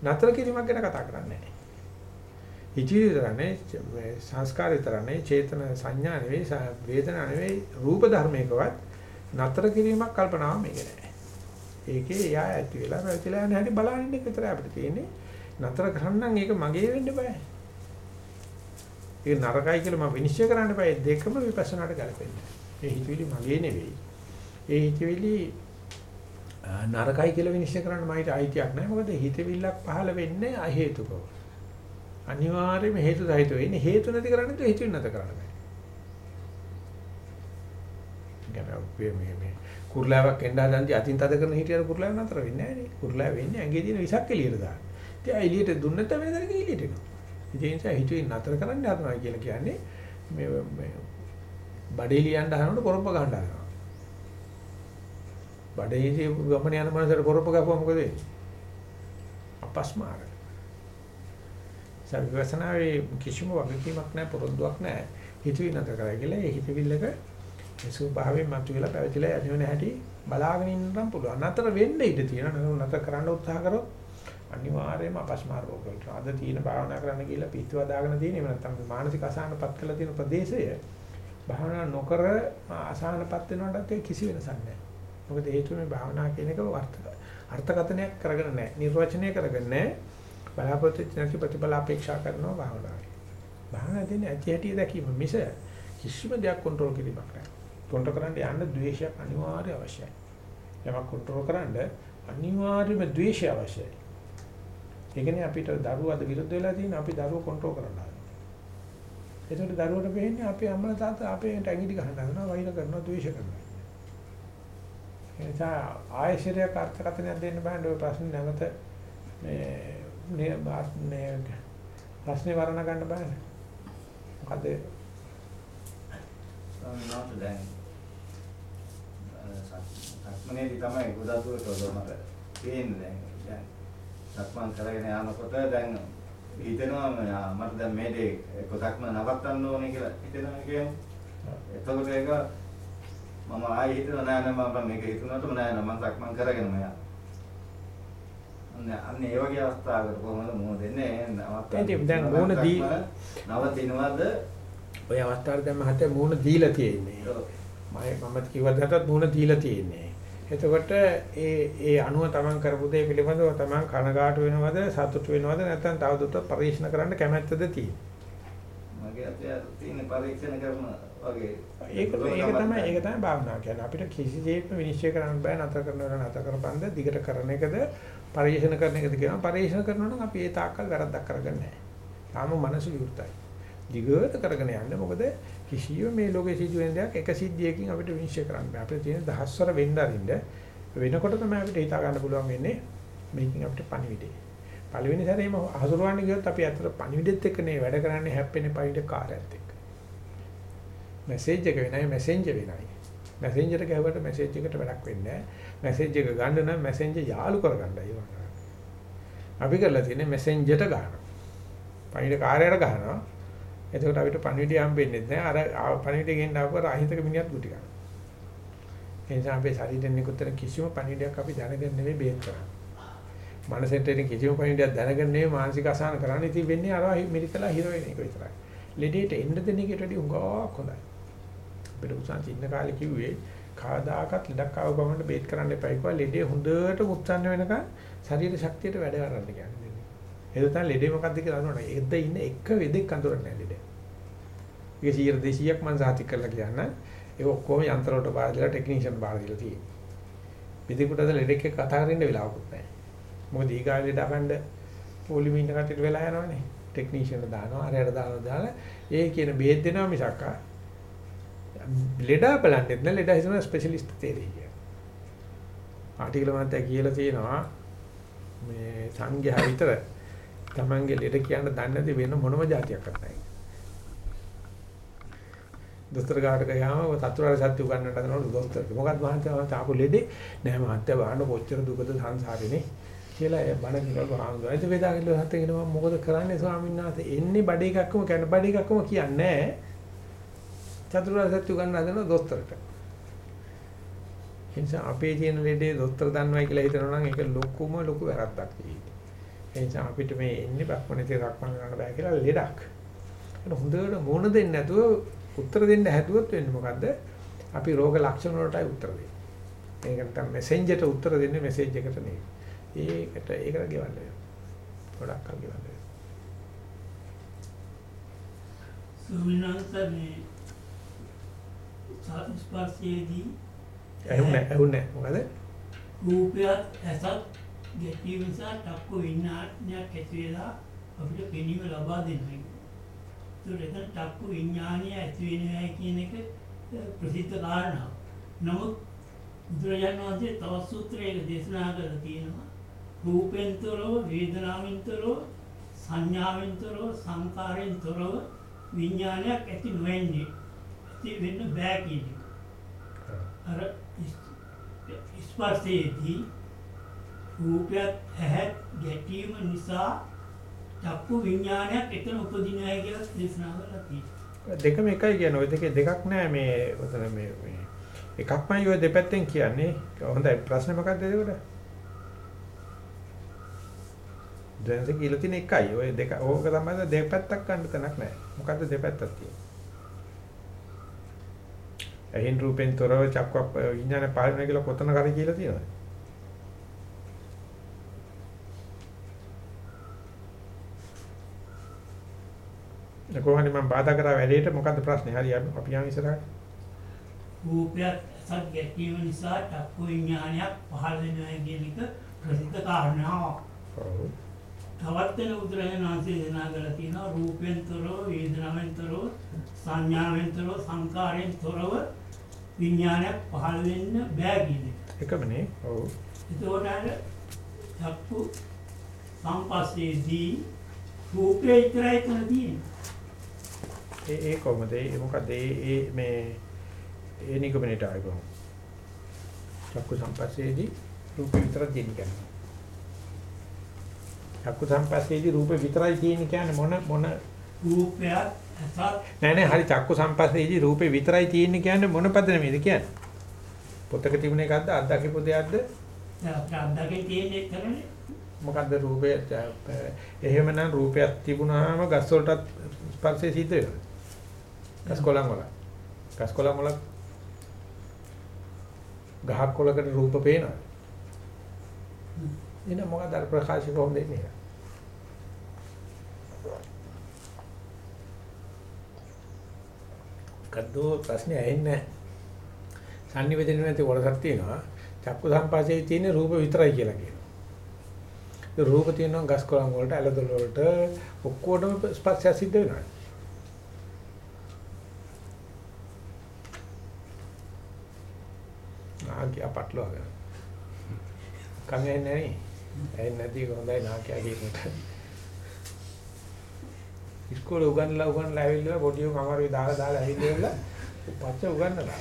නතර කිරීමක් ගැන කතා කරන්නේ නැහැ. හිතවිලි විතරනේ සංස්කාර විතරනේ චේතන සංඥා නෙවෙයි වේදනා නෙවෙයි රූප ධර්මයකවත් නතර කිරීමක් කල්පනාව මේක නෑ. ඒකේ එයා ඇති වෙලා පැවතිලා යන හැටි බලන්න ඉන්න එක විතරයි අපිට තියෙන්නේ. නතර කරන්නම් ඒක මගේ වෙන්න බෑ. ඒක නරකයි කියලා මම විනිශ්චය කරන්න බෑ. දෙකම විපස්සනාට ගැලපෙන්නේ. ඒ හිතවිලි මගේ නෙවෙයි. ඒ හිතවිලි නරකයි කියලා විනිශ්චය කරන්න මයිට අයිතියක් නැහැ. මොකද හිතවිල්ලක් පහළ වෙන්නේ අ හේතුකව. අනිවාර්යයෙන්ම හේතු සහිතව ඉන්නේ හේතු නැති කරන්නේ તો හේතු නැත කරන්න බෑ. ගැන මේ මේ කුරුලාවක් එන්න හදන්දි අතින් තද කරන හිටියර කුරුලාව නතර වෙන්නේ නැහැ නේ. කුරුලාව වෙන්නේ ඇඟේ තියෙන විසක් එළියට දාන්න. ඉතින් එළියට දුන්නත් වෙන දරක එළියට එනවා. ඉතින් ඒ නිසා හිතුවේ නතර කරන්න හදනවා කියලා කියන්නේ මේ මේ බඩේ ලියන්න හදනකොට පොරොප්ප ගන්න හදනවා. බඩේ ගමන යන මනසට පොරොප්ප ගහපුවා මොකද වෙන්නේ? අපස්මාර. සර්වසනාවේ කිසිම වගකීමක් නැහැ පොරොන්දුවක් නැහැ. හිතුවේ නතර කරා කියලා ඒ හිතවිල්ලක ස්වභාවයෙන් මතුවලා පැවතිලා යන හැටි බලාගෙන ඉන්නනම් පුළුවන්. නතර වෙන්න ඉඩ තියෙනවා. නතර කරන්න උත්සාහ කරොත් අනිවාර්යයෙන්ම අපස්මාර රෝග වලට. අද තියෙන භාවනා කරන්න කියලා පිටුව දාගෙන තියෙන එහෙම නැත්නම් මානසික අසහනපත් කරලා තියෙන ප්‍රදේශය භාවනා නොකර අසහනපත් වෙනවට කිසි වෙනසක් නැහැ. මොකද හේතුව මේ භාවනා කියන එක අර්ථකථනයක් කරගෙන නැහැ. නිර්වචනය කරගෙන නැහැ. බලාපොරොත්තු නැති ප්‍රතිඵල අපේක්ෂා කරනවා භාවනාවේ. භාවනා දෙන්නේ ඇති හැටි දැකීම මිස කිසිම දෙයක් කන්ට්‍රෝල් කිරීමක් නැහැ. කන්ට්‍රෝල් කරන්න යන්න ද්වේෂයක් අනිවාර්ය අවශ්‍යයි. යමක් කන්ට්‍රෝල් කරන්න අනිවාර්යයෙන්ම ද්වේෂය අවශ්‍යයි. ඒ කියන්නේ අපිට දරුවා අද විරුද්ධ වෙලා තියෙන අපි දරුවෝ කන්ට්‍රෝල් කරන්න හදනවා. ඒකට දරුවට වෙන්නේ අපේ අම්මලා තාත්තා අපේ ටැඟිලි ගහන හදනවා වෛර කරනවා ද්වේෂ කරනවා. ඒ නිසා ආයශරයක් අර්ථකථනයක් දෙන්න බෑනේ ඔය ප්‍රශ්නේ නැවත මේ මේ මේ ප්‍රශ්නේ වර්ණ ගන්න බෑනේ. මොකද ස්වාමීන් දැන් සක්මනේදී තමයි ගොඩක් දුරට ඔතනට පේන්නේ දැන්. දැන් සක්මන් කරගෙන යනකොට දැන් හිතෙනවා මට දැන් මේ දේ කොටක්ම නවත්තන්න ඕනේ කියලා හිතෙනවා කියන්නේ. එතකොට ඒක මම ආයෙ හිතනවා නෑ නෑ මම මේක හිතුණාටම නෑ නෑ මම සක්මන් කරගෙනම යනවා. අන්න ඒ වගේ අවස්ථාවකට කොහොමද මොන දෙන්නේ නවත්තන්න. දැන් මොන දී නවතිනවද ඔය අවස්ථාවේ දැන් මහත්තයා මූණ දීලා තියෙන්නේ. මම මම කිව්වත් නැතත් මූණ දීලා තියෙන්නේ. එතකොට ඒ ඒ අනුව තමන් කරපු දේ පිළිබඳව තමන් කනගාටු වෙනවද සතුටු වෙනවද නැත්නම් තවදුරටත් පරීක්ෂණ කරන්න කැමැත්තද තියෙන්නේ. මගේ අතේ තියෙන පරීක්ෂණ කරන වගේ ඒක ඒක තමයි ඒක තමයි භාවනාව කියන්නේ. අපිට කිසිසේත්ම විනිශ්චය කරන්න බෑ නතර කරනවද නතර කරපන්ද දිගට කරන එකද පරීක්ෂණ කරන එකද කියනවා. පරීක්ෂණ කරනවා නම් අපි ඒ තාක්කල් වැරද්දක් කරගන්නේ නැහැ. තාම මනස විවෘතයි. දිගට කරගෙන යන්න මොකද කිසියම් මේ ලෝකේ සිදුවෙන දෙයක් එක සිද්ධියකින් අපිට විනිශ්චය කරන්න බෑ. අපිට තියෙන දහස්වර වෙන්න අරින්න වෙනකොට තමයි අපිට හිතා ගන්න පුළුවන් වෙන්නේ මේකෙන් අපිට පණිවිඩේ පළවෙනි සැරේම හසුරවන්න ගියොත් අපි අතට පණිවිඩෙත් එක්ක නේ වැඩ කරන්නේ හැප්පෙන්නේ පණිවිඩ කාර්යයත් එක්ක. මැසේජ් එක වෙනයි මැසෙන්ජර් වෙනයි. මැසෙන්ජර් ගහුවට මැසේජ් එකට වැඩක් වෙන්නේ නැහැ. මැසේජ් එක ගන්න නම් මැසෙන්ජර් යාලු කරගන්නයි වගේ අපි කරලා තියෙන්නේ මැසෙන්ජර්ට ගන්නවා පණිවිඩ කාර්යයට ගන්නවා එතකොට අපිට පණිවිඩය හම්බෙන්නේ නැහැ. අර පණිවිඩය ගෙන්න ආවම අහිතක මිනිහත් ගුටි ගන්නවා. ඒ නිසා අපේ ශරීරයෙන් නිකුත්තර කිසිම පණිවිඩයක් අපි දැනගෙන නෙවෙයි බේත් කරන්නේ. මනසෙන් එන කිසිම පණිවිඩයක් දැනගෙන නෙවෙයි මානසික අසහන කරන්නේ. ඉතින් වෙන්නේ අර මිරිකලා හිර වෙන එක විතරයි. ලෙඩේට එන්න දෙන එකට වඩා උඟාවක් හොඳයි. අපිට උසන් ඉන්න කාලේ කිව්වේ කාදාකත් ලෙඩක් ආව ගමන්ට බේත් කරන්න එපා කිව්වා. ලෙඩේ හොඳට උත්සන්න වෙනකන් ශරීර ශක්තියට වැඩ කරන්න කියන්නේ. ඒක තමයි ලෙඩේ මොකද්ද කියලා අහනවා. එද්ද ඉන්න එක වෙදෙක් අඳුරන්නේ නැහැ ලෙඩේ. ඒක 100 200ක් මම සාතික කරලා කියන්න. ඒක ඔක්කොම යන්ත්‍ර වලට බාර දීලා ටෙක්නීෂියන් බාර දීලා තියෙනවා. පිටිකුටද ලෙඩෙක් එක්ක කතා කරන්න වෙලාවකුත් නැහැ. මොකද ඊගාලේ දාගන්න පොලිමේ ඉන්න කටට වෙලා යනවනේ. ටෙක්නීෂියන්ට දානවා, අරයට දානවා දාලා ඒ කියන බේත් දෙනවා මිසක් ලෙඩා බලන්නෙත් නෑ ලෙඩා හිතන ස්පෙෂලිස්ට් තේරෙයි කියලා. ආටිකල මන්ට කියලා තියෙනවා මේ සංඝයා විතර Tamange ලෙඩ කියන්න දන්නේ නැති වෙන මොනම જાතියක් නැහැ. දොස්තර ගාවට ගියාම චතුරාර්ය සත්‍ය උගන්වන්නට හදනවලු දොස්තරට. මොකක්ද මහන්තයා තාපු ලෙඩේ නෑ මහන්තයා බලන්න කොච්චර දුකද සංසාරේනේ කියලා ඒ බණ කිව්වලු ආන්දෝ. ඒක වේදාගෙන හතගෙන මම මොකද කරන්නේ ස්වාමීන් වහන්සේ එන්නේ බඩ එකක්ම කියන්නේ බඩ එකක්ම කියන්නේ චතුරාර්ය සත්‍ය උගන්වන්න හදන දොස්තරට. එනිසා අපේ තියෙන ලෙඩේ දොස්තර දන්නවයි කියලා හිතනවා නම් ඒක ලොකුම ලොකු වැරද්දක් තියෙන්නේ. එනිසා අපිට මේ එන්නේ බක්මනේ රක්මන් කරන්න බෑ කියලා ලෙඩක්. ඒක හොඳට මොන දෙන්නේ නැතුව උත්තර දෙන්න හැදුවොත් වෙන්නේ මොකද්ද? අපි රෝග ලක්ෂණ වලටයි උත්තර දෙන්නේ. මේක නැත්නම් මෙසෙන්ජර්ට උත්තර දෙන්නේ මෙසේජ් එකට නෙවෙයි. ඒකට ඒකට ගෙවන්න වෙනවා. ගොඩක් කල් ගෙවන්න වෙනවා. සුවිනාන්තනේ ස්පර්ශයේදී ඇහුන්නේ ඇහුන්නේ මොකද? රූපයත් ඇසත් ගැටීම නිසා ටක්කු විඥානයක් ඇති වෙලා අපිට පෙනීම ලබා දෙන්නේ. ඒකට එතන ටක්කු විඥානය ඇති වෙනවා කියන එක ප්‍රසිද්ධ කාරණා. නමුත් බුදුරජාණන් වහන්සේ තවත් සූත්‍රයක දේශනා කරලා තියෙනවා රූපෙන්තරව වේදනාවෙන්තරව සංඥාවෙන්තරව සංකාරයෙන්තරව විඥානයක් ඇති නොවෙන්නේ. ඇති වෙන්න බෑ කියන එක. අර ස්පර්ශයේදී රූපයත් ඇහත් ගැටීම නිසා චක්කු විඥානයක් එතන උපදිනවා කියලා දේශනා කරලා තියෙනවා. දෙකම එකයි කියන්නේ. ওই දෙකේ දෙකක් නෑ මේ උතන මේ මේ එකක්මයි ඔය දෙපැත්තෙන් කියන්නේ. හොඳයි ප්‍රශ්නේ මොකක්ද ඒකට? දැනට කියලා තියෙන එකයි. ඔය දෙක ඕක තමයි දෙපැත්තක් ගන්න තැනක් නෑ. මොකද්ද දෙපැත්තක් තියෙන්නේ? ඇහෙන් රූපෙන් තොරව චක්ක විඥාන පාලනය කියලා කොතන කරි කියලා තියෙනවද? කොහොමද මම බාධා කරා වැඩේට මොකද්ද ප්‍රශ්නේ? හරි අපි යමු ඉස්සරහට. රූපයත් සත් ගැටීම නිසා චක්කු විඥානයක් පහළ වෙනවා කියන එක ප්‍රසිද්ධ කාරණාවක්. ඔව්. තවත් වෙන උදාහරණ වහන්සේ දෙනා කරලා තියෙනවා රූපෙන්තරව වේදනාවෙන්තරව සංඥාවෙන්තරව සංකාරයෙන්තරව විඥානයක් පහළ වෙන්න බෑ කියන එක. එකමනේ. ඔව්. ඒතකොට අර චක්කු සම්පස්සේදී රූපේ විතරයි එතන තියෙන්නේ. ඒ ඒ කොහොමද ඒ මොකද ඒ ඒ මේ ඒ නිගමනට ආවේ කොහොමද? චක්කු සම්පස්සේදී රූප විතරක් දෙන්නේ කියන්නේ. චක්කු සම්පස්සේදී රූප විතරයි තියෙන්නේ කියන්නේ මොන මොන රූපයක් නෑ නෑ හරි චක්කු සම්පස්සේදී රූපේ විතරයි තියෙන්නේ කියන්නේ මොන පදනමේද කියන්නේ? පොතක තිබුණ එකක්ද අත්දකිපු දෙයක්ද? අත්දකින් තියෙන්නේ කරන්නේ මොකද්ද රූපය එහෙමනම් රූපයක් තිබුණාම ගස් වලටත් ස්පර්ශය සිද්ධ වෙනවා. ගස් කොළන් වල. ගස් කොළන් වල ගහක් කොළකට රූප පේනවා. එන මොකද අර ප්‍රකාශ කොහොමද එන්නේ? කද්දෝ ප්‍රශ්නේ ඇහෙන්නේ නැහැ. sannivedana නැති කොටසක් තියෙනවා. චක්කු සම්පස්සේ තියෙන රූප විතරයි කියලා කියනවා. ඒ රූප තියෙනවා ගස් කොළන් වලට ඇලදොල වලට ඔක්කොටම ස්පර්ශය සිද්ධ වෙනවා. නාකිය පටලවාගෙන. කන්නේ නැහැ නේ. ඇයි නැති හොඳයි නාකිය කියනකොට. ඉස්කෝලේ උගන්ලා උගන්ලා ඇවිල්ලා පොඩි උන් අමාරුයි දාලා දාලා ඇවිල්ලා පච්ච උගන්නලා.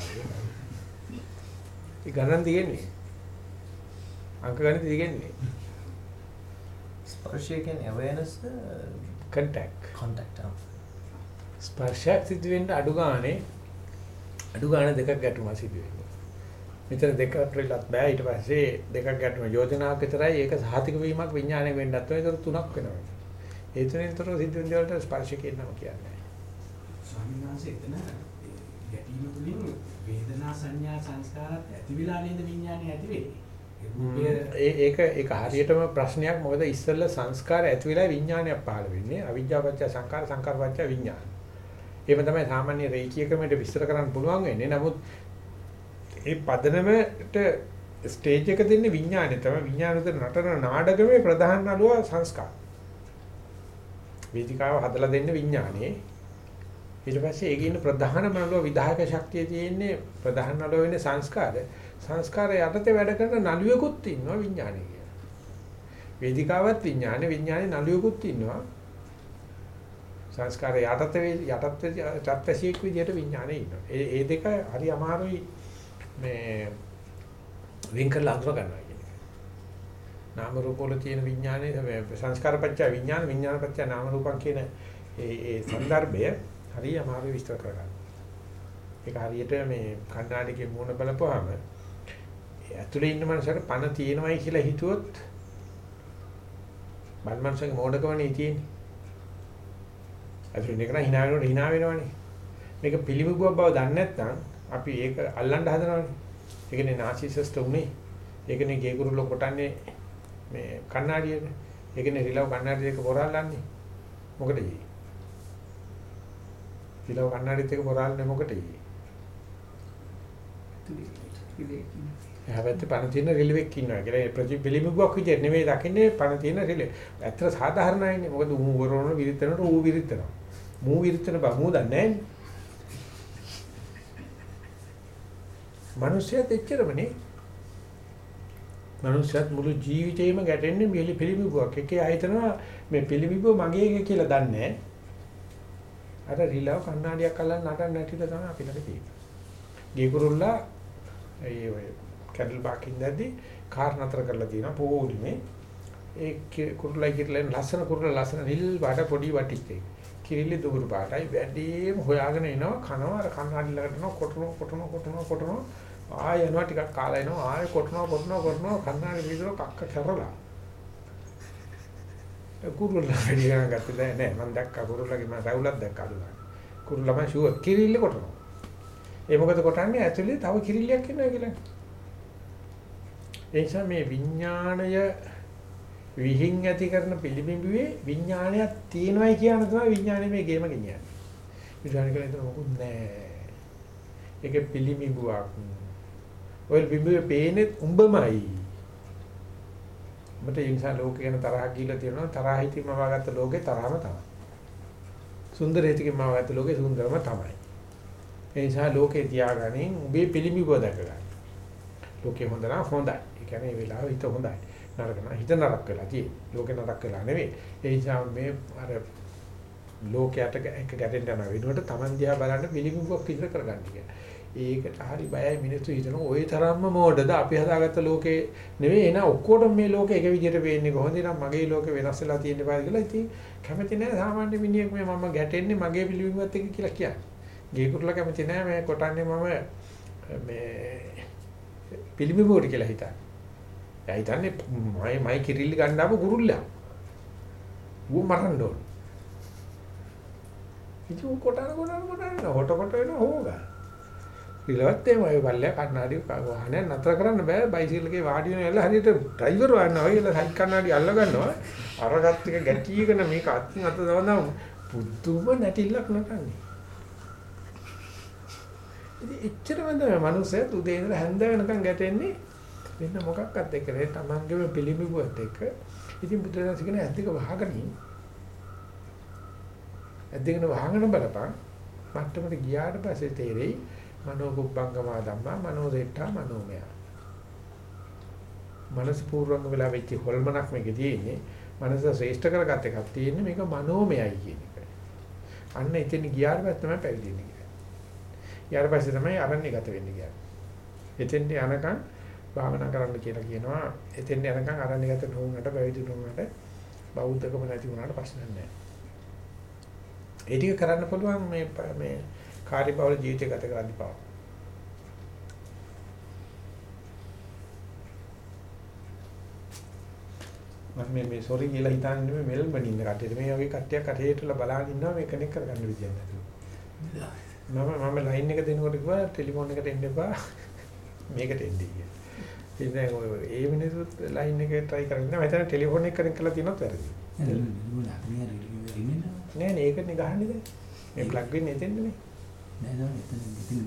ඒ ගණන් තියෙන්නේ. අංක ගණිත තියෙන්නේ. ස්පර්ශය කියන්නේ awareness contact contact ස්පර්ශයක් සිදු වෙන්න අඩු ගානේ අඩු ගානේ දෙකක් ගැටුමක් සිදු වෙනවා. මෙතන දෙකක් රිලත් බෑ ඊට පස්සේ දෙකක් ගැටුම යෝජනාවක් විතරයි ඒක සහතික වීමක් විඥාණය වෙන්නත් ඕන ඒක තුනක් වෙනවා. ඒ තුනෙන්තර සිද්ධ වෙන දේවල්ට ස්පර්ශ කියනවා කියන්නේ. ස්වාමීන් වහන්සේ එතන ගැටීම තුළින් වේදනා සංඥා සංස්කාරات ඇති වෙලා නේද විඥානය ඇති වෙන්නේ. ඒක ඒක හරියටම ප්‍රශ්නයක් මොකද ඉස්සෙල්ලා සංස්කාර ඇති වෙලා විඥානයක් පහළ වෙන්නේ අවිජ්ජාපච්ච සංකාර සංකාරපච්ච විඥාන. ඒව තමයි සාමාන්‍ය රේඛීය ක්‍රමයට විස්තර කරන්න පුළුවන් වෙන්නේ. නමුත් ඒ පදනමට ස්ටේජ් එක දෙන්නේ විඥානේ තමයි විඥානද නටන නාටකමේ ප්‍රධාන නළුව සංස්කාර. වේදිකාව හදලා දෙන්න විඥානේ. ඊට පස්සේ ඒකේ ඉන්න ප්‍රධාන මනෝල විදායක ශක්තිය තියෙන්නේ ප්‍රධාන නලෝ වෙන්නේ සංස්කාර. සංස්කාරය යටතේ වැඩ කරන නළුවෙකුත් ඉන්නවා විඥානේ කියලා. වේදිකාවත් විඥානේ විඥානේ නළුවෙකුත් ඉන්නවා. සංස්කාරය යටතේ යටත් චත්තසියෙක් විදියට විඥානේ ඉන්නවා. ඒ ඒ දෙක හරි අමාරුයි මේ වෙන් කරලා අඳුර ගන්නවා කියන එක. නාම රූප වල තියෙන විඥානයේ සංස්කාර පත්‍ය විඥාන විඥාන පත්‍ය නාම රූපං කියන ඒ ඒ સંદર્ભය හරිය අමාරු විස්තර කරගන්න. ඒක හරියට මේ කණ්ණාඩිකේ මූණ බලපුවාම ඇතුලේ ඉන්න මනසට පණ තියෙනවයි කියලා හිතුවොත් බන් මනසගේ මෝඩකමනේ තියෙන්නේ. ඇතුලේ ඉන්න කෙනා hina වෙනකොට hina වෙනවනේ. මේක පිළිඹුවක් බව දන්නේ නැත්නම් අපි ඒක අල්ලන්න හදනවනේ. ඒකනේ නාසිසස්ට උනේ. ඒකනේ ගේ කුරුල්ල කොටන්නේ මේ කණ්ණාඩියනේ. ඒකනේ රිලව් කණ්ණාඩිය දෙක පොරාලන්නේ. මොකටද? ඊළඟ කන්නඩිත් එක මොරාල්නේ මොකටද? හැබැයි පණ තියෙන රිලෙවෙක් ඉන්නවා කියලා ප්‍රතිපිලිමුවක් විදිහට නෙමෙයි දකින්නේ පණ තියෙන රිලෙ. ඇත්තට සාධාරණයිනේ. මොකද ඌ වරවන විරිතනට ඌ විරිතනවා. මූ විරිතන බා මූ දන්නේ නැහැ. මිනිස්සුත් එච්චරමනේ. මිනිස්සුත් මුළු ජීවිතේම ගැටෙන්නේ මෙලි පිළිමිබුවක්. එකේ ආයතනවා මේ පිළිමිබුව මගේ කියලා දන්නේ නැහැ. අර රිලව කණ්ණාඩියක් අල්ලන්න නටන්න නැතිද තමයි අපි ළඟ තියෙන්නේ. ගේකුරුල්ලා ඒ ඔය කැඩල් බාකින් දැද්දි කාර් නතර කරලා තියෙනවා පොෝලිමේ. ඒ කුරුල්ලයි කිරලෙන් ලස්සන කුරුල්ල ලස්සන නිල් පාට පොඩි වටිච්ච එක. කිරිල්ල දුගුරු පාටයි වැඩිම හොයාගෙන එනවා කනවා අර කණ්ණාඩි ළඟට යනවා කොටනවා කොටනවා කොටනවා කොටනවා ආය යනවා ටිකක් කාලා එනවා ආය කොටනවා කොටනවා කොටනවා කණ්ණාඩි විතර කක්ක කරලා. කුරුල්ලා වැඩි ගණන් ගත්තේ නෑ මම දැක්කා කුරුල්ලාගේ මම රැවුලක් දැක්කා අදුලා කුරුල්ලා මම ෂුවර් කිරිල්ල කොටනවා. ඒ මොකද කොටන්නේ? ඇතුලේ තව කිරිල්ලයක් ඉන්නවා කියලා. ඒ නිසා මේ විඥාණය විහිං ඇති කරන පිළිබිඹුවේ විඥානයක් තියෙනවයි කියන තමයි විඥානය මේ ගේම ගෙනියන්නේ විඥාන කියලා හිතන මොකුත් නෑ. ඒකේ පිළිබිඹුවක්. ඔය බිඹුවේ පේන්නේ උඹමයි මට ඒ නිසා ලෝකේ ගැන තරහක් ගිහිල්ලා තියෙනවා තරහ හිතින්ම වගත්ත ලෝකේ තරහම තමයි. සුන්දර හිතකින්ම වගත්ත ලෝකේ සුන්දරම තමයි. ඒ නිසා ලෝකේ තියාගනින් උඹේ පිළිමිබව දැක ගන්න. ලෝකේ හොඳ නම් හොඳයි. ඒ කියන්නේ මේ වෙලාව හිත හොඳයි. නරක නම් හිත නරක වෙලා තියෙන්නේ. ලෝකේ නරක වෙලා නෙවෙයි. ඒ නිසා මේ අර ලෝකයට එක ගැටෙන්න යන වෙනුවට Taman දිහා බලන්න පිළිමිබුවක් විතර කරගන්න කියලා. ඒකට හරි බයයි මිනිස්සු හිතන ওই තරම්ම මෝඩද අපි හදාගත්ත ලෝකේ නෙවෙයි එන ඔක්කොටම මේ ලෝකේ එක විදිහට වෙන්නේ කොහොමද නම් මගේ ලෝකේ වෙනස් වෙලා තියෙන්න බෑ කියලා ඉතින් කැමති නෑ සාමාන්‍ය මිනිහෙක් මේ මම ගැටෙන්නේ මගේ පිළිවිමත් එක්ක කියලා කියන්නේ. ගේකුරුලා කැමති නෑ මේ කොටන්නේ මම මේ පිළිවිමෝඩ කියලා හිතන්නේ. එයා හිතන්නේ මයි මයි කිරිල්ල ගන්න ආපු ගුරුල්ලා. ඌ මරන්න ඕන. ඉතින් කොටන කොටන කොටන හොට කොට වෙන හොගා. ඊළවත් එම ඔය බල්ලයා කන්නඩි වාහනය නතර කරන්න බෑ. බයිසිකල් එකේ වාඩි වෙන වෙලාව හරියට ඩ්‍රයිවර් වන්නා වගේ ඉල සයිඩ් කන්නඩි අල්ල ගන්නවා. අරගත් එක ගැටිගෙන මේක අත්ින් අත දවනවා පුදුම නැටිල්ලක් නටන්නේ ඉතින් එච්චරම තමයි මිනිස්සුත් උදේ ඉඳලා හැන්ද වෙනකන් ගැටෙන්නේ? වෙන මොකක්වත් එක්ක නේ තමන්ගේම පිළිමිබුවත් එක්ක. ඉතින් බුදුරජාණන් කියන ඇද්දක වහගෙන ඇද්දගෙන වහගෙන බලපන්. මට්ටමට ගියාට පස්සේ තේරෙයි මනෝ කුබ්බංගමා ධම්මා මනෝ දෙට්ටා මනෝමය. මනස පූර්වංග වෙලා වෙච්ච හොල්මනක් මේකේ තියෙන්නේ. මනස ශ්‍රේෂ්ඨ කරගත් එකක් තියෙන්නේ මේක මනෝමයයි කියන එක. අන්න එතන ගියාට පස්සේ තමයි පැවිදි වෙන්නේ. ඊට පස්සේ තමයි අරණ්‍යගත වෙන්නේ කියන්නේ. එතෙන් යනකම් භාවනා කරන්න කියලා කියනවා. එතෙන් යනකම් අරණ්‍යගත නොවුනට පැවිදි නොවුනට බෞද්ධකම නැති වුණාට ප්‍රශ්න නැහැ. ඒ ටික කරන්න පුළුවන් මේ මේ කාර්යබහුල ජීවිතය ගත කරද්දී පාව. මම මේ මේ සෝරි කියලා හිතන්නේ නෙමෙයි මෙල්බන් ඉන්න කට්ටියට මේ වගේ කට්ටියක් කටේටලා බලන් ඉන්නවා මේ කනෙක්ට් කරගන්න විදියක් නැතුව. මම මම ලයින් එක දෙනකොට කිව්වා ටෙලිෆෝන් එකට එන්න එපා මේකට එන්න කියලා. ඉතින් දැන් ඔය ඒ මිනිස්සුත් ලයින් එක try කරගෙන ඉන්නවා. මම හිතන්නේ ටෙලිෆෝන් එක කනෙක්ට් කරලා තියෙනවත් වැරදි. නෑ නෑ ඒකනේ ගහන්නේ දැන්. මේ ප්ලග් වෙන්නේ එතෙන්ද නේ. නෑ නෑ එතන ඉතින්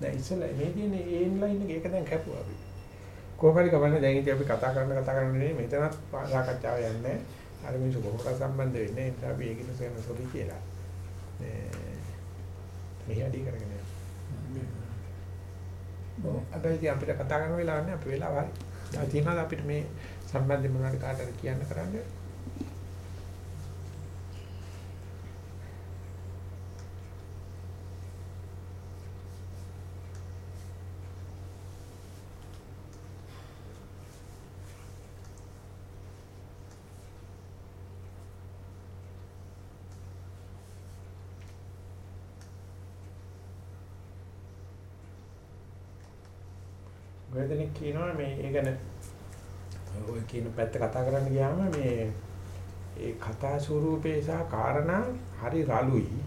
දැන් ඉස්සෙල්ලා මේ තියෙන ඒන් ලයින් එක. ඒක දැන් කැපුවා අපි. කොහොමද කවන්නේ දැන් ඉතින් අපි කතා කරන කතා කරන්නේ මෙතනත් සාකච්ඡාව යන්නේ අර මිනිස්සු කොහොමද සම්බන්ධ වෙන්නේ ඒ නිසා අපි ඒකින සෙන සොලි කියලා. මේ අඩි කරගෙන යනවා අබැයි අපිට කතා කරන වෙලාව නැහැ අපි වෙලාව හරි. තියෙනවා අපිට මේ සම්බන්ධ මොනවද කාටද කියන්න කරන්නේ ගොඩනෙක් කියනවා මේ ඒ ගැන ඔය කියන පැත්ත කතා කරන්න ගියාම මේ ඒ කතා ස්වරූපේ සහ කාරණා හරි රළුයි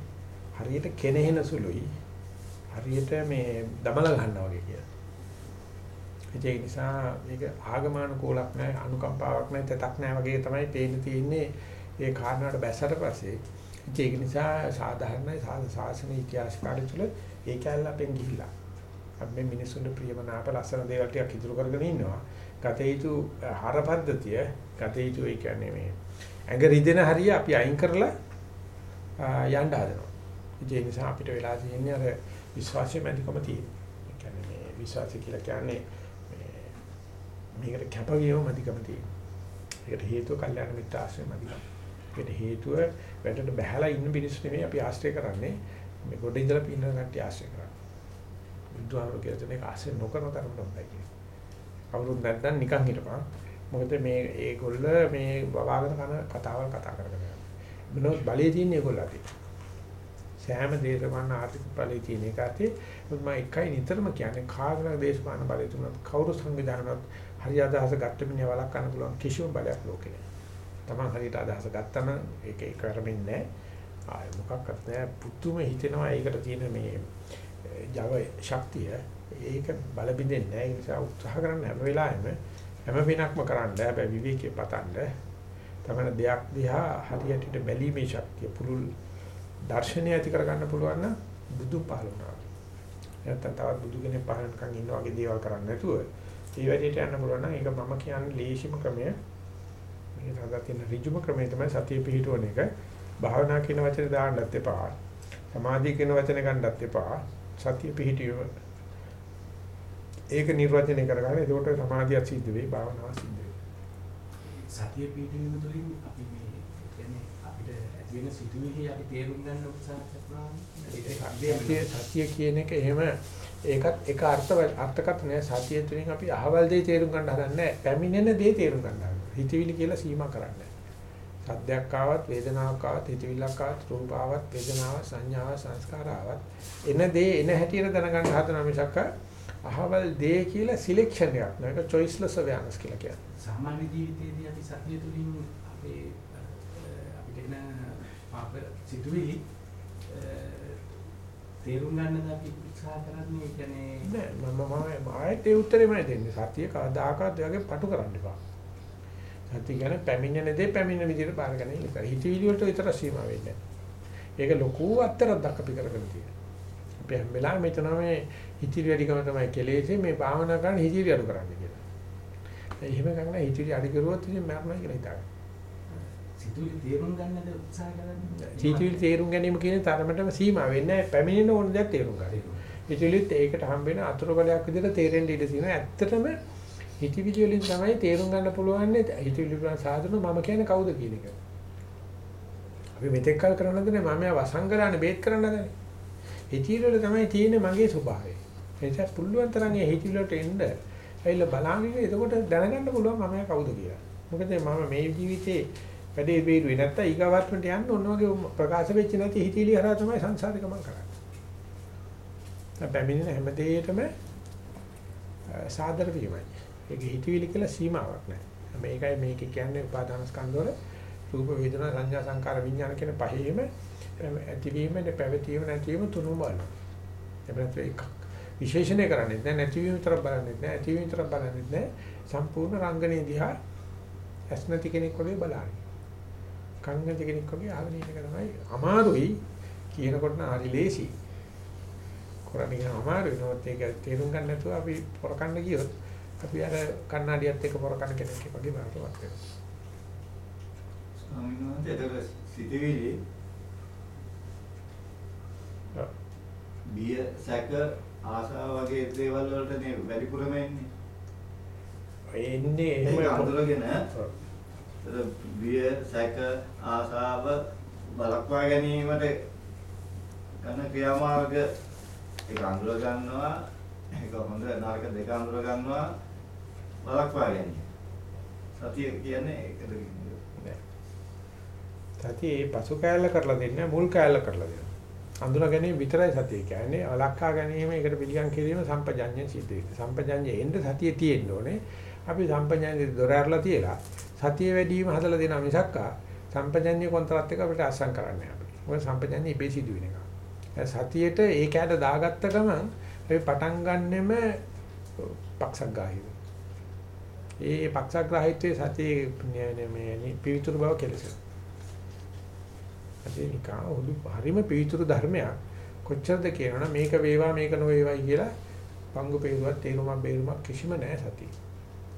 හරියට කෙනෙහින සුළුයි හරියට මේ දමල ගන්නවා වගේ කියලා. ඒ නිසා මේක ආගමානුකූලක් නැහැ අනුකම්පාවක් නැහැ තතක් නැහැ වගේ තමයි පේන්න තියෙන්නේ ඒ කාරණාවට බැසට පස්සේ. ඒක නිසා සාධාරණයි සාසන ඉතිහාස කාලය තුළ ඒ කැලල අපෙන් ගිහිල්ලා අපි මේ මිනිස්සුන්ට ප්‍රියමනාප ලස්සන දේවල් ටිකක් ඉතුරු කරගෙන ඉන්නවා. ගත යුතු හර පද්ධතිය, ගත යුතු ඒ කියන්නේ මේ ඇඟ රිදෙන හරිය අපි අයින් කරලා යන්න හදනවා. ඒ නිසා අපිට වෙලා තියෙන්නේ අර විශ්වාසය මැදිකම තියෙනවා. ඒ කියන්නේ මේ විශ්වාසය කියලා කියන්නේ මේ මේකට කැපවීම මැදිකම තියෙනවා. ඒකට හේතුව කල්යාණ මිත්‍ර ආශ්‍රය මැදිකම. ඒකට හේතුව වැඩට බහැලා ඉන්න මිනිස්සු නෙමෙයි අපි ආශ්‍රය කරන්නේ. මේ ගොඩ ඉඳලා පින්න කට්ටිය ආශ්‍රය කරන්නේ. බුදුහාමුදුරු කියලා තියෙන එක ආශ්‍රය නොකරන තරමට හොඳයි කියන්නේ. කවුරුත් නැත්නම් නිකන් හිටපන්. මොකද මේ ඒගොල්ල මේ බවාගෙන කරන කතාවල් කතා කරගෙන යනවා. මොනොත් බලයේ තියෙන ඒගොල්ලෝ අතේ. සෑම දේශපාලන ආර්ථික බලයේ තියෙන එක අතේ මම එකයි නිතරම කියන්නේ කාගෙන දේශපාලන බලය තුනත් කවුරු සංවිධානවත් හරි අදහස ගත්ත මිනිහ වලක් කරන්න පුළුවන් කිසිම බලයක් ලෝකේ නැහැ. Taman හරියට අදහස ගත්තම ඒක ඒක කරමින් නැහැ. ආය මොකක්වත් නැහැ. පුතුම හිතෙනවා ඒකට තියෙන මේ Java ශක්තිය ඒක බල බින්දෙන්නේ නැහැ ඒ නිසා උත්සාහ කරන්න හැම වෙලාවෙම හැම වෙනක්ම කරන්න හැබැයි විවේකයේ පතන්න තමයි දෙයක් දිහා හරියට බැලීමේ ශක්තිය පුළුල් දර්ශනය ඇති කරගන්න පුළුවන් නම් බුදු පහළුණා. නැත්නම් තවත් බුදු කෙනෙක් පහළනකන් ඉන්න වගේ දේවල් කරන්න නැතුව ඒ වැඩේට යන්න පුළුවන් නම් ඒක මම කියන්නේ ලේසිම ක්‍රමය. මේ සඳහන් තියෙන ඍජුම ක්‍රමය තමයි සතිය පිහිටවන එක. භාවනා කියන වචනේ දාන්නත් එපා. සමාධිය කියන වචනේ ගන්නත් එපා. සතිය පිහිටියව ඒක නිර්වචනය කරගන්න. ඒකට සමාධිය සිද්ධ වෙයි, භාවනාව සිද්ධ වෙයි. සතිය පිහිටීම තුළින් අපි මේ කියන්නේ අපිට ඇති වෙන සිතුවිලි අපි තේරුම් ගන්න උත්සාහ. සතිය කියන එක එහෙම ඒකත් එක අර්ථ අර්ථකත් නෑ සතිය තුළින් අපි අහවල් දේ තේරුම් ගන්න හදන්නේ පැමිණෙන දේ තේරුම් ගන්න. හිතවිලි කියලා සීමා කරන්නේ සද්දයක් ආවත් වේදනාවක් ආවත් හිතවිල්ලක් ආවත් රූප ආවත් වේදනාව සංඥාව සංස්කාර ආවත් එන දේ එන හැටියට දැනගන්න හදන මිසක් අහවල් දේ කියලා සිලෙක්ෂන් එකක් නෑ ඒක choiceless awareness කියලා කියන්නේ. සාමාන්‍ය ජීවිතයේදී අපි සතිය තුළින් අපේ අපිට එන පාප සිතුවිලි තේරුම් ගන්නද අපි උත්සාහ කරන්නේ? කියන්නේ නෑ මම මම ආයෙත් ඒ උත්තරෙමයි දෙන්නේ. සතිය කවදාකවත් ඔයගේ පටු කරන්න එපා සත්‍ය කියන්නේ පැමිණෙන දේ පැමිණෙන විදිහට බාරගෙන ඉන්න එක. හිතවිලි වලට විතර සීමා වෙන්නේ ඒක ලොකු අත්තරක් අපි කරගෙන තියෙනවා. අපි හැම වෙලාවෙම මෙතන මේ හිතවිලි වැඩිකම තමයි කෙලෙසේ මේ භාවනා කරන හිතවිලි අඩු කරන්න කියලා. එහෙම කරන හිතවිලි අඩු කරුවොත් ඉතින් මරණයි කියලා හිතාගන්න. සිතුවිලි තේරුම් ගන්නද උත්සාහ කරන්නේ? හිතවිලි තේරුම් ගැනීම කියන තරමටම සීමා වෙන්නේ නැහැ. පැමිණෙන ඕන දෙයක් තේරුම් ගන්න. හිතවිලිත් ඒකට හම්බ වෙන අතුරු බලයක් විදිහට තේරෙන්න ඉඩ තියෙනවා. ඇත්තටම හිතවිලි වලින් තමයි තේරුම් ගන්න පුළුවන් හිතවිලි වල සාධන මම කියන්නේ කවුද කියන එක. අපි මෙතෙක් කල් කරනද නේ මම වසංගලානේ බේත් කරන්න හදන්නේ. හිතවිලි වල තමයි තියෙන්නේ මගේ ස්වභාවය. ඒ නිසා පුළුවන් තරම් ඒ හිතවිලි වලට එන්න ඇවිල්ලා බලන්නේ එතකොට දැනගන්න පුළුවන් මම කවුද කියලා. මොකද මම මේ ජීවිතේ වැඩේ බේරුවේ නැත්තම් ඊගාවත්මට යන්න ඔන්න වගේ ප්‍රකාශ වෙච්ච නැති හිතවිලි හරහා තමයි සංසාරේ ගමන් කරන්නේ. පැමිණෙන හැම දෙයකටම සාදර වීමයි. ඒක හිතවිලි කියලා සීමාවක් නැහැ. මේකයි මේක කියන්නේ උපාදාන ස්කන්ධවල රූප වේදනා සංඥා සංකාර විඥාන කියන පහේම ඇතිවීම පැවතීම නැතිවීම තුනම බලනවා. එබැවින් ඒක විශේෂණය කරන්නේ නැහැ නැතිවීම විතර බලන්නේ නැහැ ඇතිවීම විතර බලන්නේ නැහැ සම්පූර්ණ රංගනේ දිහා ඇස් නැති කෙනෙක් වගේ බලන්නේ. කන් නැති කෙනෙක් වගේ අහගෙන ඉන්න එක තමයි අමාරුයි කියනකොට නම් හරි ලේසි. කරන්නේ කියන අමාරුයි නෝත් ඒක තේරුම් ගන්න නැතුව අපි පොරකන්න ගියොත් අපි අර කන්නඩියත් එක්ක පොරකන කෙනෙක් වගේ බාරවත් වෙනවා. ස්වාමීන් වහන්සේ ඒතර සිතවිලි බිය සැක ආසාව වගේ දේවල් වලට නේ වැඩිපුරම එන්නේ. එන්නේ ඒක එහෙම අඳුරගෙන ඒතර බිය සැක ආසාව බලක්වා ගැනීමට කරන ක්‍රියාමාර්ග ඒක අඳුර ගන්නවා. ඒක හොඳ නරක දෙක අඳුර ගන්නවා බලක්වා ගැනීම. සතිය කියන්නේ ඒකද කියන්නේ. සතිය ඒ පසු කෑල්ල කරලා දෙන්නේ මුල් කෑල්ල කරලා දෙනවා. අඳුන ගැනීම විතරයි සතිය කියන්නේ. අලක්කා ගැනීම ඒකට පිළිගන් කිරීම සම්පජඤ්ඤය සිද්ධ වෙන්නේ. සම්පජඤ්ඤය එන්න සතිය තියෙන්න ඕනේ. අපි සම්පජඤ්ඤය දොර ඇරලා තියලා සතිය වැඩි වීම හදලා දෙනවා මිසක්කා සම්පජඤ්ඤය කොන්ත්‍රාත් එක අපිට අස්සම් කරන්නේ අපි. මොකද සම්පජඤ්ඤය ඉබේ සිදු වෙන එක. සතියේට ඒ කැට දාගත්ත ගමන් අපි පටන් ගන්නෙම පක්ෂග්‍රාහීව. ඒ පක්ෂග්‍රාහීත්වයේ සතියේ මේ පිවිතුරු බව කෙලසෙනවා. ඒ නිකා උදු හරිම පිවිතුරු ධර්මයක්. කොච්චරද කියනවනම් මේක වේවා මේක නොවේවායි කියලා පංගු පෙරුවක් තේරුමක් බේරුමක් කිසිම නැහැ සතිය.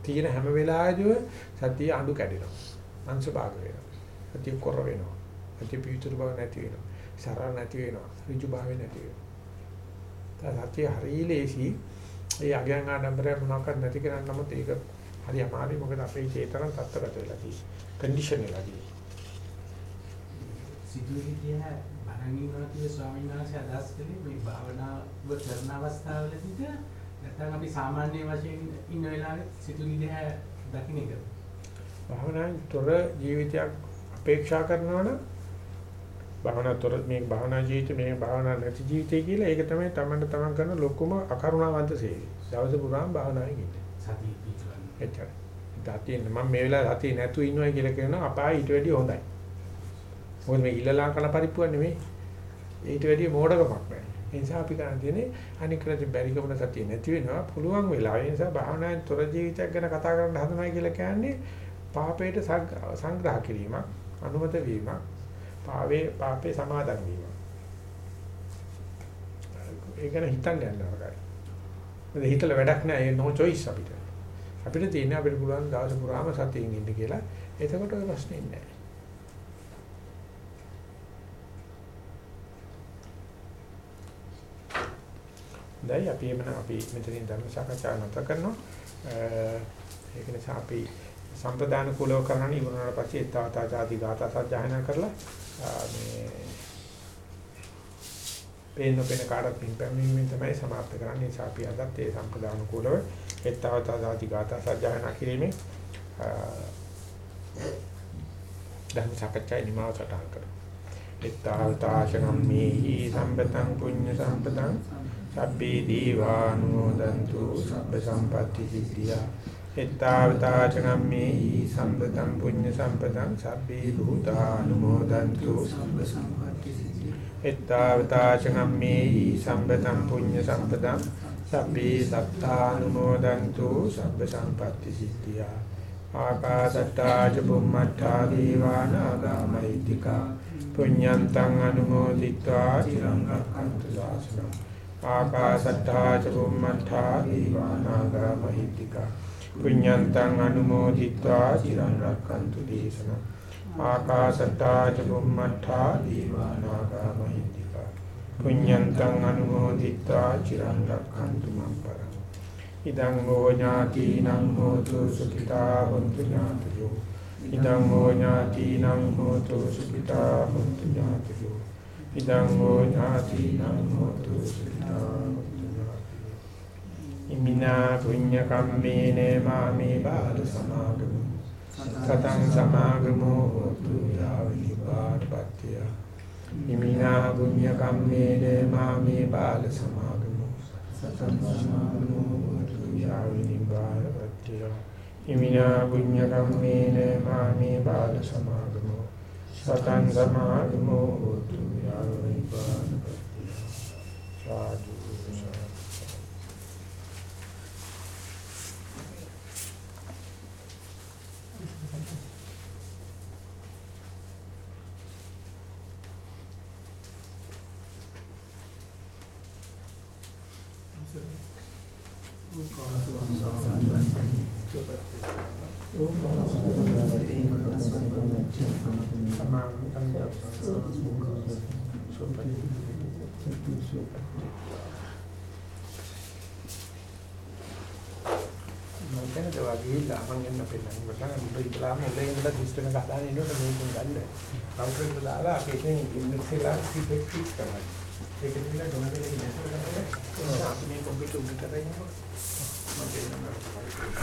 තියෙන හැම වෙලාවෙදිම සතිය අඬු කැඩෙනවා. අංශ භාග වෙනවා. සතිය කොර වෙනවා. සතිය පිවිතුරු බව නැති වෙනවා. සරල නැති වෙනවා. ඍජු භාවය නැති වෙනවා. සතිය හරියලේසි ඒ අගයන් ආඩම්බරය මොනවාක්වත් නැති කරන්න නමුත් ඒක හරි අමාරුයි මොකද අපේ චේතන තත්ත්වගත වෙලා තියෙන්නේ. කන්ඩිෂන් වෙලා තියෙන්නේ. ඉන්නවා කියන ස්වාමීන් වහන්සේ අදහස් කළේ මේ භාවනාව කරන අවස්ථාවලදීද නැත්නම් අපි සාමාන්‍ය වශයෙන් ඉන්න වෙලාවේ සිතුවිලි දිහා දකින්න එකද? භාවනාවෙන් තොර ජීවිතයක් අපේක්ෂා කරනවනම් භාවනා තොර මේ භාවනා ජීවිත මේ භාවනා නැති ජීවිතය කියලා ඒක තමයි තමන්ට තමන් කරන ලොකුම අකරුණාවන්ත සේවය. දවස පුරාම භාවනාවෙන් ඉන්නේ. සතිය. එච්චරයි. දතියෙන් මම මේ වෙලාවේ සතිය නැතුව ඉන්නවා කියලා කියනවා අපාය ඊට වැඩිය හොඳයි. මොකද මේ ඉල්ලලා කන පරිප්පුවක් නෙමෙයි. ඊට වැඩිය මෝඩකමක් නැහැ. ඒ නිසා අපි කරන් තියෙන්නේ අනිකලට බැරිකමන සතිය නැති වෙනවා. පුළුවන් වෙලාව. ඒ නිසා භාවනාවෙන් තොර ජීවිතයක් ගැන කතා කරන්න හදනවා කියලා කියන්නේ පාපයට සංග්‍රහ කිරීමක්, අනුමත වීමක්, පාවේ පාපේ සමාදන් වීමක්. ඒක ගැන හිතන්න යන්න නරකයි. මොකද හිතලා වැඩක් නැහැ. ඒ no choice අපිට. අපිට තියෙන්නේ අපිට පුළුවන් දවස පුරාම සතියින් ඉන්න කියලා. එතකොට ඔය ප්‍රශ්නේ නැහැ. දැයි අපි එමන අපි මෙතනින් ධර්ම සාකච්ඡා නැවත කරනවා. ඒක නිසා අපි සම්ප්‍රදාන කුලව කරන්න ඉවරනට පස්සේ ඊතාවතා ආදී ගාථා සජ්ජායනා කරලා මේ පේන පේන කාඩ පින් පැමිණීමෙන් තමයි සමාප්ත කරන්නේ. ඒ නිසා අපි අදත් ඒ සම්ප්‍රදාන කුලව ඊතාවතා ආදී ගාථා සජ්ජායනා කිරීමෙන් ධර්ම සාකච්ඡා නිමාව සටහන් කරනවා. ඊතාවතා චගම්මේහි සම්පතං පුඤ්ඤ සම්පතං සබ්බේ දීවානුමෝදන්තු සබ්බ සම්පatti සිද්ධියා එත්තාවතා චගම්මේහි සම්පතං පුඤ්ඤ සම්පතං සබ්බේ භූතානුමෝදන්තු සබ්බ සම්පatti සිද්ධියා එත්තාවතා චගම්මේහි සම්පතං පුඤ්ඤ සම්පතං සබ්බේ සත්තානුමෝදන්තු සබ්බ සම්පත්ති සිද්ධියා. ආකාසට්ටා ච බුම්මට්ටා දීවානාගා මහිත්‍තිකා පුඤ්ඤන්තං අනුමෝදිත්වා චිරං රක්ඛන්තු සාසනං. ආකාසට්ටා ච බුම්මට්ටා දීවානාගා මහිත්‍තිකා පුඤ්ඤන්තං අනුමෝදිත්වා චිරං රක්ඛන්තු දේශනං. ආකාසට්ටා ච බුම්මට්ටා දීවානාගා මහිත්‍තිකා පුඤ්ඤන්තං අනුමෝදිत्वा චිරං රක්ඛන්තු මම් පරං ඉදං හෝ ඥාතිනං හෝතු සුඛිතා හොන්තු ඥාතයෝ. ඉදං හෝ ඥාතිනං හෝතු සුඛිතා හොන්තු ඥාතයෝ. ඉදං හෝ ඥාතිනං හෝතු සුඛිතා හොන්තු ඥාතයෝ. ඉමිනා පුඤ්ඤ කම්මේන මාමේ බාල සමාගමු. සතං සමාගමෝ හෝතු යාව නිපාතපත්ත්‍ය ඉමිනා පුඤ්ඤ කම්මේන මාමේ බාල සමාගමු සතං සමාගමෝ යාවිනිබාරපත්‍ය ඉමිනා පුඤ්ඤ කම්මේන මාමේ බාල සමාගමෝ සතං සමාගමෝ හෝතු යාවිනිබාරපත්‍ය සාදු මම දැනට වගේ ලාමන් එන්න පෙන්නන්න මට උඹ ඉතලාම එල්ලේ ඉඳලා සිස්ටම් එක හදාගෙන ඉන්නකොට මේකෙන් ගන්න. කවුන්ටර් එකට දාලා අපි එකෙන් ඉන්ඩෙක්ස් එකලා ෆීඩ්බැක් ෆීඩ් කරනවා. ඒක දිහා ඩොනර් එකේ ඉස්සර කරලා අපි මේ කම්පියුටර් උඩ කරගෙන මම කියනවා